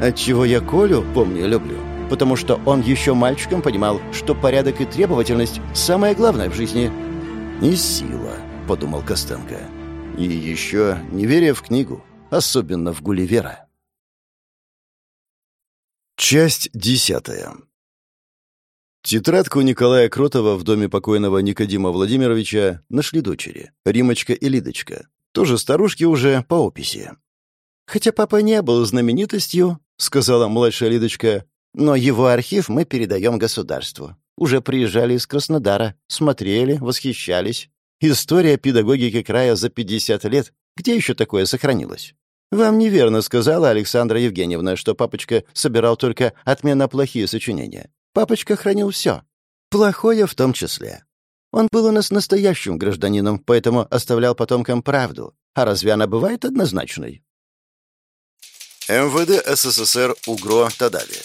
Отчего я Колю, помню, люблю. Потому что он еще мальчиком понимал, что порядок и требовательность – самое главное в жизни. «И сила», — подумал Костенко. «И еще неверие в книгу, особенно в Гулливера». Часть десятая. Тетрадку Николая Кротова в доме покойного Никодима Владимировича нашли дочери, Римочка и Лидочка, тоже старушки уже по описи. «Хотя папа не был знаменитостью», — сказала младшая Лидочка, «но его архив мы передаем государству. Уже приезжали из Краснодара, смотрели, восхищались. История педагогики края за 50 лет. Где еще такое сохранилось? Вам неверно сказала Александра Евгеньевна, что папочка собирал только отменно плохие сочинения. Папочка хранил все. Плохое в том числе. Он был у нас настоящим гражданином, поэтому оставлял потомкам правду. А разве она бывает однозначной? МВД СССР УГРО Тадави.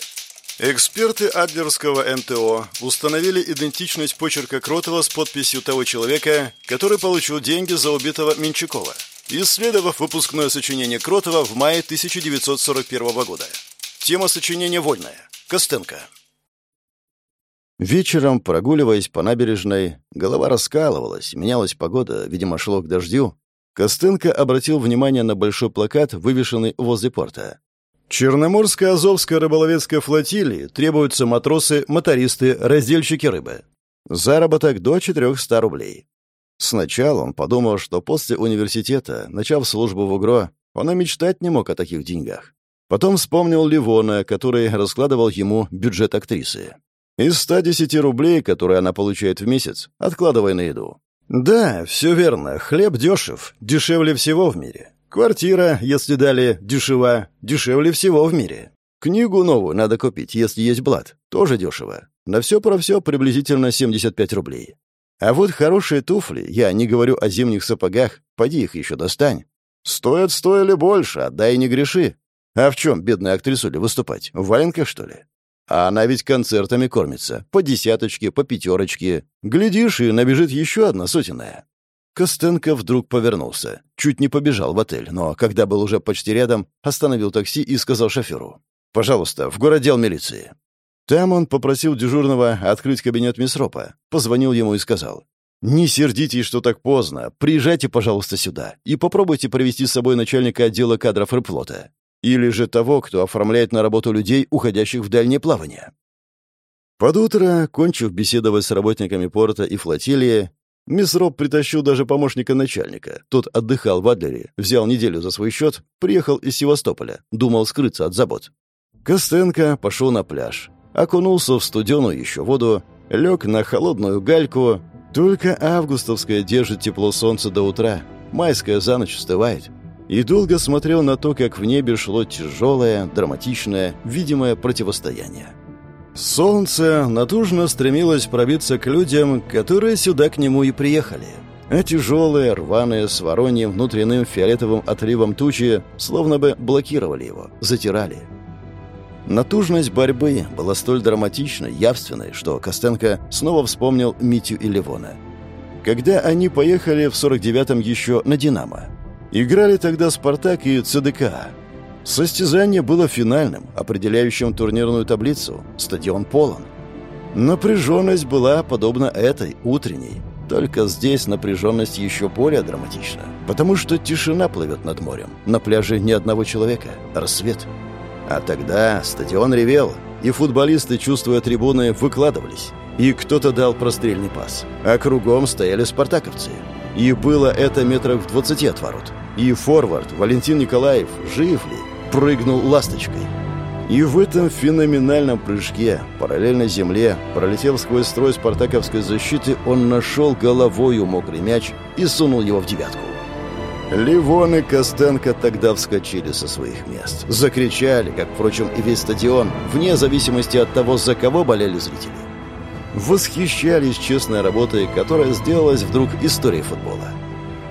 Эксперты Адлерского НТО установили идентичность почерка Кротова с подписью того человека, который получил деньги за убитого Менчакова, исследовав выпускное сочинение Кротова в мае 1941 года. Тема сочинения вольная. Костенко. Вечером, прогуливаясь по набережной, голова раскалывалась, менялась погода, видимо, шло к дождю. Костенко обратил внимание на большой плакат, вывешенный возле порта. Черноморская Азовская рыболовецкая флотилии требуются матросы, мотористы, раздельщики рыбы. Заработок до 400 рублей. Сначала он подумал, что после университета, начав службу в УГРО, он и мечтать не мог о таких деньгах. Потом вспомнил Ливона, который раскладывал ему бюджет актрисы. Из 110 рублей, которые она получает в месяц, откладывай на еду. Да, все верно, хлеб дешев, дешевле всего в мире. Квартира, если дали, дешева, дешевле всего в мире. Книгу новую надо купить, если есть блат, тоже дешево. На все про все приблизительно 75 рублей. А вот хорошие туфли, я не говорю о зимних сапогах, поди их еще достань. Стоят стоили больше, отдай не греши. А в чем бедная актрису ли выступать? В валенках, что ли? А она ведь концертами кормится. По десяточке, по пятерочке. Глядишь, и набежит еще одна сотенная. Костенко вдруг повернулся. Чуть не побежал в отель, но когда был уже почти рядом, остановил такси и сказал шоферу. «Пожалуйста, в городдел милиции». Там он попросил дежурного открыть кабинет Мисропа, позвонил ему и сказал. «Не сердитесь, что так поздно. Приезжайте, пожалуйста, сюда и попробуйте провести с собой начальника отдела кадров рыбфлота. Или же того, кто оформляет на работу людей, уходящих в дальнее плавание». Под утро, кончив беседовать с работниками порта и флотилии, Мисс Роб притащил даже помощника начальника. Тот отдыхал в Адлере, взял неделю за свой счет, приехал из Севастополя, думал скрыться от забот. Костенко пошел на пляж, окунулся в студеную еще воду, лег на холодную гальку. Только августовская держит тепло солнца до утра, майская за ночь остывает. И долго смотрел на то, как в небе шло тяжелое, драматичное, видимое противостояние. Солнце натужно стремилось пробиться к людям, которые сюда к нему и приехали. А тяжелые, рваные, с вороньим внутренним фиолетовым отливом тучи словно бы блокировали его, затирали. Натужность борьбы была столь драматичной, явственной, что Костенко снова вспомнил Митю и Ливона. когда они поехали в 49-м еще на «Динамо». Играли тогда «Спартак» и «ЦДК». Состязание было финальным, определяющим турнирную таблицу. Стадион полон. Напряженность была подобна этой, утренней. Только здесь напряженность еще более драматична, потому что тишина плывет над морем. На пляже ни одного человека. Рассвет. А тогда стадион ревел, и футболисты, чувствуя трибуны, выкладывались. И кто-то дал прострельный пас. А кругом стояли спартаковцы. И было это метров в двадцати от ворот. И форвард Валентин Николаев, жив ли, прыгнул ласточкой. И в этом феноменальном прыжке, параллельно земле, пролетев сквозь строй спартаковской защиты, он нашел головою мокрый мяч и сунул его в девятку. Ливон и Костенко тогда вскочили со своих мест. Закричали, как, впрочем, и весь стадион, вне зависимости от того, за кого болели зрители. Восхищались честной работой, которая сделалась вдруг историей футбола.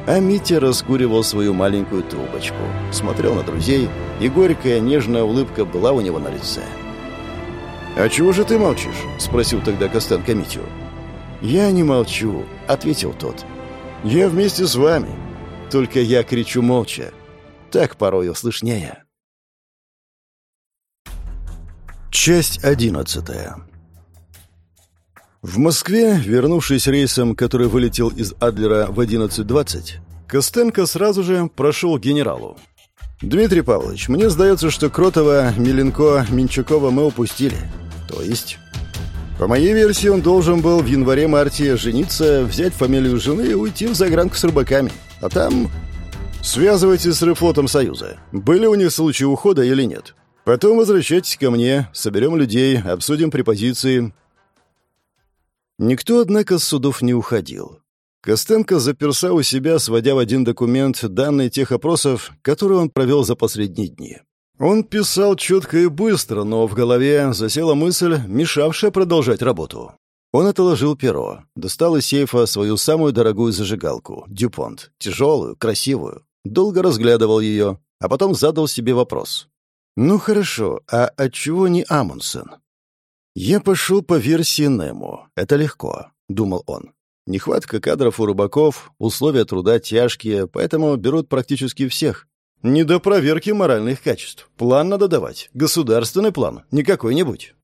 А Митя раскуривал свою маленькую трубочку, смотрел на друзей, и горькая нежная улыбка была у него на лице. «А чего же ты молчишь?» — спросил тогда Костенко Митю. «Я не молчу», — ответил тот. «Я вместе с вами. Только я кричу молча. Так порою слышнее». Часть одиннадцатая. В Москве, вернувшись рейсом, который вылетел из Адлера в 11.20, Костенко сразу же прошел генералу. «Дмитрий Павлович, мне сдается, что Кротова, Миленко, Минчакова мы упустили. То есть...» По моей версии, он должен был в январе-марте жениться, взять фамилию жены и уйти в загранку с рыбаками. А там... Связывайтесь с Рыфлотом Союза. Были у них случаи ухода или нет? Потом возвращайтесь ко мне, соберем людей, обсудим препозиции. Никто, однако, с судов не уходил. Костенко заперся у себя, сводя в один документ данные тех опросов, которые он провел за последние дни. Он писал четко и быстро, но в голове засела мысль, мешавшая продолжать работу. Он отложил перо, достал из сейфа свою самую дорогую зажигалку — «Дюпонт», тяжелую, красивую. Долго разглядывал ее, а потом задал себе вопрос. «Ну хорошо, а отчего не Амундсен?» «Я пошел по версии Нему. Это легко», — думал он. «Нехватка кадров у рыбаков, условия труда тяжкие, поэтому берут практически всех. Не до проверки моральных качеств. План надо давать. Государственный план, не какой-нибудь».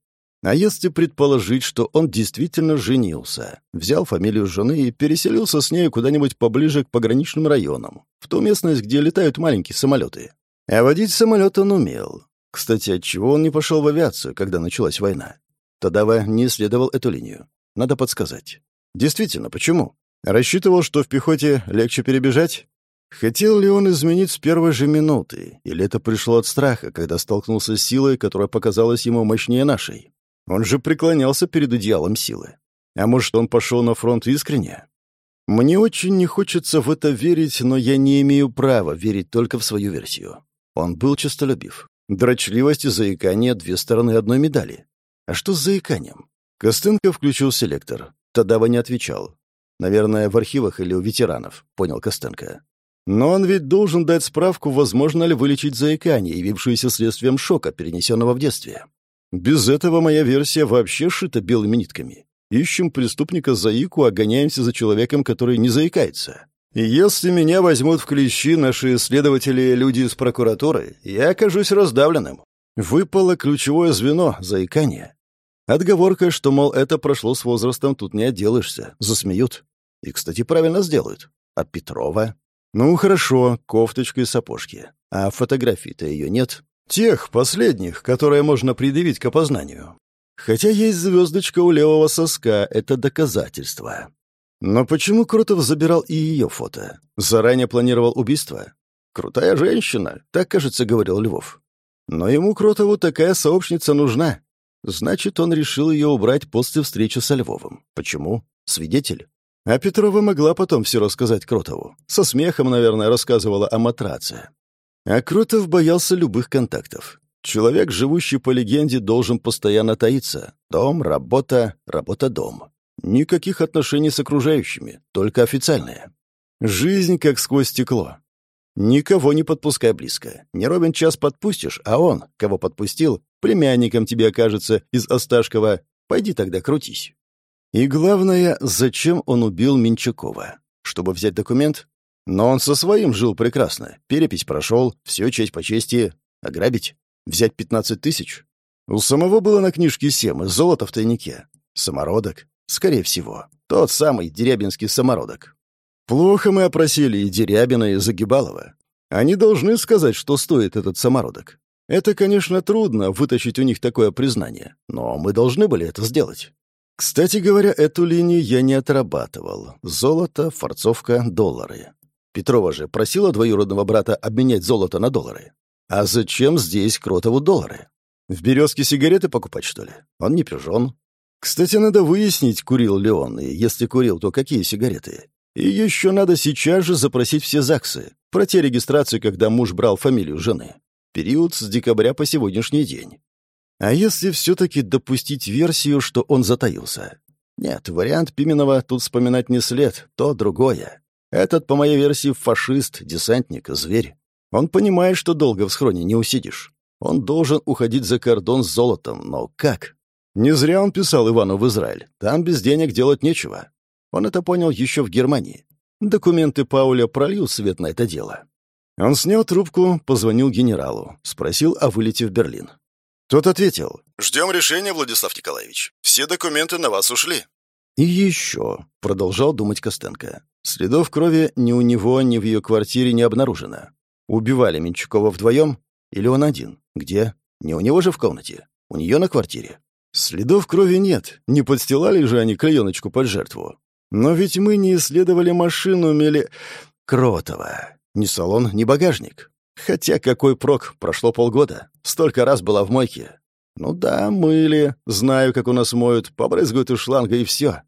А если предположить, что он действительно женился, взял фамилию жены и переселился с ней куда-нибудь поближе к пограничным районам, в ту местность, где летают маленькие самолеты. А водить самолет он умел. Кстати, отчего он не пошел в авиацию, когда началась война? Тадава не исследовал эту линию. Надо подсказать. Действительно, почему? Рассчитывал, что в пехоте легче перебежать? Хотел ли он изменить с первой же минуты? Или это пришло от страха, когда столкнулся с силой, которая показалась ему мощнее нашей? Он же преклонялся перед идеалом силы. А может, он пошел на фронт искренне? Мне очень не хочется в это верить, но я не имею права верить только в свою версию. Он был честолюбив. Дрочливость и заикание — две стороны одной медали. А что с заиканием? Костенко включил селектор. Тадава не отвечал. Наверное, в архивах или у ветеранов, понял Костенко. Но он ведь должен дать справку, возможно ли вылечить заикание, явившееся следствием шока, перенесенного в детстве. Без этого моя версия вообще шита белыми нитками. Ищем преступника заику, а гоняемся за человеком, который не заикается. И если меня возьмут в клещи наши следователи и люди из прокуратуры, я окажусь раздавленным. Выпало ключевое звено — заикание. Отговорка, что, мол, это прошло с возрастом, тут не отделаешься. Засмеют. И, кстати, правильно сделают. А Петрова? Ну, хорошо, кофточка и сапожки. А фотографий-то ее нет. Тех, последних, которые можно предъявить к опознанию. Хотя есть звездочка у левого соска, это доказательство. Но почему Крутов забирал и ее фото? Заранее планировал убийство? Крутая женщина, так, кажется, говорил Львов. Но ему Кротову такая сообщница нужна. Значит, он решил ее убрать после встречи со Львовым. Почему? Свидетель. А Петрова могла потом все рассказать Кротову. Со смехом, наверное, рассказывала о матраце. А Кротов боялся любых контактов. Человек, живущий по легенде, должен постоянно таиться. Дом, работа, работа-дом. Никаких отношений с окружающими, только официальные. Жизнь как сквозь стекло. Никого не подпускай близко. Не ровен час подпустишь, а он, кого подпустил, племянником тебе окажется из Осташкова. Пойди тогда крутись. И главное, зачем он убил Минчакова? Чтобы взять документ? Но он со своим жил прекрасно. Перепись прошел, все честь по чести. Ограбить? Взять 15 тысяч? У самого было на книжке семы, золото в тайнике. Самородок? Скорее всего. Тот самый дерябинский самородок. Плохо мы опросили и Дерябина, и Загибалова. Они должны сказать, что стоит этот самородок. Это, конечно, трудно вытащить у них такое признание, но мы должны были это сделать. Кстати говоря, эту линию я не отрабатывал. Золото, форцовка, доллары. Петрова же просила двоюродного брата обменять золото на доллары. А зачем здесь Кротову доллары? В «Березке» сигареты покупать, что ли? Он не пижон. Кстати, надо выяснить, курил ли он, и если курил, то какие сигареты. И еще надо сейчас же запросить все ЗАГСы про те регистрации, когда муж брал фамилию жены. Период с декабря по сегодняшний день. А если все-таки допустить версию, что он затаился? Нет, вариант Пименова тут вспоминать не след, то другое. Этот, по моей версии, фашист, десантник, зверь. Он понимает, что долго в схроне не усидишь. Он должен уходить за кордон с золотом, но как? Не зря он писал Ивану в Израиль. Там без денег делать нечего. Он это понял еще в Германии. Документы Пауля прольют свет на это дело. Он снял трубку, позвонил генералу, спросил о вылете в Берлин. Тот ответил. «Ждем решения, Владислав Николаевич. Все документы на вас ушли». «И еще», — продолжал думать Костенко, «следов крови ни у него, ни в ее квартире не обнаружено. Убивали Менчукова вдвоем? Или он один? Где? Не у него же в комнате. У нее на квартире. Следов крови нет. Не подстилали же они клееночку под жертву. Но ведь мы не исследовали машину Мели... Кротова. Ни салон, ни багажник. Хотя какой прок, прошло полгода. Столько раз была в мойке. Ну да, мыли. Знаю, как у нас моют. Побрызгают из шланга и все.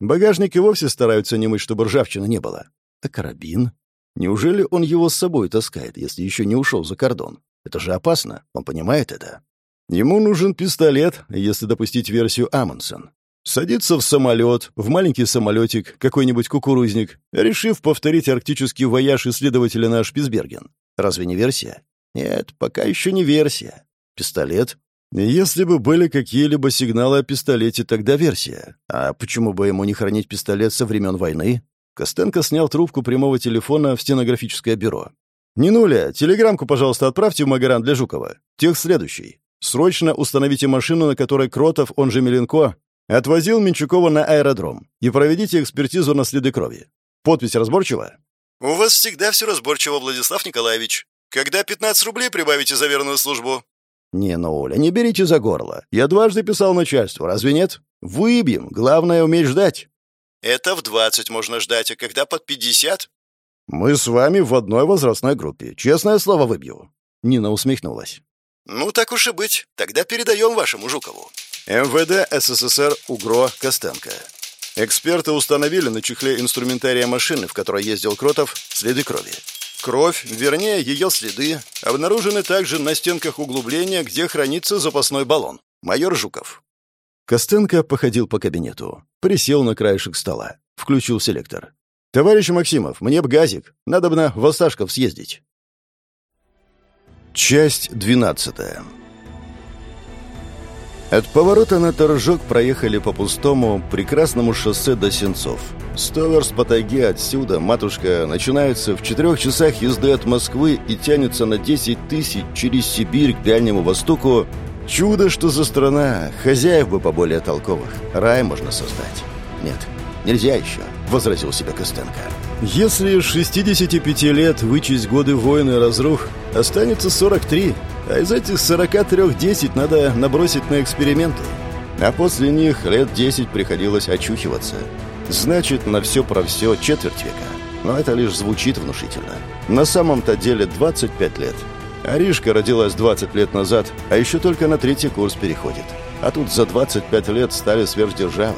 Багажник и вовсе стараются не мыть, чтобы ржавчины не было. А карабин? Неужели он его с собой таскает, если еще не ушел за кордон? Это же опасно, он понимает это. Ему нужен пистолет, если допустить версию Амундсен. Садится в самолет, в маленький самолетик, какой-нибудь кукурузник, решив повторить арктический вояж исследователя на Шпицберген. Разве не версия? Нет, пока еще не версия. Пистолет? Если бы были какие-либо сигналы о пистолете, тогда версия. А почему бы ему не хранить пистолет со времен войны? Костенко снял трубку прямого телефона в стенографическое бюро. «Не нуля, телеграммку, пожалуйста, отправьте в Магаран для Жукова. Текст следующий. Срочно установите машину, на которой Кротов, он же Миленко, отвозил Менчукова на аэродром и проведите экспертизу на следы крови. Подпись разборчива?» «У вас всегда все разборчиво, Владислав Николаевич. Когда 15 рублей прибавите за верную службу?» «Не, ну, Оля, не берите за горло. Я дважды писал начальству, разве нет? Выбьем, главное уметь ждать». «Это в 20 можно ждать, а когда под 50?» «Мы с вами в одной возрастной группе. Честное слово выбью». Нина усмехнулась. «Ну, так уж и быть. Тогда передаем вашему Жукову». МВД СССР УГРО Костенко. Эксперты установили на чехле инструментария машины, в которой ездил Кротов, следы крови. Кровь, вернее, ее следы, обнаружены также на стенках углубления, где хранится запасной баллон. Майор Жуков. Костенко походил по кабинету, присел на краешек стола, включил селектор. «Товарищ Максимов, мне б газик. Надо бы на Восташков съездить». Часть двенадцатая. От поворота на торжок проехали по пустому, прекрасному шоссе до Сенцов. Сто верст по тайге отсюда, матушка, начинаются в четырех часах езды от Москвы и тянутся на 10 тысяч через Сибирь к Дальнему Востоку. Чудо, что за страна, хозяев бы поболее толковых. Рай можно создать. Нет, нельзя еще, возразил себе Костенко. Если с 65 лет вычесть годы войны и разрух, останется 43, а из этих 43 10 надо набросить на эксперименты. А после них лет 10 приходилось очухиваться. Значит, на все про все четверть века. Но это лишь звучит внушительно. На самом-то деле 25 лет. Аришка родилась 20 лет назад, а еще только на третий курс переходит. А тут за 25 лет стали сверхдержавой.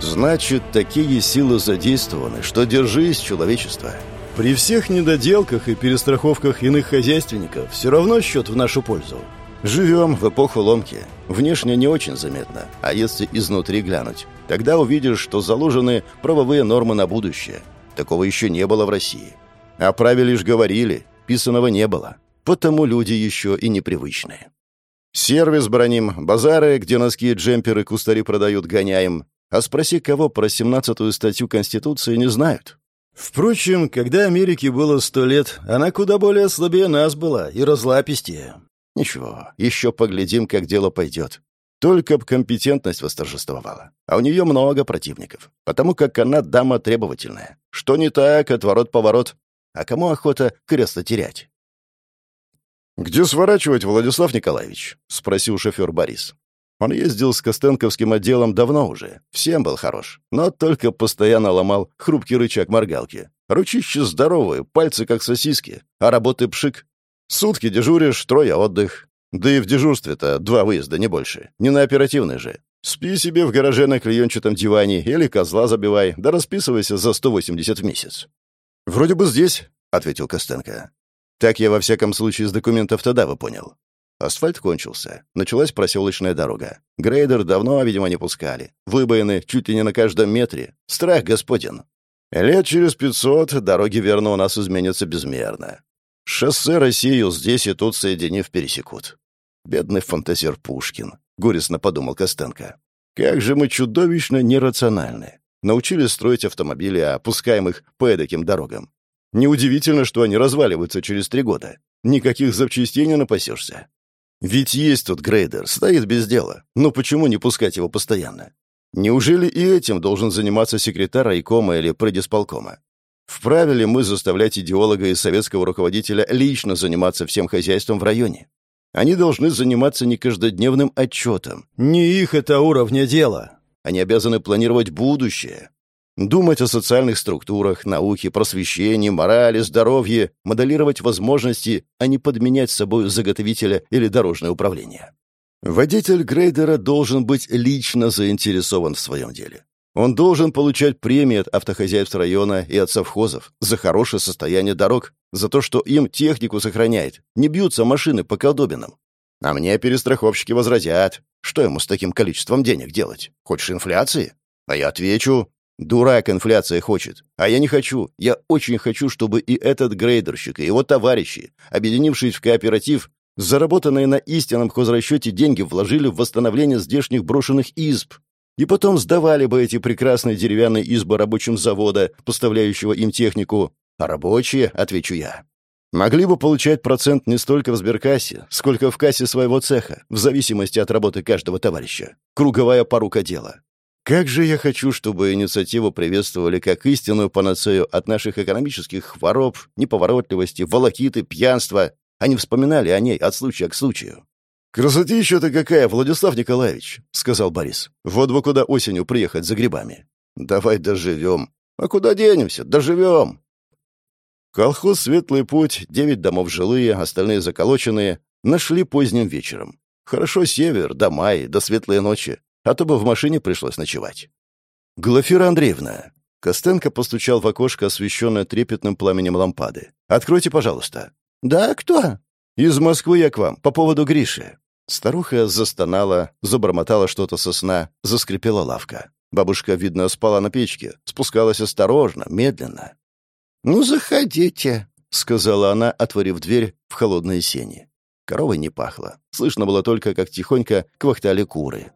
Значит, такие силы задействованы, что держись, человечество. При всех недоделках и перестраховках иных хозяйственников все равно счет в нашу пользу. Живем в эпоху ломки. Внешне не очень заметно, а если изнутри глянуть, тогда увидишь, что заложены правовые нормы на будущее. Такого еще не было в России. О праве лишь говорили, писаного не было. Потому люди еще и непривычные. Сервис броним, базары, где носки и джемперы кустари продают, гоняем. А спроси кого про 17-ю статью Конституции не знают. Впрочем, когда Америке было сто лет, она куда более слабее нас была и разлапистее. Ничего, еще поглядим, как дело пойдет. Только б компетентность восторжествовала. А у нее много противников, потому как она дама требовательная. Что не так, отворот-поворот. А кому охота кресло терять? «Где сворачивать, Владислав Николаевич?» — спросил шофер Борис. Он ездил с Костенковским отделом давно уже, всем был хорош, но только постоянно ломал хрупкий рычаг моргалки. Ручище здоровые, пальцы как сосиски, а работы пшик. Сутки дежуришь, трое отдых. Да и в дежурстве-то два выезда, не больше. Не на оперативный же. Спи себе в гараже на клеенчатом диване или козла забивай, да расписывайся за 180 в месяц. «Вроде бы здесь», — ответил Костенко. Так я во всяком случае из документов тогда вы понял. Асфальт кончился. Началась проселочная дорога. Грейдер давно, видимо, не пускали. Выбоины чуть ли не на каждом метре. Страх господин. Лет через пятьсот дороги, верно, у нас изменятся безмерно. Шоссе Россию здесь и тут, соединив, пересекут. Бедный фантазер Пушкин, — горестно подумал Костенко. Как же мы чудовищно нерациональны. Научились строить автомобили, а пускаем их по эдаким дорогам. Неудивительно, что они разваливаются через три года. Никаких запчастей не напасешься. Ведь есть тут грейдер, стоит без дела. Но почему не пускать его постоянно? Неужели и этим должен заниматься секретарь райкома или предисполкома? Вправе ли мы заставлять идеолога и советского руководителя лично заниматься всем хозяйством в районе? Они должны заниматься не каждодневным отчетом. Не их это уровня дела. Они обязаны планировать будущее. Думать о социальных структурах, науке, просвещении, морали, здоровье, моделировать возможности, а не подменять собой заготовителя или дорожное управление. Водитель грейдера должен быть лично заинтересован в своем деле. Он должен получать премии от автохозяйств района и от совхозов за хорошее состояние дорог, за то, что им технику сохраняет, не бьются машины по колдобинам. А мне перестраховщики возразят, что ему с таким количеством денег делать? Хочешь инфляции? А я отвечу, Дурак инфляция хочет. А я не хочу. Я очень хочу, чтобы и этот грейдерщик, и его товарищи, объединившись в кооператив, заработанные на истинном хозрасчете деньги вложили в восстановление здешних брошенных изб. И потом сдавали бы эти прекрасные деревянные избы рабочим завода, поставляющего им технику. А рабочие, отвечу я, могли бы получать процент не столько в сберкассе, сколько в кассе своего цеха, в зависимости от работы каждого товарища. Круговая порука дела. Как же я хочу, чтобы инициативу приветствовали как истинную панацею от наших экономических хвороб, неповоротливости, волокиты, пьянства, а не вспоминали о ней от случая к случаю. «Красотища-то какая, Владислав Николаевич!» — сказал Борис. «Вот бы куда осенью приехать за грибами. Давай доживем. А куда денемся? Доживем!» Колхоз «Светлый путь», девять домов жилые, остальные заколоченные, нашли поздним вечером. Хорошо север, до мая, до светлой ночи а то бы в машине пришлось ночевать. «Глафира Андреевна!» Костенко постучал в окошко, освещенное трепетным пламенем лампады. «Откройте, пожалуйста». «Да, кто?» «Из Москвы я к вам, по поводу Гриши». Старуха застонала, забормотала что-то со сна, заскрипела лавка. Бабушка, видно, спала на печке, спускалась осторожно, медленно. «Ну, заходите», — сказала она, отворив дверь в холодные сени. Коровой не пахло. Слышно было только, как тихонько квахтали куры.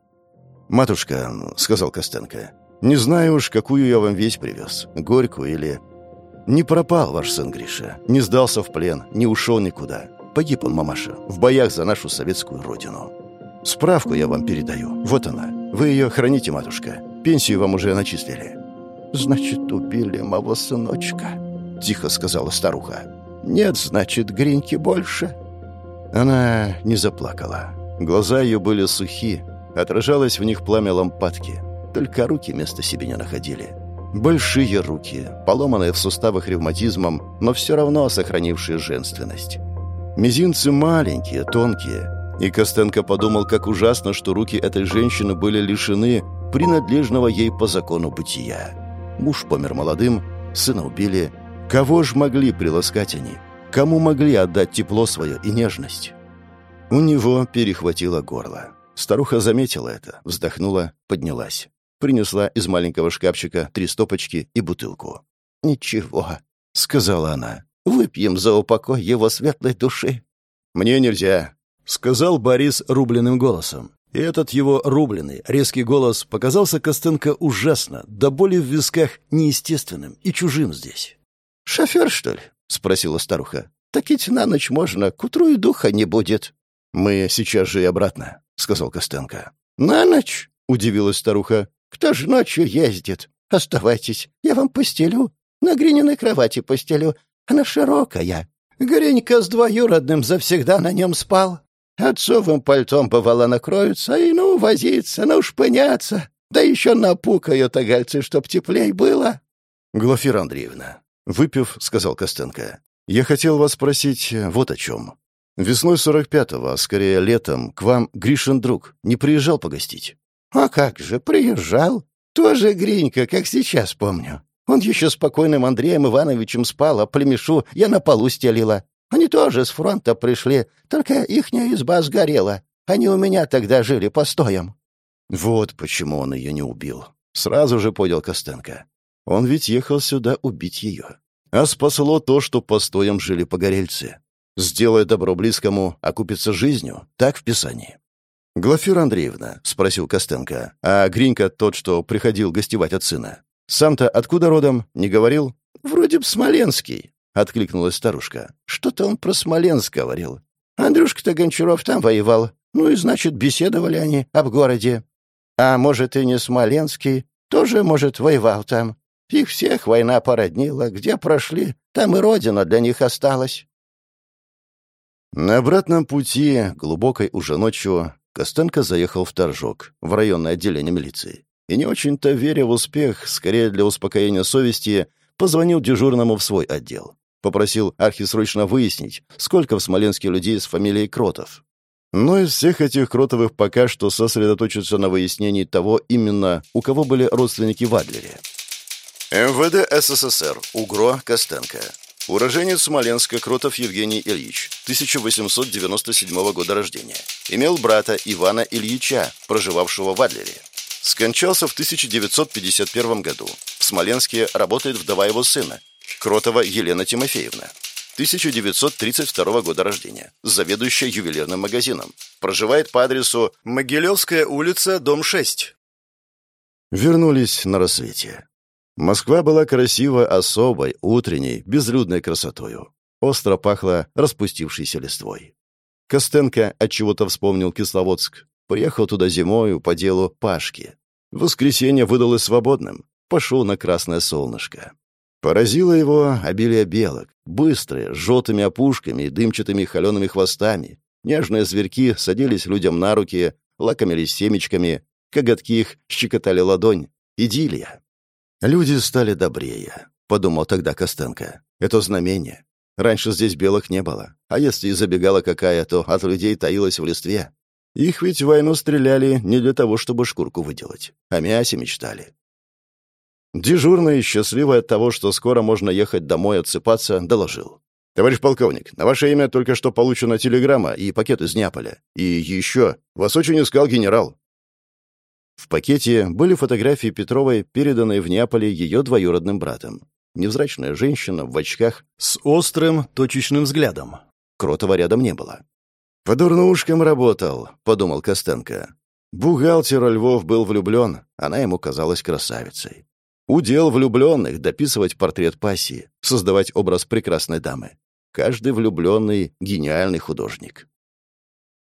«Матушка», — сказал Костенко, — «не знаю уж, какую я вам весть привез, горькую или...» «Не пропал ваш сын Гриша, не сдался в плен, не ушел никуда. Погиб он, мамаша, в боях за нашу советскую родину. Справку я вам передаю, вот она. Вы ее храните, матушка. Пенсию вам уже начислили». «Значит, убили моего сыночка», — тихо сказала старуха. «Нет, значит, Гриньки больше». Она не заплакала. Глаза ее были сухи, Отражалось в них пламя лампадки. Только руки места себе не находили. Большие руки, поломанные в суставах ревматизмом, но все равно сохранившие женственность. Мизинцы маленькие, тонкие. И Костенко подумал, как ужасно, что руки этой женщины были лишены принадлежного ей по закону бытия. Муж помер молодым, сына убили. Кого ж могли приласкать они? Кому могли отдать тепло свое и нежность? У него перехватило горло. Старуха заметила это, вздохнула, поднялась. Принесла из маленького шкафчика три стопочки и бутылку. «Ничего», — сказала она. «Выпьем за упокой его светлой души». «Мне нельзя», — сказал Борис рубленным голосом. И этот его рубленый, резкий голос показался Костенко ужасно, до боли в висках неестественным и чужим здесь. «Шофер, что ли?» — спросила старуха. «Так ведь на ночь можно, к утру и духа не будет». «Мы сейчас же и обратно», — сказал Костенко. «На ночь?» — удивилась старуха. «Кто ж ночью ездит? Оставайтесь, я вам постелю. На глиняной кровати постелю. Она широкая. Гринька с двоюродным завсегда на нем спал. Отцовым пальтом бывало накроются, и ну возиться, ну шпыняться. Да еще напукают огальцы, чтоб теплей было. Глафира Андреевна, выпив, сказал Костенко, я хотел вас спросить вот о чем. Весной 45-го, а скорее летом, к вам Гришин друг не приезжал погостить? А как же, приезжал. Тоже Гринька, как сейчас помню. Он еще спокойным Андреем Ивановичем спал, а племешу я на полу стелила. Они тоже с фронта пришли, только ихняя изба сгорела. Они у меня тогда жили постоем». Вот почему он ее не убил. Сразу же понял Костенко. Он ведь ехал сюда убить ее. А спасло то, что постоем жили погорельцы. «Сделай добро близкому, окупится жизнью». Так в Писании. «Глафира Андреевна», — спросил Костенко, «а Гринька тот, что приходил гостевать от сына, сам-то откуда родом, не говорил?» «Вроде б Смоленский», — откликнулась старушка. «Что-то он про Смоленск говорил. Андрюшка-то Гончаров там воевал. Ну и, значит, беседовали они об городе. А может, и не Смоленский, тоже, может, воевал там. Их всех война породнила. Где прошли, там и родина для них осталась». На обратном пути, глубокой уже ночью, Костенко заехал в Торжок, в районное отделение милиции. И не очень-то веря в успех, скорее для успокоения совести, позвонил дежурному в свой отдел. Попросил Архи срочно выяснить, сколько в Смоленске людей с фамилией Кротов. Но из всех этих Кротовых пока что сосредоточиться на выяснении того именно, у кого были родственники в Адлере. МВД СССР. Угро Костенко. Уроженец Смоленска Кротов Евгений Ильич, 1897 года рождения. Имел брата Ивана Ильича, проживавшего в Адлере. Скончался в 1951 году. В Смоленске работает вдова его сына, Кротова Елена Тимофеевна. 1932 года рождения, заведующая ювелирным магазином. Проживает по адресу Могилевская улица, дом 6. Вернулись на рассвете. Москва была красива особой, утренней, безлюдной красотою. Остро пахло распустившейся листвой. Костенко отчего-то вспомнил Кисловодск. Приехал туда зимою по делу Пашки. Воскресенье выдалось свободным. Пошел на красное солнышко. Поразило его обилие белок, быстрые, с желтыми опушками и дымчатыми холеными хвостами. Нежные зверьки садились людям на руки, лакомились семечками, коготки их щекотали ладонь. Идиллия. «Люди стали добрее», — подумал тогда Костенко. «Это знамение. Раньше здесь белых не было, а если и забегала какая, то от людей таилась в листве. Их ведь в войну стреляли не для того, чтобы шкурку выделать, а мясе мечтали. Дежурный, счастливый от того, что скоро можно ехать домой отсыпаться, доложил. «Товарищ полковник, на ваше имя только что получена телеграмма и пакет из Неаполя. И еще, вас очень искал генерал». В пакете были фотографии Петровой, переданные в Неаполе ее двоюродным братом. Невзрачная женщина в очках с острым, точечным взглядом. Кротова рядом не было. «По дурнушкам работал», — подумал Костенко. Бухгалтер Львов был влюблен, она ему казалась красавицей. Удел влюбленных — дописывать портрет пассии, создавать образ прекрасной дамы. Каждый влюбленный — гениальный художник.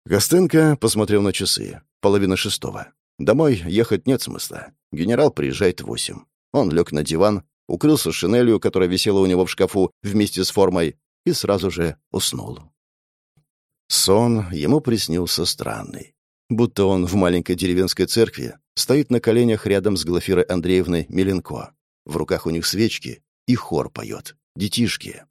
Костенко посмотрел на часы. Половина шестого. Домой ехать нет смысла. Генерал приезжает в восемь. Он лег на диван, укрылся шинелью, которая висела у него в шкафу вместе с формой, и сразу же уснул. Сон ему приснился странный. Будто он в маленькой деревенской церкви стоит на коленях рядом с Глафирой Андреевной Миленко. В руках у них свечки, и хор поет. Детишки.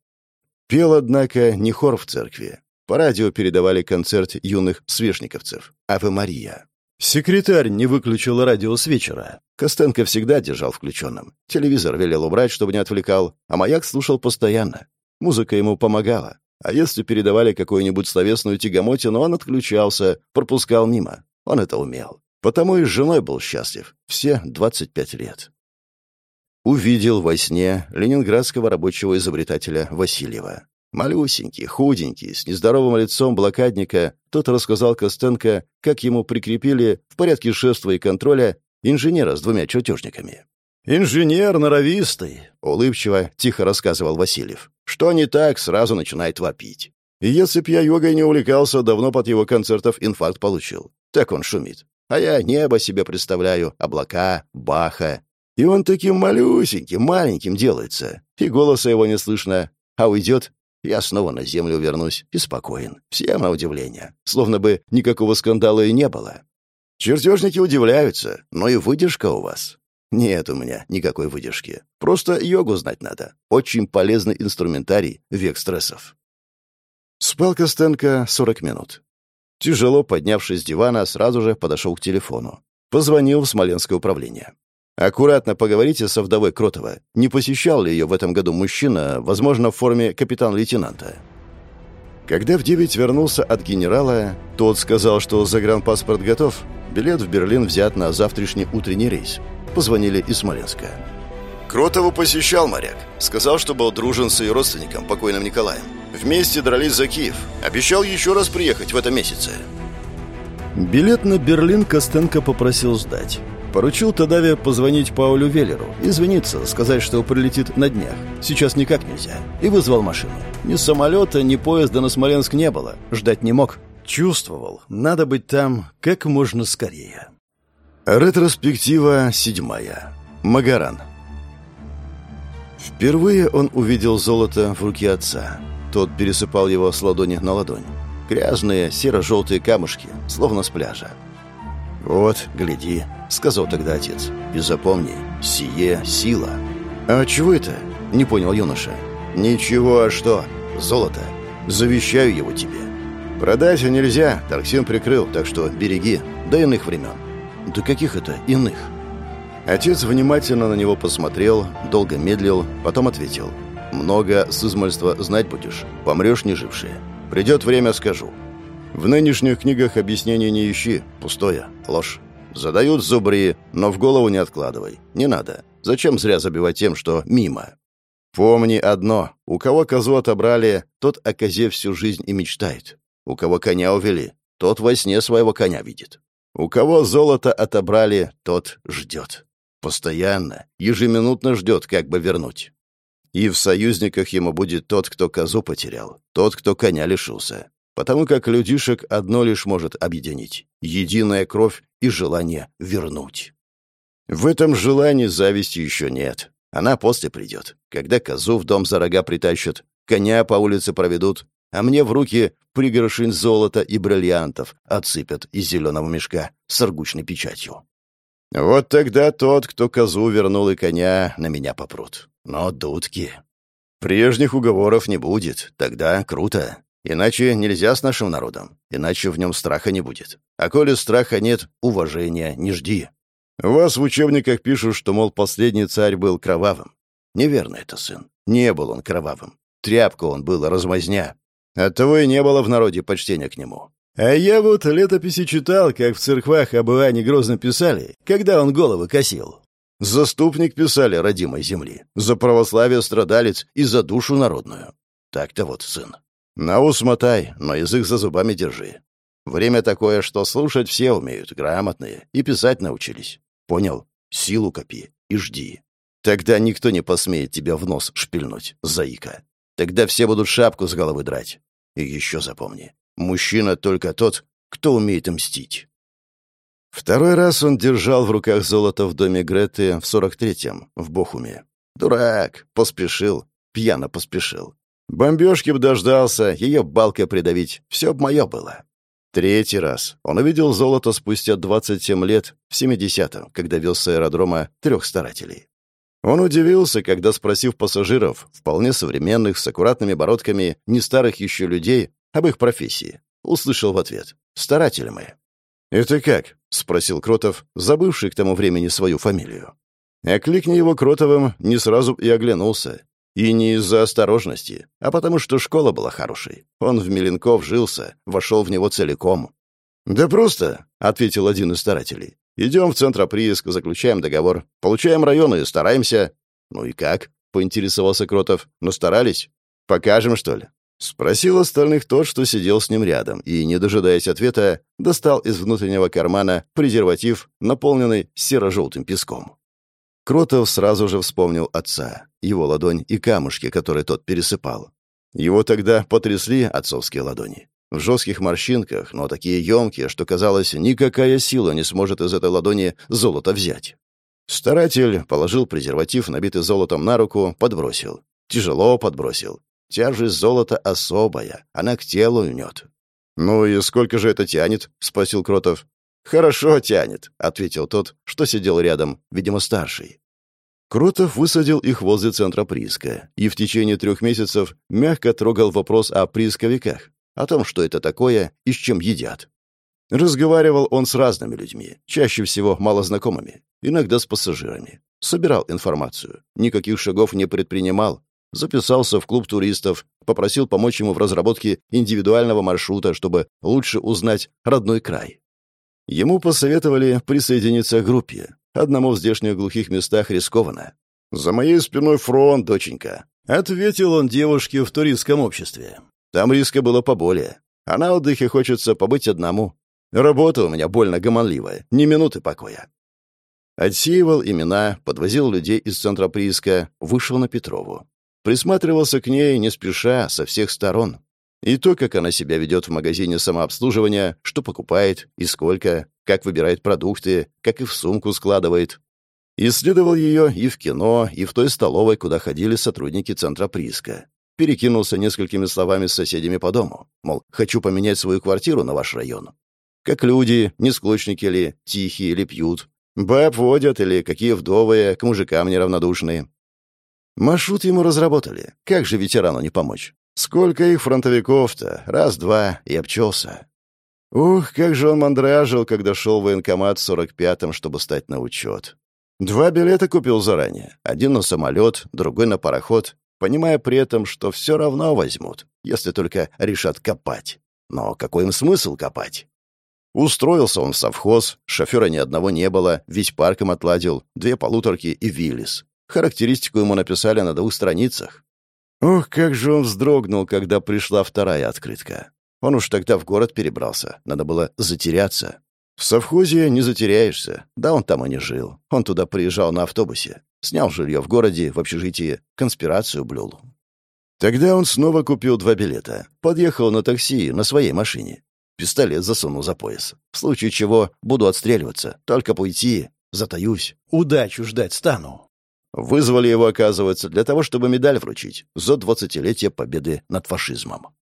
Пел, однако, не хор в церкви. По радио передавали концерт юных свешниковцев. «Аве Мария». Секретарь не выключил радио с вечера. Костенко всегда держал включенным. Телевизор велел убрать, чтобы не отвлекал, а маяк слушал постоянно. Музыка ему помогала. А если передавали какую-нибудь словесную тягомотину, он отключался, пропускал мимо. Он это умел. Потому и с женой был счастлив. Все 25 лет. Увидел во сне ленинградского рабочего изобретателя Васильева. Малюсенький, худенький, с нездоровым лицом блокадника, тот рассказал Костенко, как ему прикрепили в порядке шефства и контроля инженера с двумя чертежниками. «Инженер норовистый», — улыбчиво, тихо рассказывал Васильев. «Что не так, сразу начинает вопить. И если б я йогой не увлекался, давно под его концертов инфаркт получил. Так он шумит. А я небо себе представляю, облака, баха. И он таким малюсеньким, маленьким делается. И голоса его не слышно. А уйдет, я снова на землю вернусь и спокоен. Всем на удивление. Словно бы никакого скандала и не было. Чертежники удивляются, но и выдержка у вас. Нет у меня никакой выдержки. Просто йогу знать надо. Очень полезный инструментарий, век стрессов. Спал Костенко 40 минут. Тяжело поднявшись с дивана, сразу же подошел к телефону. Позвонил в Смоленское управление. Аккуратно поговорите со вдовой Кротова. Не посещал ли ее в этом году мужчина, возможно, в форме капитан-лейтенанта? Когда в девять вернулся от генерала, тот сказал, что загранпаспорт готов, билет в Берлин взят на завтрашний утренний рейс. Позвонили из Смоленска. Кротову посещал моряк. Сказал, что был дружен с ее родственником, покойным Николаем. Вместе дрались за Киев. Обещал еще раз приехать в этом месяце. Билет на Берлин Костенко попросил сдать. Поручил Тадаве позвонить Паулю Веллеру, извиниться, сказать, что прилетит на днях. Сейчас никак нельзя. И вызвал машину. Ни самолета, ни поезда на Смоленск не было. Ждать не мог. Чувствовал, надо быть там как можно скорее. Ретроспектива седьмая. Магаран. Впервые он увидел золото в руке отца. Тот пересыпал его с ладони на ладонь. Грязные серо-желтые камушки, словно с пляжа. «Вот, гляди», — сказал тогда отец. «И запомни, сие сила». «А чего это?» — не понял юноша. «Ничего, а что? Золото. Завещаю его тебе. Продать нельзя, Тарксин прикрыл, так что береги, до иных времен». «До каких это иных?» Отец внимательно на него посмотрел, долго медлил, потом ответил. «Много с измольства знать будешь, помрешь не живший. Придет время, скажу. В нынешних книгах объяснений не ищи, пустое, ложь. Задают зубри, но в голову не откладывай. Не надо. Зачем зря забивать тем, что мимо? Помни одно. У кого козу отобрали, тот о козе всю жизнь и мечтает. У кого коня увели, тот во сне своего коня видит. У кого золото отобрали, тот ждет. Постоянно, ежеминутно ждет, как бы вернуть. И в союзниках ему будет тот, кто козу потерял, тот, кто коня лишился. Потому как людишек одно лишь может объединить — единая кровь и желание вернуть. В этом желании зависти еще нет. Она после придет, когда козу в дом за рога притащат, коня по улице проведут, а мне в руки пригоршень золота и бриллиантов отсыпят из зеленого мешка с аргучной печатью. Вот тогда тот, кто козу вернул и коня, на меня попрут. Но дудки. Прежних уговоров не будет. Тогда круто. Иначе нельзя с нашим народом. Иначе в нем страха не будет. А коли страха нет, уважения не жди. Вас в учебниках пишут, что, мол, последний царь был кровавым. Неверно это, сын. Не был он кровавым. Тряпка он был, размазня. Оттого и не было в народе почтения к нему. А я вот летописи читал, как в церквах об Иоанне Грозно писали, когда он головы косил. Заступник писали родимой земли, за православие страдалец и за душу народную. Так-то вот, сын. На ус мотай, но язык за зубами держи. Время такое, что слушать все умеют, грамотные, и писать научились. Понял? Силу копи и жди. Тогда никто не посмеет тебя в нос шпильнуть, заика. Тогда все будут шапку с головы драть. И еще запомни, Мужчина только тот, кто умеет мстить. Второй раз он держал в руках золото в доме Греты в 43-м, в Бохуме. Дурак, поспешил, пьяно поспешил. Бомбежки б дождался, ее балкой придавить, все б мое было. Третий раз он увидел золото спустя 27 лет, в 70-м, когда вез с аэродрома трех старателей. Он удивился, когда, спросив пассажиров, вполне современных, с аккуратными бородками, не старых еще людей, об их профессии. Услышал в ответ. «Старатели мы». «Это как?» — спросил Кротов, забывший к тому времени свою фамилию. Окликни его Кротовым не сразу и оглянулся. И не из-за осторожности, а потому что школа была хорошей. Он в Меленков жился, вошел в него целиком. «Да просто», — ответил один из старателей. «Идем в центр заключаем договор, получаем районы и стараемся». «Ну и как?» — поинтересовался Кротов. «Ну старались? Покажем, что ли? Спросил остальных тот, что сидел с ним рядом, и, не дожидаясь ответа, достал из внутреннего кармана презерватив, наполненный серо-желтым песком. Кротов сразу же вспомнил отца, его ладонь и камушки, которые тот пересыпал. Его тогда потрясли отцовские ладони. В жестких морщинках, но такие емкие, что, казалось, никакая сила не сможет из этой ладони золото взять. Старатель положил презерватив, набитый золотом, на руку, подбросил. Тяжело подбросил. Тяжесть золота особая, она к телу льнет. «Ну и сколько же это тянет?» — спросил Кротов. «Хорошо тянет», — ответил тот, что сидел рядом, видимо, старший. Кротов высадил их возле центра прииска и в течение трех месяцев мягко трогал вопрос о приисковиках, о том, что это такое и с чем едят. Разговаривал он с разными людьми, чаще всего малознакомыми, иногда с пассажирами. Собирал информацию, никаких шагов не предпринимал, записался в клуб туристов, попросил помочь ему в разработке индивидуального маршрута, чтобы лучше узнать родной край. Ему посоветовали присоединиться к группе. Одному в здешних глухих местах рискованно. «За моей спиной фронт, доченька», — ответил он девушке в туристском обществе. «Там риска было поболее. А на отдыхе хочется побыть одному. Работа у меня больно гомонливая, ни минуты покоя». Отсеивал имена, подвозил людей из центра прииска, вышел на Петрову. Присматривался к ней не спеша, со всех сторон. И то, как она себя ведет в магазине самообслуживания, что покупает и сколько, как выбирает продукты, как их в сумку складывает. Исследовал ее и в кино, и в той столовой, куда ходили сотрудники центра прииска. Перекинулся несколькими словами с соседями по дому. Мол, хочу поменять свою квартиру на ваш район. Как люди, не склочники ли, тихие или пьют. Баб водят или какие вдовые, к мужикам неравнодушные. Маршрут ему разработали. Как же ветерану не помочь? Сколько их фронтовиков-то? Раз-два и обчелся. Ух, как же он мандражил, когда шел в военкомат в 45-м, чтобы стать на учет. Два билета купил заранее. Один на самолет, другой на пароход, понимая при этом, что все равно возьмут, если только решат копать. Но какой им смысл копать? Устроился он в совхоз, шофера ни одного не было, весь парком отладил, две полуторки и Виллис. Характеристику ему написали на двух страницах. Ох, как же он вздрогнул, когда пришла вторая открытка. Он уж тогда в город перебрался, надо было затеряться. В совхозе не затеряешься, да он там и не жил. Он туда приезжал на автобусе, снял жилье в городе, в общежитии, конспирацию блюл. Тогда он снова купил два билета, подъехал на такси на своей машине. Пистолет засунул за пояс. В случае чего буду отстреливаться, только пойти, затаюсь. Удачу ждать стану. Вызвали его, оказывается, для того, чтобы медаль вручить за двадцатилетие победы над фашизмом.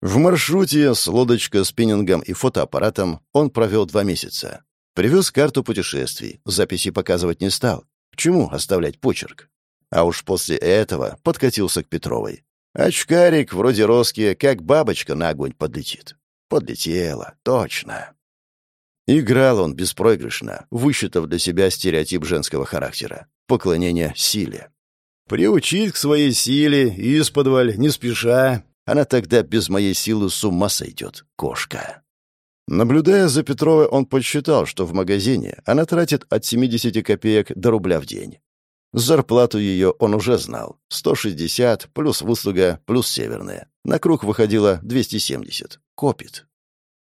В маршруте с лодочкой, спиннингом и фотоаппаратом он провел два месяца. Привез карту путешествий, записи показывать не стал. К чему оставлять почерк? А уж после этого подкатился к Петровой. Очкарик, вроде Роски, как бабочка на огонь подлетит. Подлетела, точно. Играл он беспроигрышно, высчитав для себя стереотип женского характера поклонение силе. Приучить к своей силе, исподволь, не спеша. Она тогда без моей силы с ума сойдет, кошка. Наблюдая за Петровой, он подсчитал, что в магазине она тратит от 70 копеек до рубля в день. Зарплату ее он уже знал. 160, плюс выслуга, плюс северная. На круг выходило 270. Копит.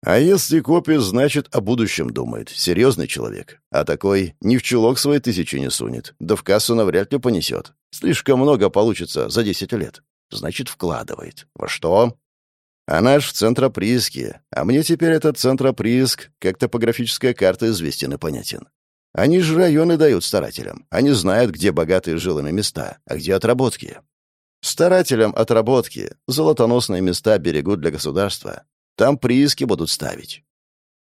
А если копит, значит, о будущем думает. Серьезный человек. А такой ни в чулок свои тысячи не сунет, да в кассу навряд ли понесет. Слишком много получится за 10 лет. Значит, вкладывает. Во что? А наш в центроприиске. А мне теперь этот центроприиск, как топографическая карта, известен и понятен. Они же районы дают старателям. Они знают, где богатые жилыми места, а где отработки. Старателям отработки, золотоносные места берегут для государства. Там прииски будут ставить.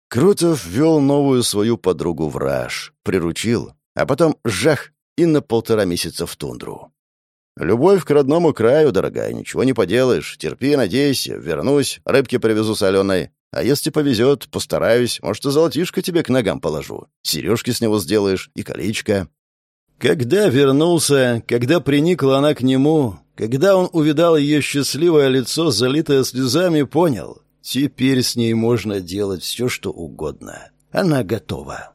Крутов ввел новую свою подругу в раж, приручил, а потом жах и на полтора месяца в тундру. «Любовь к родному краю, дорогая, ничего не поделаешь. Терпи, надейся, вернусь, рыбки привезу соленой. А если повезет, постараюсь, может, и золотишко тебе к ногам положу. Сережки с него сделаешь и колечко». Когда вернулся, когда приникла она к нему, когда он увидал ее счастливое лицо, залитое слезами, понял Теперь с ней можно делать все, что угодно. Она готова.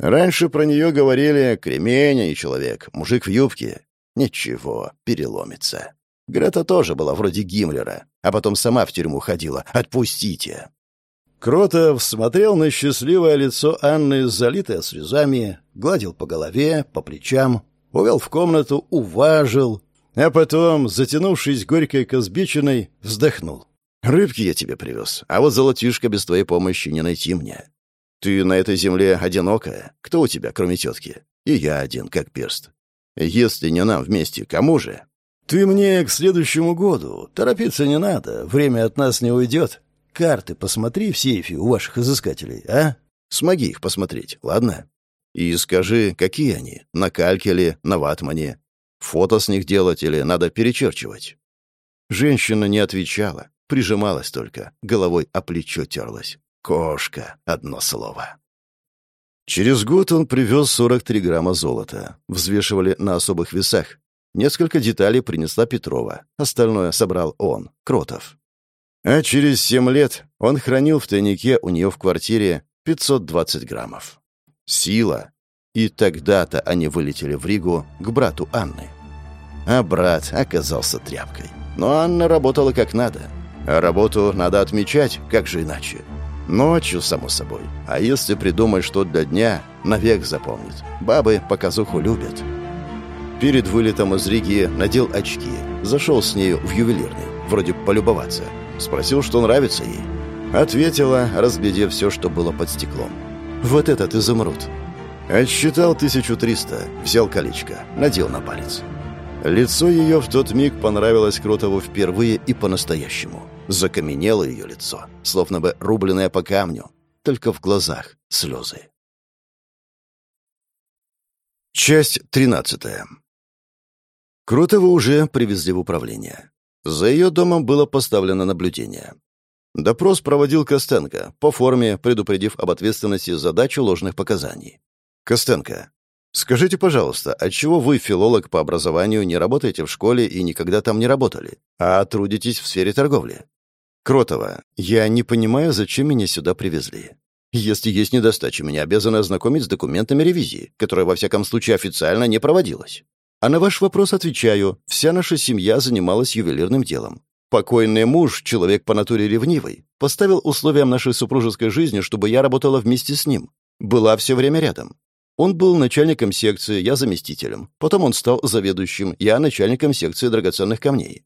Раньше про нее говорили «кремень, и человек, мужик в юбке». Ничего, переломится. Грета тоже была вроде Гиммлера, а потом сама в тюрьму ходила. Отпустите!» Кротов смотрел на счастливое лицо Анны, залитое слезами, гладил по голове, по плечам, увел в комнату, уважил, а потом, затянувшись горькой козбичиной, вздохнул. «Рыбки я тебе привез, а вот золотишко без твоей помощи не найти мне. Ты на этой земле одинокая. Кто у тебя, кроме тетки? И я один, как перст. Если не нам вместе, кому же? Ты мне к следующему году. Торопиться не надо, время от нас не уйдет. Карты посмотри в сейфе у ваших изыскателей, а? Смоги их посмотреть, ладно? И скажи, какие они, на кальке ли, на ватмане. Фото с них делать или надо перечерчивать?» Женщина не отвечала, прижималась только, головой о плечо терлась. «Кошка» — одно слово. Через год он привез 43 грамма золота. Взвешивали на особых весах. Несколько деталей принесла Петрова. Остальное собрал он, Кротов. А через семь лет он хранил в тайнике у нее в квартире 520 граммов. Сила. И тогда-то они вылетели в Ригу к брату Анны. А брат оказался тряпкой. Но Анна работала как надо. А работу надо отмечать, как же иначе. Ночью, само собой. А если придумать что для дня, навек запомнит. Бабы показуху любят. Перед вылетом из Риги надел очки. Зашел с нею в ювелирный. Вроде полюбоваться. Спросил, что нравится ей. Ответила, разглядев все, что было под стеклом. «Вот этот изумруд». Отсчитал 1300, взял колечко, надел на палец. Лицо ее в тот миг понравилось Кротову впервые и по-настоящему. Закаменело ее лицо, словно бы рубленное по камню, только в глазах слезы. Часть тринадцатая. Крутого уже привезли в управление. За ее домом было поставлено наблюдение. Допрос проводил Костенко, по форме предупредив об ответственности за дачу ложных показаний. Костенко, скажите, пожалуйста, отчего вы, филолог по образованию, не работаете в школе и никогда там не работали, а трудитесь в сфере торговли? Кротова, я не понимаю, зачем меня сюда привезли. Если есть недостача, меня обязаны ознакомить с документами ревизии, которая, во всяком случае, официально не проводилась. А на ваш вопрос отвечаю. Вся наша семья занималась ювелирным делом. Покойный муж, человек по натуре ревнивый, поставил условиям нашей супружеской жизни, чтобы я работала вместе с ним. Была все время рядом. Он был начальником секции, я заместителем. Потом он стал заведующим, я начальником секции драгоценных камней.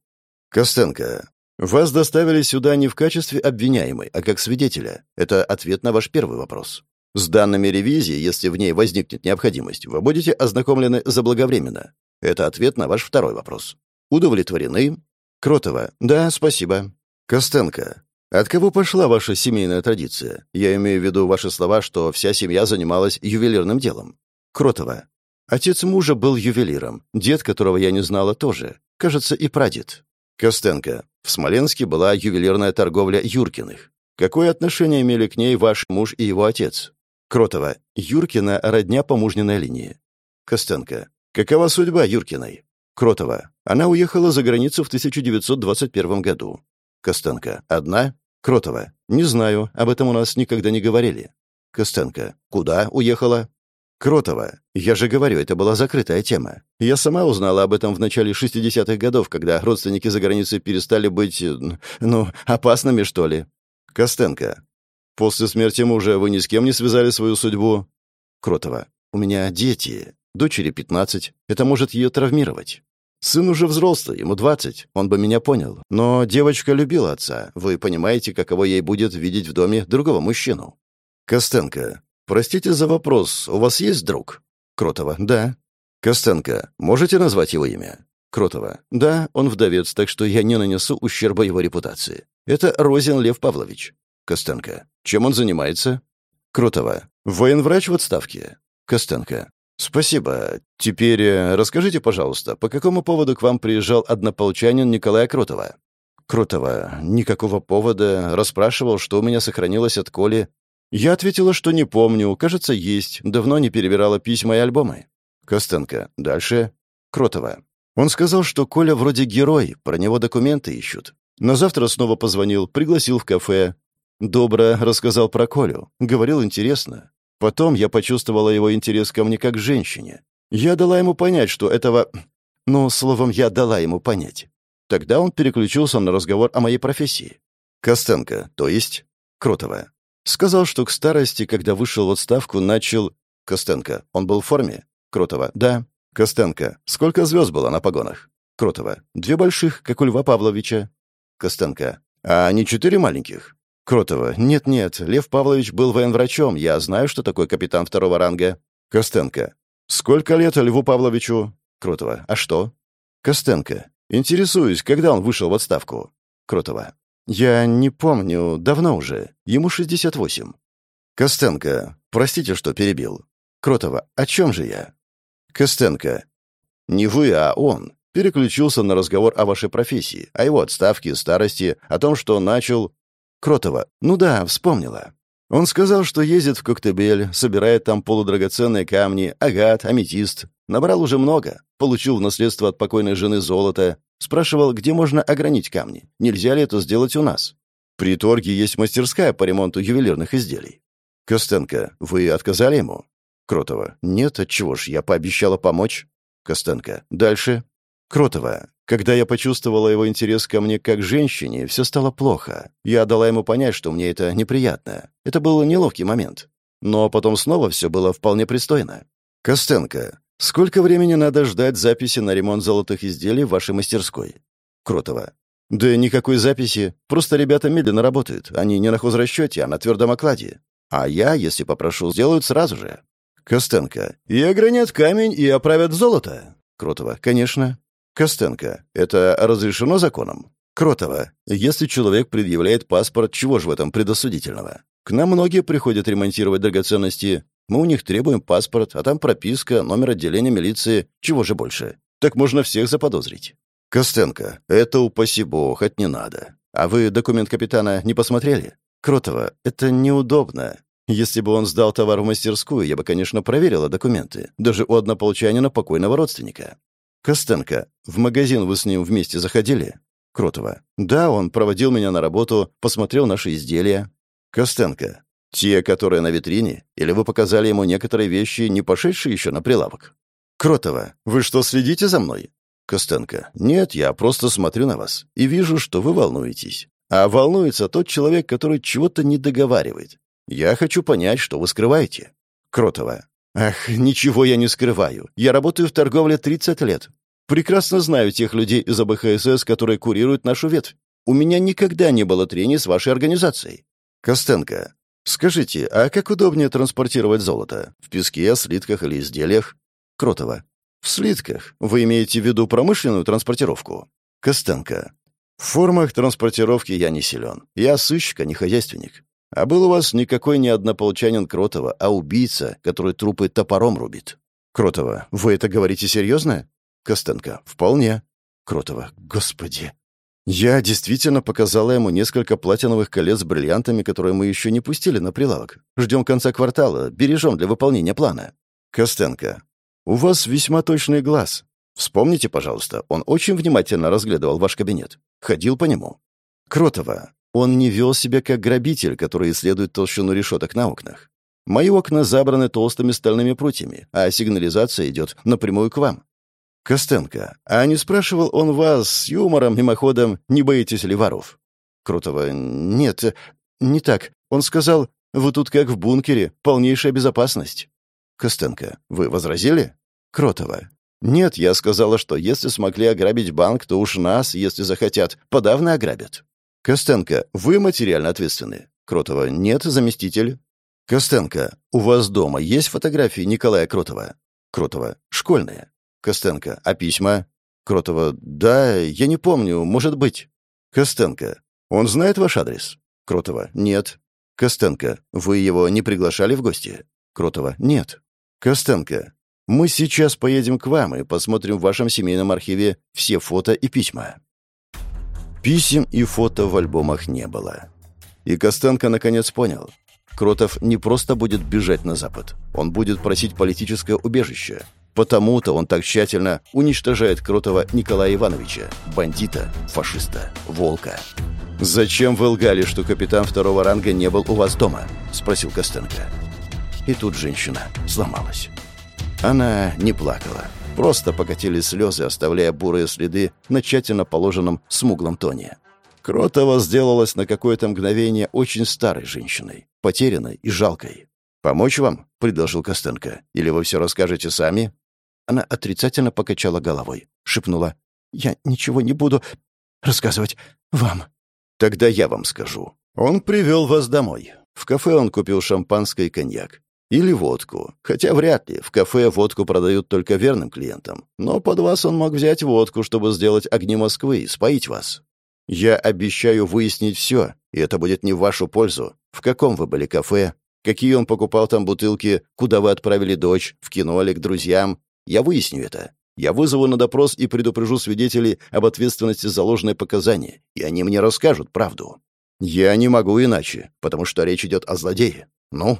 Костенко, вас доставили сюда не в качестве обвиняемой, а как свидетеля. Это ответ на ваш первый вопрос. С данными ревизии, если в ней возникнет необходимость, вы будете ознакомлены заблаговременно. Это ответ на ваш второй вопрос. Удовлетворены? Кротова. Да, спасибо. Костенко. От кого пошла ваша семейная традиция? Я имею в виду ваши слова, что вся семья занималась ювелирным делом. Кротова. Отец мужа был ювелиром, дед, которого я не знала, тоже. Кажется, и прадед. Костенко. В Смоленске была ювелирная торговля Юркиных. Какое отношение имели к ней ваш муж и его отец? Кротова. Юркина — родня по мужниной линии. Костенко. Какова судьба Юркиной? Кротова. Она уехала за границу в 1921 году. Костенко. Одна? Кротова. Не знаю, об этом у нас никогда не говорили. Костенко. Куда уехала? Кротова. Я же говорю, это была закрытая тема. Я сама узнала об этом в начале 60-х годов, когда родственники за границей перестали быть, ну, опасными, что ли. Костенко. После смерти мужа вы ни с кем не связали свою судьбу? Кротова. У меня дети. Дочери 15. Это может ее травмировать. Сын уже взрослый, ему 20. Он бы меня понял. Но девочка любила отца. Вы понимаете, каково ей будет видеть в доме другого мужчину? Костенко. Простите за вопрос. У вас есть друг? Кротова. Да. Костенко. Можете назвать его имя? Кротова. Да, он вдовец, так что я не нанесу ущерба его репутации. Это Розин Лев Павлович. Костенко. Чем он занимается? Крутого. Военврач в отставке. Костенко. Спасибо. Теперь э, расскажите, пожалуйста, по какому поводу к вам приезжал однополчанин Николая Крутова? Крутого. Никакого повода. Расспрашивал, что у меня сохранилось от Коли. Я ответила, что не помню. Кажется, есть. Давно не перебирала письма и альбомы. Костенко. Дальше. Кротова. Он сказал, что Коля вроде герой, про него документы ищут. На завтра снова позвонил, пригласил в кафе. Добро рассказал про Колю. Говорил интересно. Потом я почувствовала его интерес ко мне как к женщине. Я дала ему понять, что этого... Ну, словом, я дала ему понять. Тогда он переключился на разговор о моей профессии. Костенко, то есть Кротова. Сказал, что к старости, когда вышел в отставку, начал... Костенко, он был в форме? Кротова, да. Костенко, сколько звезд было на погонах? Кротова, две больших, как у Льва Павловича. Костенко, а не четыре маленьких? Кротова, нет-нет, Лев Павлович был военврачом, я знаю, что такое капитан второго ранга. Костенко, сколько лет Льву Павловичу? Кротова, а что? Костенко, интересуюсь, когда он вышел в отставку? Кротова, «Я не помню, давно уже. Ему 68». «Костенко, простите, что перебил. Кротова, о чем же я?» «Костенко, не вы, а он. Переключился на разговор о вашей профессии, о его отставке, старости, о том, что начал...» «Кротова, ну да, вспомнила. Он сказал, что ездит в Коктебель, собирает там полудрагоценные камни, агат, аметист. Набрал уже много. Получил в наследство от покойной жены золото. Спрашивал, где можно огранить камни. Нельзя ли это сделать у нас? При торге есть мастерская по ремонту ювелирных изделий. Костенко, вы отказали ему? Кротова. Нет, отчего ж, я пообещала помочь. Костенко. Дальше. Кротова. Когда я почувствовала его интерес ко мне как женщине, все стало плохо. Я дала ему понять, что мне это неприятно. Это был неловкий момент. Но потом снова все было вполне пристойно. Костенко. Сколько времени надо ждать записи на ремонт золотых изделий в вашей мастерской? Кротова. Да никакой записи. Просто ребята медленно работают. Они не на хозрасчете, а на твердом окладе. А я, если попрошу, сделают сразу же. Костенко. И огранят камень, и оправят золото. Кротова. Конечно. Костенко. Это разрешено законом? Кротова. Если человек предъявляет паспорт, чего же в этом предосудительного? К нам многие приходят ремонтировать драгоценности. Мы у них требуем паспорт, а там прописка, номер отделения милиции. Чего же больше? Так можно всех заподозрить. Костенко, это упаси бог, это не надо. А вы документ капитана не посмотрели? Кротова, это неудобно. Если бы он сдал товар в мастерскую, я бы, конечно, проверила документы. Даже у однополчанина покойного родственника. Костенко, в магазин вы с ним вместе заходили? Кротова. Да, он проводил меня на работу, посмотрел наши изделия. Костенко. Те, которые на витрине? Или вы показали ему некоторые вещи, не пошедшие еще на прилавок? Кротова, вы что, следите за мной? Костенко, нет, я просто смотрю на вас и вижу, что вы волнуетесь. А волнуется тот человек, который чего-то не договаривает. Я хочу понять, что вы скрываете. Кротова, ах, ничего я не скрываю. Я работаю в торговле 30 лет. Прекрасно знаю тех людей из АБХСС, которые курируют нашу ветвь. У меня никогда не было трений с вашей организацией. Костенко, «Скажите, а как удобнее транспортировать золото? В песке, слитках или изделиях?» Кротова. «В слитках. Вы имеете в виду промышленную транспортировку?» Костенко. «В формах транспортировки я не силен. Я сыщик, а не хозяйственник. А был у вас никакой не однополчанин Кротова, а убийца, который трупы топором рубит». Кротова. «Вы это говорите серьезно?» Костенко. «Вполне». Кротова. «Господи, я действительно показала ему несколько платиновых колец с бриллиантами, которые мы еще не пустили на прилавок. Ждем конца квартала, бережем для выполнения плана. Костенко. У вас весьма точный глаз. Вспомните, пожалуйста, он очень внимательно разглядывал ваш кабинет. Ходил по нему. Кротова. Он не вел себя как грабитель, который исследует толщину решеток на окнах. Мои окна забраны толстыми стальными прутьями, а сигнализация идет напрямую к вам. Костенко, а не спрашивал он вас с юмором, мимоходом, не боитесь ли воров? Крутого, нет, не так. Он сказал, вы тут как в бункере, полнейшая безопасность. Костенко, вы возразили? Кротова. Нет, я сказала, что если смогли ограбить банк, то уж нас, если захотят, подавно ограбят. Костенко, вы материально ответственны. Кротова, нет, заместитель. Костенко, у вас дома есть фотографии Николая Кротова? Кротова, школьные. Костенко. А письма? Кротова. Да, я не помню, может быть. Костенко. Он знает ваш адрес? Кротова. Нет. Костенко. Вы его не приглашали в гости? Кротова. Нет. Костенко. Мы сейчас поедем к вам и посмотрим в вашем семейном архиве все фото и письма. Писем и фото в альбомах не было. И Костенко наконец понял. Кротов не просто будет бежать на Запад. Он будет просить политическое убежище. Потому-то он так тщательно уничтожает крутого Николая Ивановича, бандита, фашиста, волка. «Зачем вы лгали, что капитан второго ранга не был у вас дома?» — спросил Костенко. И тут женщина сломалась. Она не плакала. Просто покатились слезы, оставляя бурые следы на тщательно положенном смуглом тоне. Кротова сделалась на какое-то мгновение очень старой женщиной, потерянной и жалкой. «Помочь вам?» — предложил Костенко. «Или вы все расскажете сами?» Она отрицательно покачала головой, шепнула. «Я ничего не буду рассказывать вам». «Тогда я вам скажу. Он привел вас домой. В кафе он купил шампанское и коньяк. Или водку. Хотя вряд ли. В кафе водку продают только верным клиентам. Но под вас он мог взять водку, чтобы сделать огни Москвы и споить вас. Я обещаю выяснить все, и это будет не в вашу пользу. В каком вы были кафе? Какие он покупал там бутылки? Куда вы отправили дочь? В кино или к друзьям? Я выясню это. Я вызову на допрос и предупрежу свидетелей об ответственности за ложные показания, и они мне расскажут правду. Я не могу иначе, потому что речь идет о злодее. Ну,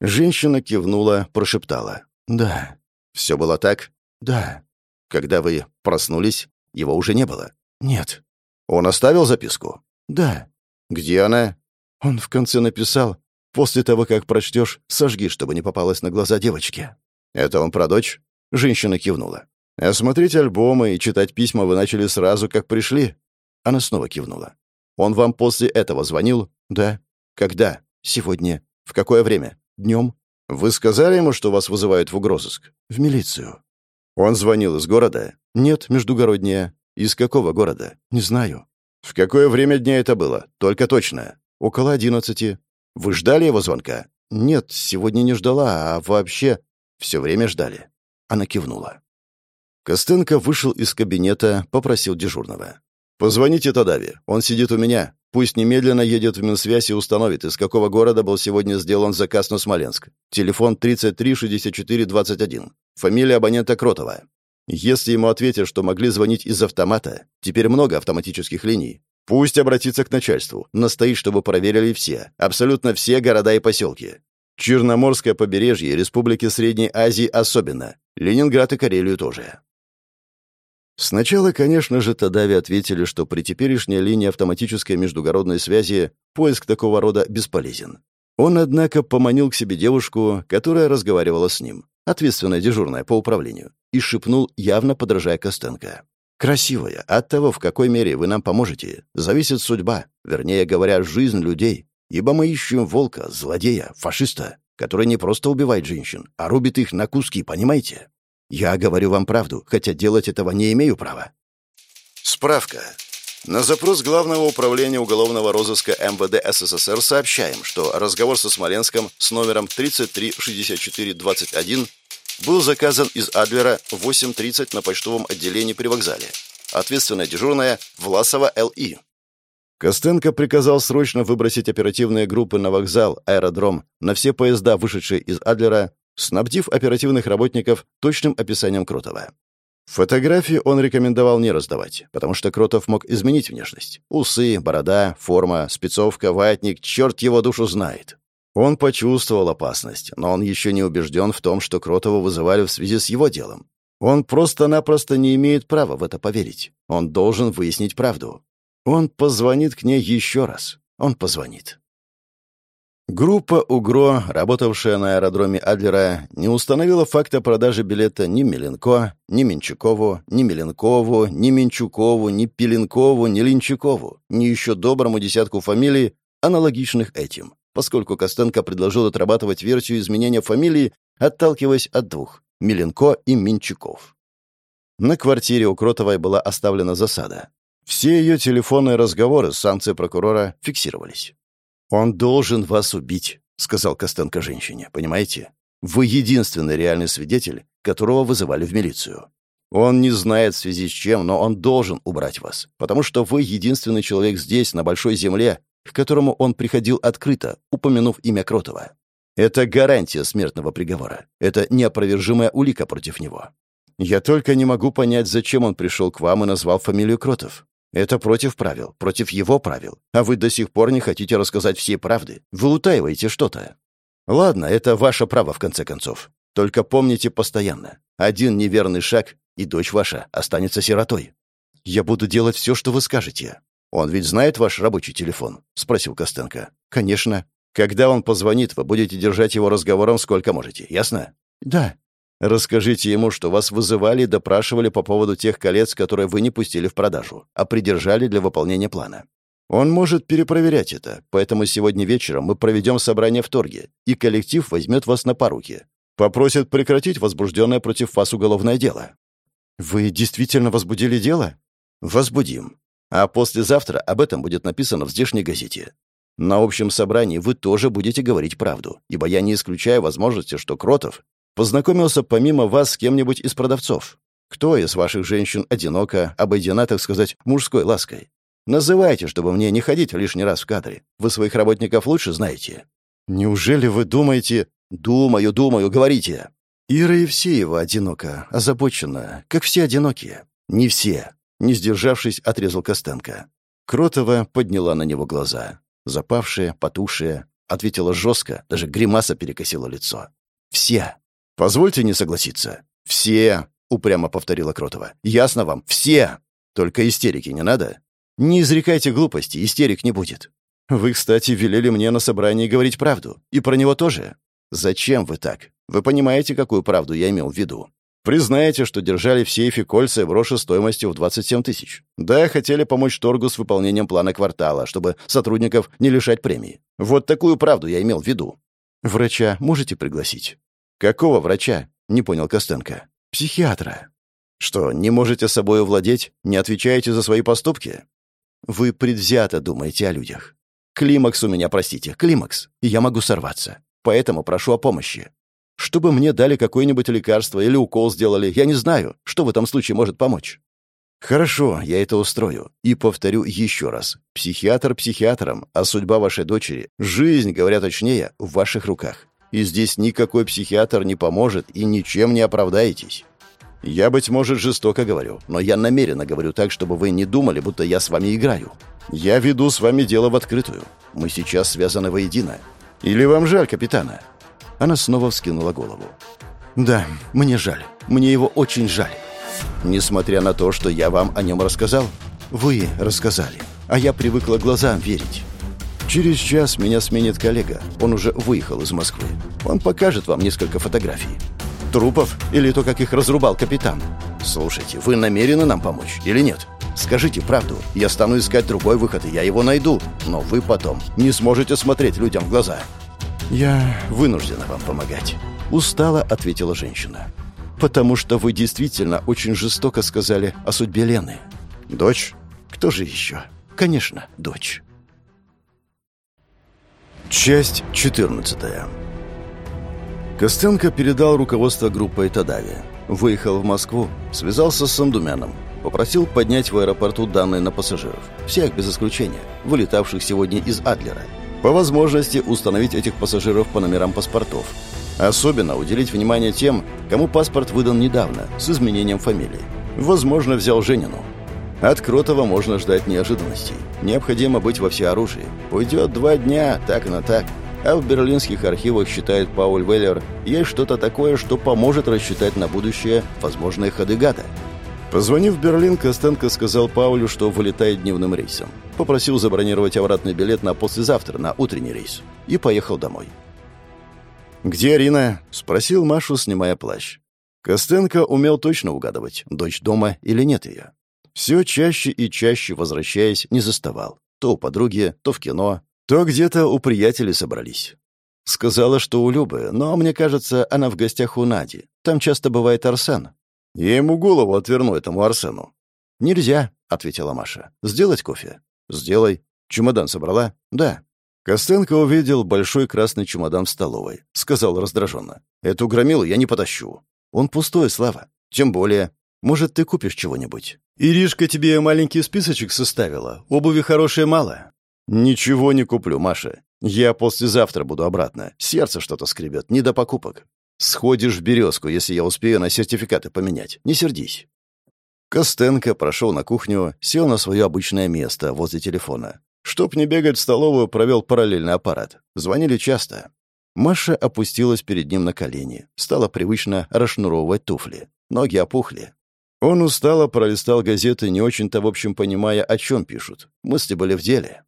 Женщина кивнула, прошептала. «Да». «Все было так?» «Да». «Когда вы проснулись, его уже не было?» «Нет». «Он оставил записку?» «Да». «Где она?» Он в конце написал, «После того, как прочтешь, сожги, чтобы не попалось на глаза девочки». «Это он про дочь?» Женщина кивнула. «Осмотреть альбомы и читать письма вы начали сразу, как пришли?» Она снова кивнула. «Он вам после этого звонил?» «Да». «Когда?» «Сегодня». «В какое время?» Днем. Вы сказали ему, что вас вызывают в угрозыск? В милицию. Он звонил из города? Нет, междугороднее. Из какого города? Не знаю. В какое время дня это было? Только точно. Около одиннадцати. Вы ждали его звонка? Нет, сегодня не ждала, а вообще все время ждали. Она кивнула. Костенко вышел из кабинета, попросил дежурного. «Позвоните Тадаве. Он сидит у меня. Пусть немедленно едет в Минсвязь и установит, из какого города был сегодня сделан заказ на Смоленск. Телефон 336421. Фамилия абонента Кротова. Если ему ответят, что могли звонить из автомата, теперь много автоматических линий, пусть обратится к начальству, настоит, чтобы проверили все, абсолютно все города и поселки. Черноморское побережье и республики Средней Азии особенно, Ленинград и Карелию тоже. Сначала, конечно же, Тадави ответили, что при теперешней линии автоматической междугородной связи поиск такого рода бесполезен. Он, однако, поманил к себе девушку, которая разговаривала с ним, ответственная дежурная по управлению, и шепнул, явно подражая Костенко. «Красивая, от того, в какой мере вы нам поможете, зависит судьба, вернее говоря, жизнь людей, ибо мы ищем волка, злодея, фашиста, который не просто убивает женщин, а рубит их на куски, понимаете?» Я говорю вам правду, хотя делать этого не имею права. Справка. На запрос Главного управления уголовного розыска МВД СССР сообщаем, что разговор со Смоленском с номером 336421 был заказан из Адлера в 8.30 на почтовом отделении при вокзале. Ответственная дежурная Власова Л.И. Костенко приказал срочно выбросить оперативные группы на вокзал, аэродром, на все поезда, вышедшие из Адлера, снабдив оперативных работников точным описанием Кротова. Фотографии он рекомендовал не раздавать, потому что Кротов мог изменить внешность. Усы, борода, форма, спецовка, ватник, черт его душу знает. Он почувствовал опасность, но он еще не убежден в том, что Кротова вызывали в связи с его делом. Он просто-напросто не имеет права в это поверить. Он должен выяснить правду. Он позвонит к ней еще раз. Он позвонит. Группа УГРО, работавшая на аэродроме Адлера, не установила факта продажи билета ни Меленко, ни Менчукову, ни Меленкову, ни Менчукову, ни Пеленкову, ни Линчакову, ни еще доброму десятку фамилий, аналогичных этим, поскольку Костенко предложил отрабатывать версию изменения фамилии, отталкиваясь от двух — Меленко и Менчуков. На квартире у Кротовой была оставлена засада. Все ее телефонные разговоры с санкцией прокурора фиксировались. «Он должен вас убить», — сказал Костенко женщине, понимаете? «Вы единственный реальный свидетель, которого вызывали в милицию. Он не знает в связи с чем, но он должен убрать вас, потому что вы единственный человек здесь, на Большой Земле, к которому он приходил открыто, упомянув имя Кротова. Это гарантия смертного приговора. Это неопровержимая улика против него. Я только не могу понять, зачем он пришел к вам и назвал фамилию Кротов. Это против правил, против его правил. А вы до сих пор не хотите рассказать все правды. Вы утаиваете что-то. Ладно, это ваше право, в конце концов. Только помните постоянно. Один неверный шаг, и дочь ваша останется сиротой. Я буду делать все, что вы скажете. Он ведь знает ваш рабочий телефон? Спросил Костенко. Конечно. Когда он позвонит, вы будете держать его разговором сколько можете, ясно? Да. Расскажите ему, что вас вызывали и допрашивали по поводу тех колец, которые вы не пустили в продажу, а придержали для выполнения плана. Он может перепроверять это, поэтому сегодня вечером мы проведем собрание в торге, и коллектив возьмет вас на поруки. Попросит прекратить возбужденное против вас уголовное дело. Вы действительно возбудили дело? Возбудим. А послезавтра об этом будет написано в здешней газете. На общем собрании вы тоже будете говорить правду, ибо я не исключаю возможности, что Кротов познакомился помимо вас с кем-нибудь из продавцов. Кто из ваших женщин одиноко, обойдена, так сказать, мужской лаской? Называйте, чтобы мне не ходить лишний раз в кадре. Вы своих работников лучше знаете. Неужели вы думаете... Думаю, думаю, говорите. Ира Евсеева одинока, озабочена, как все одинокие. Не все. Не сдержавшись, отрезал Костенко. Кротова подняла на него глаза. Запавшие, потухшие. Ответила жестко, даже гримаса перекосила лицо. «Все. Позвольте не согласиться». «Все», — упрямо повторила Кротова. «Ясно вам? Все. Только истерики не надо. Не изрекайте глупости, истерик не будет. Вы, кстати, велели мне на собрании говорить правду. И про него тоже. Зачем вы так? Вы понимаете, какую правду я имел в виду? Признаете, что держали в сейфе кольца и броши стоимостью в 27 тысяч. Да, хотели помочь торгу с выполнением плана квартала, чтобы сотрудников не лишать премии. Вот такую правду я имел в виду. Врача можете пригласить? Какого врача? Не понял Костенко. Психиатра. Что, не можете собой владеть? Не отвечаете за свои поступки? Вы предвзято думаете о людях. Климакс у меня, простите, климакс, и я могу сорваться. Поэтому прошу о помощи. Чтобы мне дали какое-нибудь лекарство или укол сделали, я не знаю, что в этом случае может помочь. Хорошо, я это устрою. И повторю еще раз. Психиатр психиатром, а судьба вашей дочери, жизнь, говоря точнее, в ваших руках. И здесь никакой психиатр не поможет и ничем не оправдаетесь. Я, быть может, жестоко говорю, но я намеренно говорю так, чтобы вы не думали, будто я с вами играю. Я веду с вами дело в открытую. Мы сейчас связаны воедино. Или вам жаль капитана?» Она снова вскинула голову. «Да, мне жаль. Мне его очень жаль. Несмотря на то, что я вам о нем рассказал, вы рассказали, а я привыкла глазам верить. Через час меня сменит коллега. Он уже выехал из Москвы. Он покажет вам несколько фотографий. Трупов или то, как их разрубал капитан. Слушайте, вы намерены нам помочь или нет? Скажите правду. Я стану искать другой выход, и я его найду. Но вы потом не сможете смотреть людям в глаза. «Я вынуждена вам помогать», — устало ответила женщина. «Потому что вы действительно очень жестоко сказали о судьбе Лены. Дочь? Кто же еще? Конечно, дочь». Часть 14 Костенко передал руководство группой Тадави. Выехал в Москву, связался с Сандумяном, попросил поднять в аэропорту данные на пассажиров, всех без исключения, вылетавших сегодня из Адлера, по возможности установить этих пассажиров по номерам паспортов. Особенно уделить внимание тем, кому паспорт выдан недавно, с изменением фамилии. Возможно, взял Женину. От Кротова можно ждать неожиданностей. Необходимо быть во всеоружии. Уйдет два дня, так на так. А в берлинских архивах, считает Пауль Веллер, есть что-то такое, что поможет рассчитать на будущее возможные ходы гада. Позвонив в Берлин, Костенко сказал Паулю, что вылетает дневным рейсом. Попросил забронировать обратный билет на послезавтра, на утренний рейс. И поехал домой. «Где Арина?» — спросил Машу, снимая плащ. Костенко умел точно угадывать, дочь дома или нет ее. Все чаще и чаще, возвращаясь, не заставал. То у подруги, то в кино, то где-то у приятелей собрались. Сказала, что у Любы, но, мне кажется, она в гостях у Нади. Там часто бывает Арсен. Я ему голову отверну, этому Арсену. «Нельзя», — ответила Маша. «Сделать кофе?» «Сделай». «Чемодан собрала?» «Да». Костенко увидел большой красный чемодан в столовой. Сказал раздраженно. «Эту громилу я не потащу». «Он пустой, Слава. Тем более. Может, ты купишь чего-нибудь?» «Иришка тебе маленький списочек составила. Обуви хорошее мало». «Ничего не куплю, Маша. Я послезавтра буду обратно. Сердце что-то скребет. Не до покупок. Сходишь в «Березку», если я успею на сертификаты поменять. Не сердись». Костенко прошел на кухню, сел на свое обычное место возле телефона. Чтоб не бегать в столовую, провел параллельный аппарат. Звонили часто. Маша опустилась перед ним на колени. Стала привычно расшнуровывать туфли. Ноги опухли. Он устало пролистал газеты, не очень-то, в общем, понимая, о чем пишут. Мысли были в деле.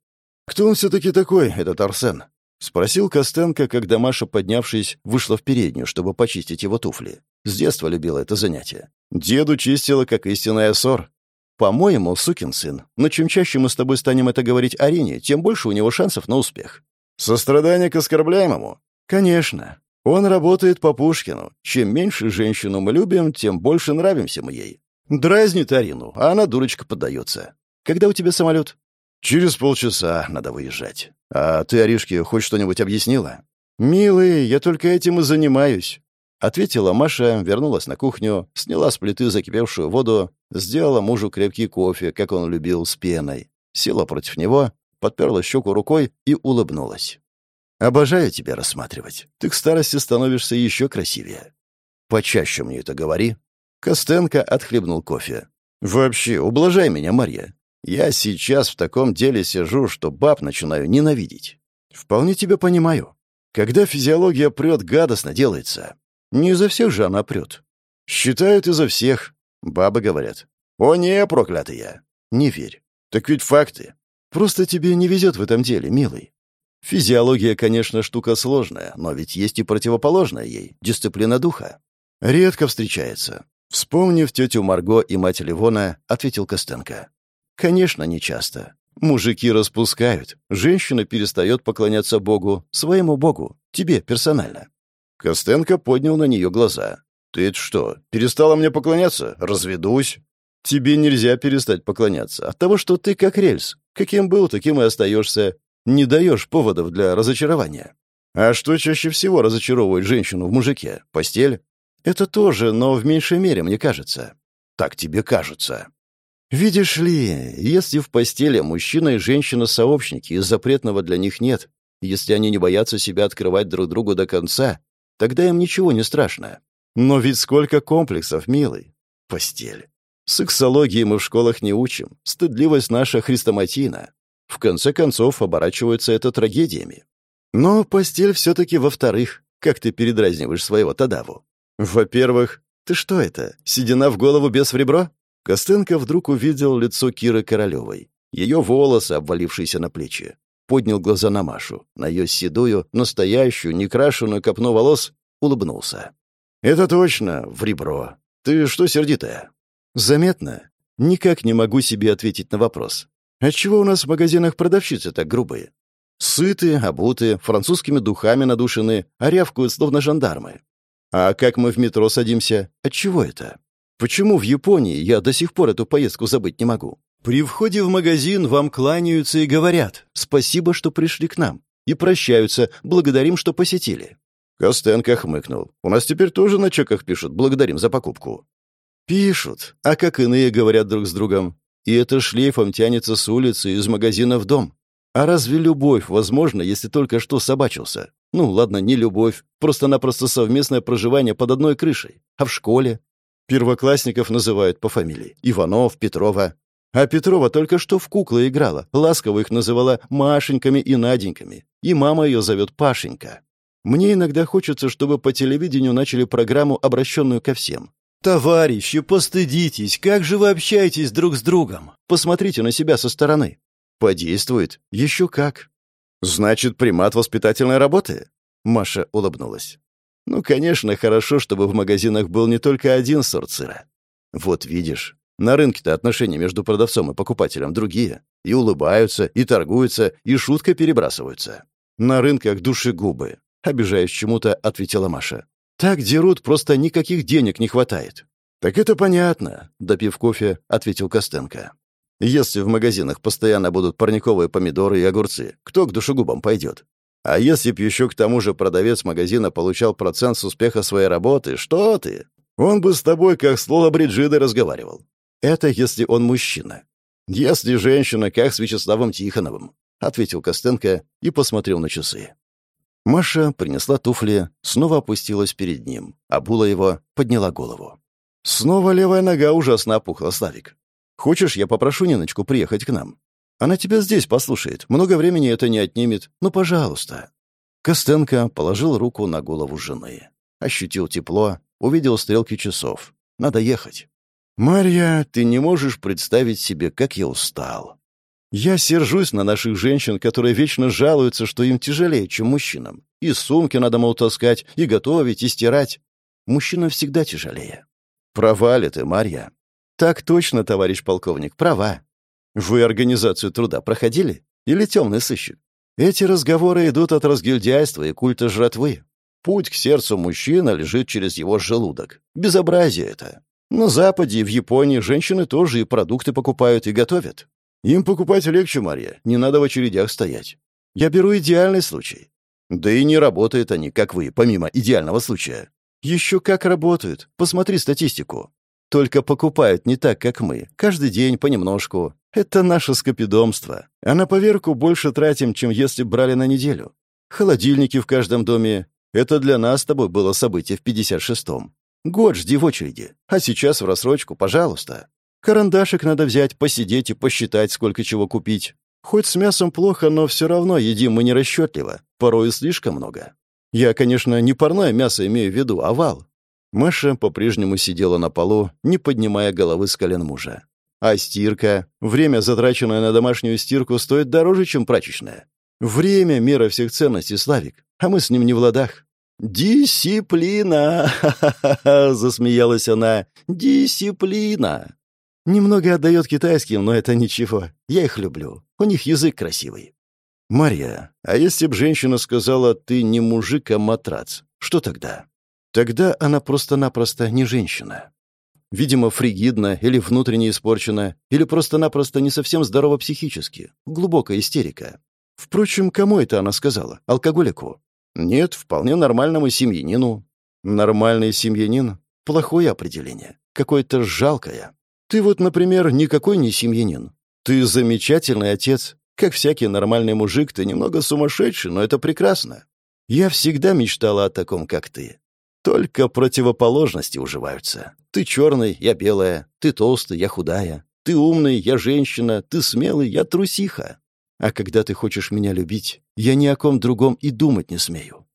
Кто он все-таки такой, этот Арсен? — спросил Костенко, когда Маша, поднявшись, вышла в переднюю, чтобы почистить его туфли. С детства любила это занятие. Деду чистила, как истинная ссор. По-моему, сукин сын, но чем чаще мы с тобой станем это говорить Арине, тем больше у него шансов на успех. Сострадание к оскорбляемому? Конечно. Он работает по Пушкину. Чем меньше женщину мы любим, тем больше нравимся мы ей. Дразнит Арину, а она, дурочка, поддается. Когда у тебя самолет? Через полчаса надо выезжать. А ты, Аришке, хоть что-нибудь объяснила? Милый, я только этим и занимаюсь. Ответила Маша, вернулась на кухню, сняла с плиты закипевшую воду, сделала мужу крепкий кофе, как он любил, с пеной. Села против него, подперла щеку рукой и улыбнулась. «Обожаю тебя рассматривать. Ты к старости становишься еще красивее. Почаще мне это говори». Костенко отхлебнул кофе. «Вообще, ублажай меня, Марья. Я сейчас в таком деле сижу, что баб начинаю ненавидеть. Вполне тебя понимаю. Когда физиология прет, гадостно делается. Не изо всех же она прет. Считают изо всех. Бабы говорят. «О, не, проклятые!» Не верь. Так ведь факты. Просто тебе не везет в этом деле, милый. Физиология, конечно, штука сложная, но ведь есть и противоположная ей — дисциплина духа. Редко встречается. Вспомнив тетю Марго и мать Ливона, ответил Костенко. Конечно, не часто. Мужики распускают. Женщина перестает поклоняться Богу, своему Богу, тебе персонально. Костенко поднял на нее глаза. «Ты это что, перестала мне поклоняться? Разведусь?» «Тебе нельзя перестать поклоняться. От того, что ты как рельс. Каким был, таким и остаешься не даешь поводов для разочарования. А что чаще всего разочаровывает женщину в мужике? Постель? Это тоже, но в меньшей мере, мне кажется. Так тебе кажется. Видишь ли, если в постели мужчина и женщина сообщники, и запретного для них нет, если они не боятся себя открывать друг другу до конца, тогда им ничего не страшно. Но ведь сколько комплексов, милый. Постель. Сексологии мы в школах не учим. Стыдливость наша хрестоматийна. В конце концов, оборачивается это трагедиями. Но постель все-таки во-вторых, как ты передразниваешь своего Тадаву. Во-первых, ты что это, седина в голову без в ребро? Костенко вдруг увидел лицо Киры Королевой. Ее волосы, обвалившиеся на плечи. Поднял глаза на Машу, на ее седую, настоящую, некрашенную копну волос, улыбнулся. «Это точно, в ребро. Ты что сердитая?» «Заметно. Никак не могу себе ответить на вопрос. Отчего у нас в магазинах продавщицы так грубые? Сытые, обутые, французскими духами надушены, а рявкают, словно жандармы. А как мы в метро садимся? Отчего это? Почему в Японии я до сих пор эту поездку забыть не могу? При входе в магазин вам кланяются и говорят «Спасибо, что пришли к нам» и прощаются, благодарим, что посетили. Костенко хмыкнул. «У нас теперь тоже на чеках пишут «благодарим за покупку». «Пишут. А как иные говорят друг с другом? И это шлейфом тянется с улицы из магазина в дом. А разве любовь возможна, если только что собачился? Ну, ладно, не любовь, просто-напросто совместное проживание под одной крышей. А в школе? Первоклассников называют по фамилии. Иванов, Петрова. А Петрова только что в куклы играла, ласково их называла Машеньками и Наденьками. И мама ее зовет Пашенька. Мне иногда хочется, чтобы по телевидению начали программу, обращенную ко всем. «Товарищи, постыдитесь! Как же вы общаетесь друг с другом? Посмотрите на себя со стороны!» «Подействует? Еще как!» «Значит, примат воспитательной работы?» Маша улыбнулась. «Ну, конечно, хорошо, чтобы в магазинах был не только один сорт сыра. Вот видишь, на рынке-то отношения между продавцом и покупателем другие. И улыбаются, и торгуются, и шутка перебрасываются. На рынках душегубы. Обижаясь чему-то, ответила Маша. Так дерут, просто никаких денег не хватает. Так это понятно, допив кофе, ответил Костенко. Если в магазинах постоянно будут парниковые помидоры и огурцы, кто к душегубам пойдет? А если б еще к тому же продавец магазина получал процент с успеха своей работы, что ты? Он бы с тобой как с Лола Бриджидой разговаривал. Это если он мужчина. Если женщина, как с Вячеславом Тихоновым, ответил Костенко и посмотрел на часы. Маша принесла туфли, снова опустилась перед ним, обула его, подняла голову. Снова левая нога ужасно опухла, Славик. Хочешь, я попрошу Ниночку приехать к нам? Она тебя здесь послушает. Много времени это не отнимет. Ну, пожалуйста. Костенко положил руку на голову жены. Ощутил тепло, увидел стрелки часов. Надо ехать. «Марья, ты не можешь представить себе, как я устал. Я сержусь на наших женщин, которые вечно жалуются, что им тяжелее, чем мужчинам. И сумки надо, мол, таскать, и готовить, и стирать. Мужчинам всегда тяжелее. Права ли ты, Марья? Так точно, товарищ полковник, права. Вы организацию труда проходили? Или темный сыщик? Эти разговоры идут от разгильдяйства и культа жратвы. Путь к сердцу мужчины лежит через его желудок. Безобразие это. На Западе и в Японии женщины тоже и продукты покупают, и готовят. Им покупать легче, Марья, не надо в очередях стоять. Я беру идеальный случай. Да и не работают они, как вы, помимо идеального случая. Еще как работают. Посмотри статистику. Только покупают не так, как мы. Каждый день понемножку. Это наше скопидомство. А на поверку больше тратим, чем если брали на неделю. Холодильники в каждом доме. Это для нас с тобой было событие в 56-м. Год жди в очереди. А сейчас в рассрочку, пожалуйста. Карандашик надо взять, посидеть и посчитать, сколько чего купить. Хоть с мясом плохо, но все равно едим мы нерасчетливо. Порой слишком много. Я, конечно, не парное мясо имею в виду, а вал. Маша по-прежнему сидела на полу, не поднимая головы с колен мужа. А стирка? Время, затраченное на домашнюю стирку, стоит дороже, чем прачечная. Время — мера всех ценностей, Славик, а мы с ним не в ладах. «Дисциплина!» — засмеялась она. «Дисциплина!» Немного отдает китайским, но это ничего. Я их люблю. У них язык красивый. Марья, а если б женщина сказала, ты не мужик, а матрац, что тогда? Тогда она просто-напросто не женщина. Видимо, фригидна или внутренне испорчена, или просто-напросто не совсем здорова психически. Глубокая истерика. Впрочем, кому это она сказала? Алкоголику? Нет, вполне нормальному семьянину. Нормальный семьянин — плохое определение. Какое-то жалкое. Ты вот, например, никакой не семьянин. Ты замечательный отец. Как всякий нормальный мужик, ты немного сумасшедший, но это прекрасно. Я всегда мечтала о таком, как ты. Только противоположности уживаются. Ты черный, я белая. Ты толстый, я худая. Ты умный, я женщина. Ты смелый, я трусиха. А когда ты хочешь меня любить, я ни о ком другом и думать не смею».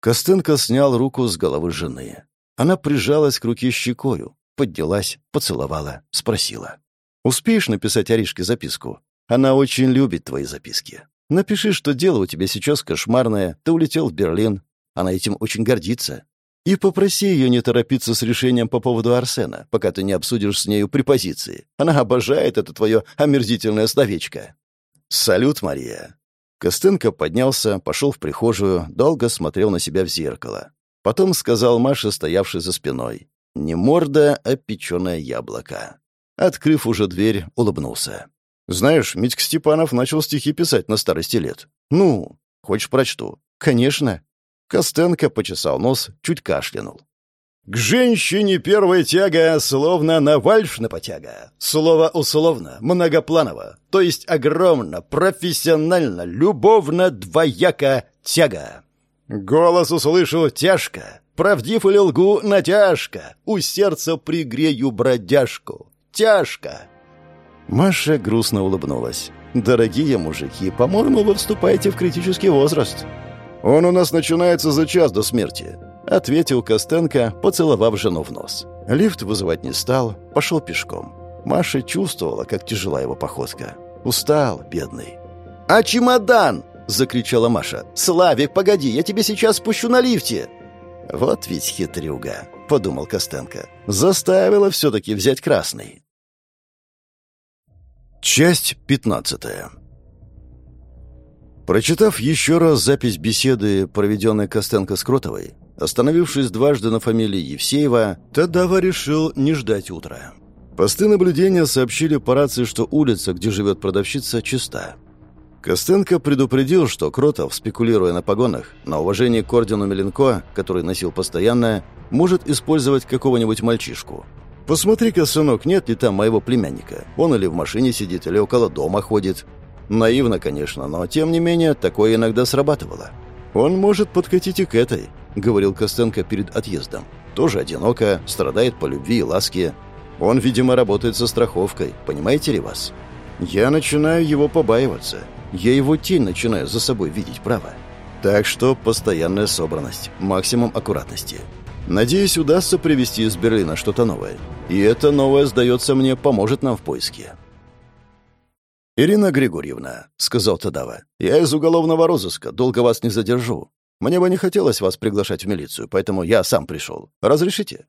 Костенко снял руку с головы жены. Она прижалась к руке щекою, поднялась, поцеловала, спросила. «Успеешь написать Аришке записку? Она очень любит твои записки. Напиши, что дело у тебя сейчас кошмарное, ты улетел в Берлин. Она этим очень гордится. И попроси ее не торопиться с решением по поводу Арсена, пока ты не обсудишь с нею препозиции. Она обожает это твое омерзительное словечко». «Салют, Мария!» Костенко поднялся, пошел в прихожую, долго смотрел на себя в зеркало. Потом сказал Маше, стоявшей за спиной. Не морда, а печеное яблоко. Открыв уже дверь, улыбнулся. «Знаешь, Митька Степанов начал стихи писать на старости лет. Ну, хочешь прочту?» «Конечно». Костенко почесал нос, чуть кашлянул. К женщине первая тяга словно на вальш на потяга. Слово условно, многопланово, то есть огромно, профессионально, любовно, двояко тяга. Голос услышу тяжко, Правдив или лгу, натяжка. У сердца пригрею бродяжку. Тяжко. Маша грустно улыбнулась. «Дорогие мужики, по-моему, вы вступаете в критический возраст». «Он у нас начинается за час до смерти», — ответил Костенко, поцеловав жену в нос. Лифт вызывать не стал, пошел пешком. Маша чувствовала, как тяжела его походка. Устал, бедный. «А чемодан?» — закричала Маша. «Славик, погоди, я тебе сейчас спущу на лифте!» «Вот ведь хитрюга», — подумал Костенко. «Заставила все-таки взять красный». Часть пятнадцатая. Прочитав еще раз запись беседы, проведенной Костенко с Кротовой, остановившись дважды на фамилии Евсеева, Тадава решил не ждать утра. Посты наблюдения сообщили по рации, что улица, где живет продавщица, чиста. Костенко предупредил, что Кротов, спекулируя на погонах, на уважение к ордену Меленко, который носил постоянно, может использовать какого-нибудь мальчишку. «Посмотри-ка, сынок, нет ли там моего племянника? Он или в машине сидит, или около дома ходит». Наивно, конечно, но тем не менее такое иногда срабатывало. «Он может подкатить и к этой», — говорил Костенко перед отъездом. «Тоже одиноко, страдает по любви и ласке. Он, видимо, работает со страховкой, понимаете ли вас?» «Я начинаю его побаиваться». Я его тень начинаю за собой видеть, право. Так что постоянная собранность, максимум аккуратности. Надеюсь, удастся привезти из Берлина что-то новое. И это новое, сдается мне, поможет нам в поиске. «Ирина Григорьевна», — сказал Тадава, — «я из уголовного розыска, долго вас не задержу. Мне бы не хотелось вас приглашать в милицию, поэтому я сам пришел. Разрешите?»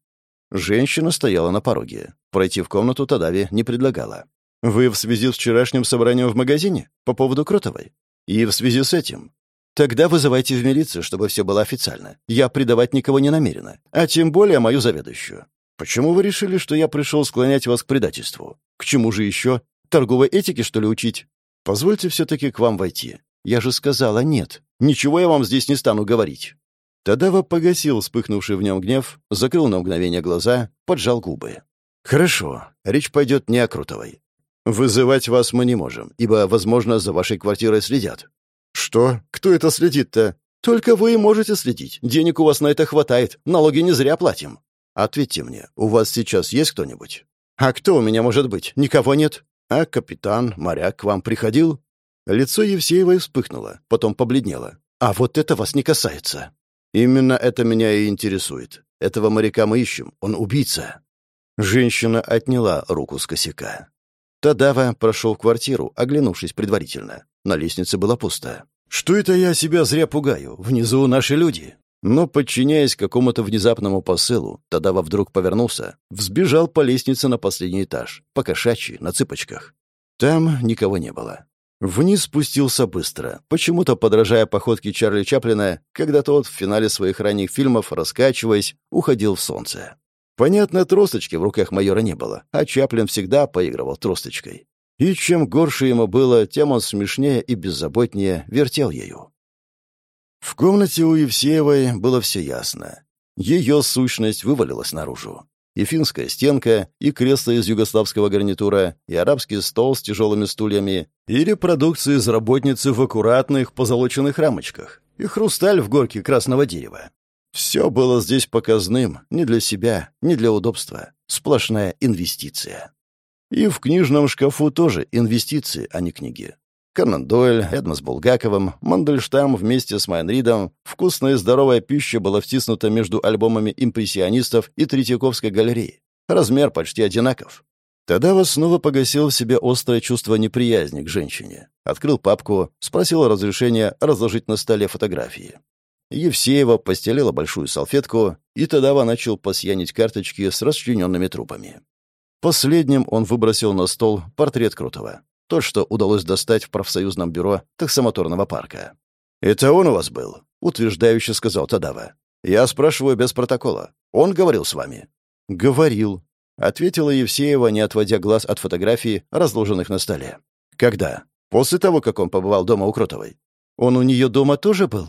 Женщина стояла на пороге. Пройти в комнату Тадави не предлагала. «Вы в связи с вчерашним собранием в магазине? По поводу Кротовой?» «И в связи с этим?» «Тогда вызывайте в милицию, чтобы все было официально. Я предавать никого не намерена. А тем более мою заведующую. Почему вы решили, что я пришел склонять вас к предательству? К чему же еще? Торговой этике, что ли, учить? Позвольте все-таки к вам войти. Я же сказала нет. Ничего я вам здесь не стану говорить». Тадава погасил вспыхнувший в нем гнев, закрыл на мгновение глаза, поджал губы. «Хорошо, речь пойдет не о Крутовой. Вызывать вас мы не можем, ибо, возможно, за вашей квартирой следят». «Что? Кто это следит-то?» «Только вы можете следить. Денег у вас на это хватает. Налоги не зря платим». «Ответьте мне, у вас сейчас есть кто-нибудь?» «А кто у меня может быть? Никого нет». «А капитан, моряк к вам приходил?» Лицо Евсеевой вспыхнуло, потом побледнело. «А вот это вас не касается». «Именно это меня и интересует. Этого моряка мы ищем. Он убийца». Женщина отняла руку с косяка. Тадава прошел в квартиру, оглянувшись предварительно. На лестнице было пусто. «Что это я себя зря пугаю? Внизу наши люди». Но, подчиняясь какому-то внезапному посылу, Тадава вдруг повернулся, взбежал по лестнице на последний этаж, по кошачьи, на цыпочках. Там никого не было. Вниз спустился быстро, почему-то подражая походке Чарли Чаплина, когда тот в финале своих ранних фильмов, раскачиваясь, уходил в солнце. Понятно, тросточки в руках майора не было, а Чаплин всегда поигрывал тросточкой. И чем горше ему было, тем он смешнее и беззаботнее вертел ею. В комнате у Евсеевой было все ясно. Ее сущность вывалилась наружу и финская стенка, и кресло из югославского гарнитура, и арабский стол с тяжелыми стульями, и репродукции из работницы в аккуратных позолоченных рамочках, и хрусталь в горке красного дерева. Все было здесь показным, не для себя, не для удобства. Сплошная инвестиция. И в книжном шкафу тоже инвестиции, а не книги. Конан Дойль, Эдма с Булгаковым, Мандельштам вместе с Майнридом, вкусная и здоровая пища была втиснута между альбомами импрессионистов и Третьяковской галереи. Размер почти одинаков. Тогда вас снова погасил в себе острое чувство неприязни к женщине. Открыл папку, спросил разрешения разложить на столе фотографии. Евсеева постелила большую салфетку, и Тадава начал посьянить карточки с расчлененными трупами. Последним он выбросил на стол портрет Крутого. То, что удалось достать в профсоюзном бюро таксомоторного парка. «Это он у вас был?» — утверждающе сказал Тадава. «Я спрашиваю без протокола. Он говорил с вами?» «Говорил», — ответила Евсеева, не отводя глаз от фотографий, разложенных на столе. «Когда? После того, как он побывал дома у Кротовой. Он у нее дома тоже был?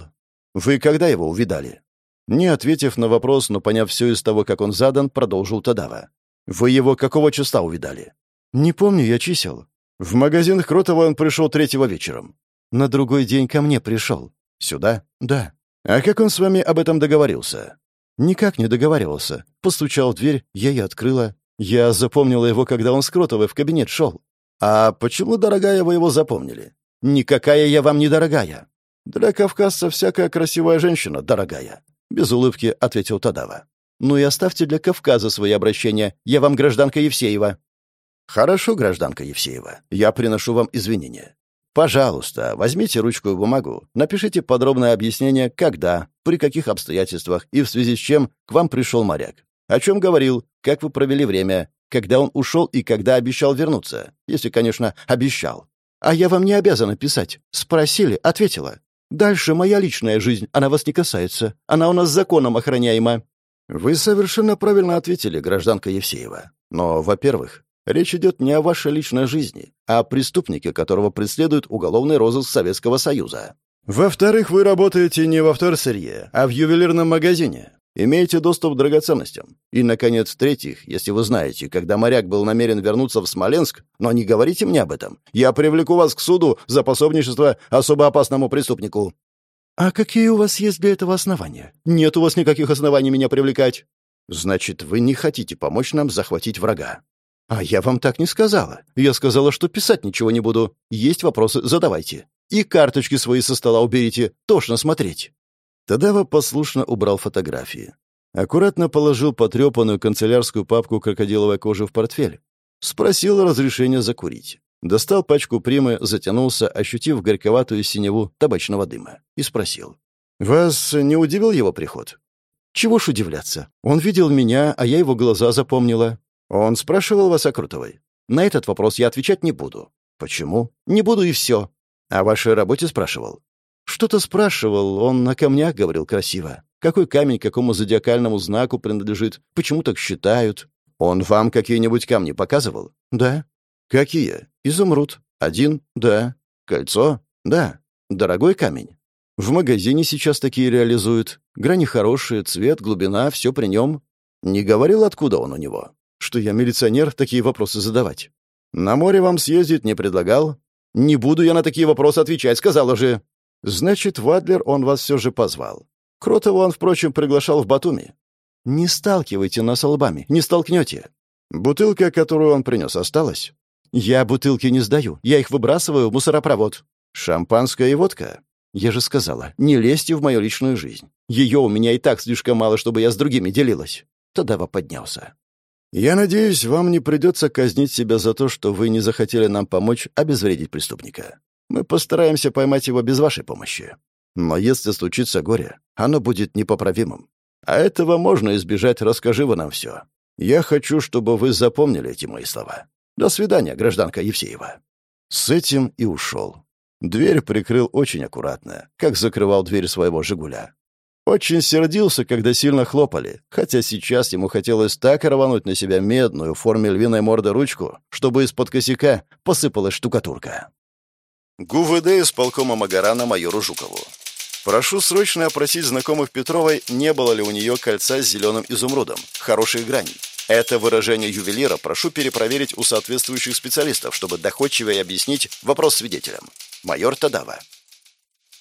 Вы когда его увидали?» Не ответив на вопрос, но поняв все из того, как он задан, продолжил Тадава. «Вы его какого числа увидали?» «Не помню я чисел. В магазин Кротова он пришел третьего вечером. На другой день ко мне пришел. Сюда? Да. А как он с вами об этом договорился? Никак не договаривался. Постучал в дверь, я и открыла. Я запомнила его, когда он с Кротовой в кабинет шел. А почему, дорогая, вы его запомнили? Никакая я вам не дорогая. Для кавказца всякая красивая женщина дорогая. Без улыбки ответил Тадава. Ну и оставьте для Кавказа свои обращения. Я вам гражданка Евсеева. «Хорошо, гражданка Евсеева, я приношу вам извинения. Пожалуйста, возьмите ручку и бумагу, напишите подробное объяснение, когда, при каких обстоятельствах и в связи с чем к вам пришел моряк. О чем говорил, как вы провели время, когда он ушел и когда обещал вернуться, если, конечно, обещал. А я вам не обязана писать. Спросили, ответила. Дальше моя личная жизнь, она вас не касается. Она у нас законом охраняема». «Вы совершенно правильно ответили, гражданка Евсеева. Но, во-первых, Речь идет не о вашей личной жизни, а о преступнике, которого преследует уголовный розыск Советского Союза. Во-вторых, вы работаете не во вторсырье, а в ювелирном магазине. Имеете доступ к драгоценностям. И, наконец, в-третьих, если вы знаете, когда моряк был намерен вернуться в Смоленск, но не говорите мне об этом, я привлеку вас к суду за пособничество особо опасному преступнику». «А какие у вас есть для этого основания? Нет у вас никаких оснований меня привлекать». «Значит, вы не хотите помочь нам захватить врага?» «А я вам так не сказала. Я сказала, что писать ничего не буду. Есть вопросы — задавайте. И карточки свои со стола уберите, тошно смотреть». Тадава послушно убрал фотографии. Аккуратно положил потрепанную канцелярскую папку крокодиловой кожи в портфель. Спросил разрешения закурить. Достал пачку примы, затянулся, ощутив горьковатую синеву табачного дыма, и спросил. «Вас не удивил его приход?» «Чего ж удивляться? Он видел меня, а я его глаза запомнила. Он спрашивал вас о Крутовой. На этот вопрос я отвечать не буду». «Почему?» «Не буду и все». «О вашей работе спрашивал?» «Что-то спрашивал. Он на камнях говорил красиво. Какой камень какому зодиакальному знаку принадлежит? Почему так считают?» «Он вам какие-нибудь камни показывал?» «Да». «Какие?» «Изумруд». «Один?» «Да». «Кольцо?» «Да». «Дорогой камень?» «В магазине сейчас такие реализуют. Грани хорошие, цвет, глубина, все при нем». «Не говорил, откуда он у него?» «Что я милиционер, такие вопросы задавать». «На море вам съездить не предлагал?» «Не буду я на такие вопросы отвечать, сказала же». «Значит, Вадлер он вас все же позвал. Кротова он, впрочем, приглашал в Батуми. Не сталкивайте нас лбами, не столкнете. Бутылка, которую он принес, осталась? Я бутылки не сдаю, я их выбрасываю в мусоропровод. Шампанское и водка? Я же сказала, не лезьте в мою личную жизнь. Ее у меня и так слишком мало, чтобы я с другими делилась. Тадава поднялся. «Я надеюсь, вам не придется казнить себя за то, что вы не захотели нам помочь обезвредить преступника. Мы постараемся поймать его без вашей помощи. Но если случится горе, оно будет непоправимым. А этого можно избежать, расскажи вы нам все. Я хочу, чтобы вы запомнили эти мои слова. До свидания, гражданка Евсеева». С этим и ушел. Дверь прикрыл очень аккуратно, как закрывал дверь своего «Жигуля». Очень сердился, когда сильно хлопали, хотя сейчас ему хотелось так рвануть на себя медную в форме львиной морды ручку, чтобы из-под косяка посыпалась штукатурка. ГУВД исполкома Магарана майору Жукову. Прошу срочно опросить знакомых Петровой, не было ли у нее кольца с зеленым изумрудом. Хорошие грани. Это выражение ювелира прошу перепроверить у соответствующих специалистов, чтобы доходчиво объяснить вопрос свидетелям. Майор Тадава.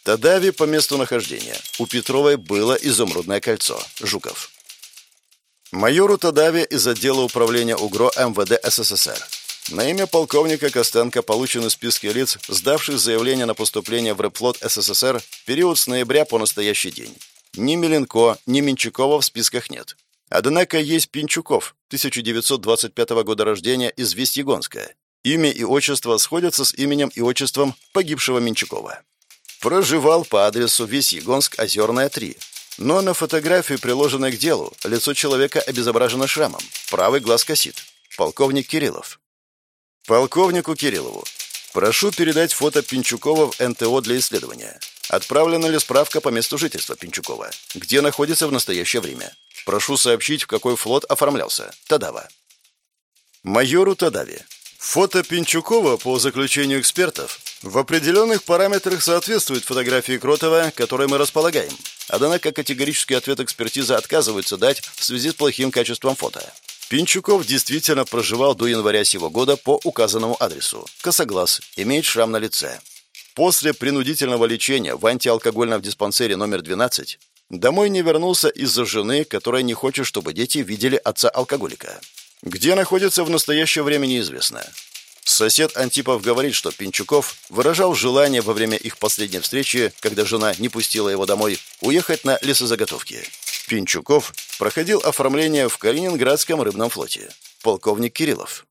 Тадави по месту нахождения. У Петровой было изумрудное кольцо. Жуков. Майору Тадаве из отдела управления УГРО МВД СССР. На имя полковника Костенко получены списки лиц, сдавших заявление на поступление в Рэпфлот СССР в период с ноября по настоящий день. Ни Миленко, ни Менчукова в списках нет. Однако есть Пинчуков, 1925 года рождения из Вестьегонска. Имя и отчество сходятся с именем и отчеством погибшего Менчукова. Проживал по адресу Весьегонск, Озерная, 3. Но на фотографии, приложенной к делу, лицо человека обезображено шрамом, правый глаз косит. Полковник Кириллов. Полковнику Кириллову. Прошу передать фото Пинчукова в НТО для исследования. Отправлена ли справка по месту жительства Пинчукова? Где находится в настоящее время? Прошу сообщить, в какой флот оформлялся. Тадава. Майору Тадаве. Фото Пинчукова, по заключению экспертов, в определенных параметрах соответствует фотографии Кротова, которой мы располагаем. Однако категорический ответ экспертизы отказывается дать в связи с плохим качеством фото. Пинчуков действительно проживал до января сего года по указанному адресу. Косоглаз, имеет шрам на лице. После принудительного лечения в антиалкогольном диспансере номер 12 домой не вернулся из-за жены, которая не хочет, чтобы дети видели отца-алкоголика. Где находится в настоящее время неизвестно. Сосед Антипов говорит, что Пинчуков выражал желание во время их последней встречи, когда жена не пустила его домой, уехать на лесозаготовки. Пинчуков проходил оформление в Калининградском рыбном флоте. Полковник Кириллов.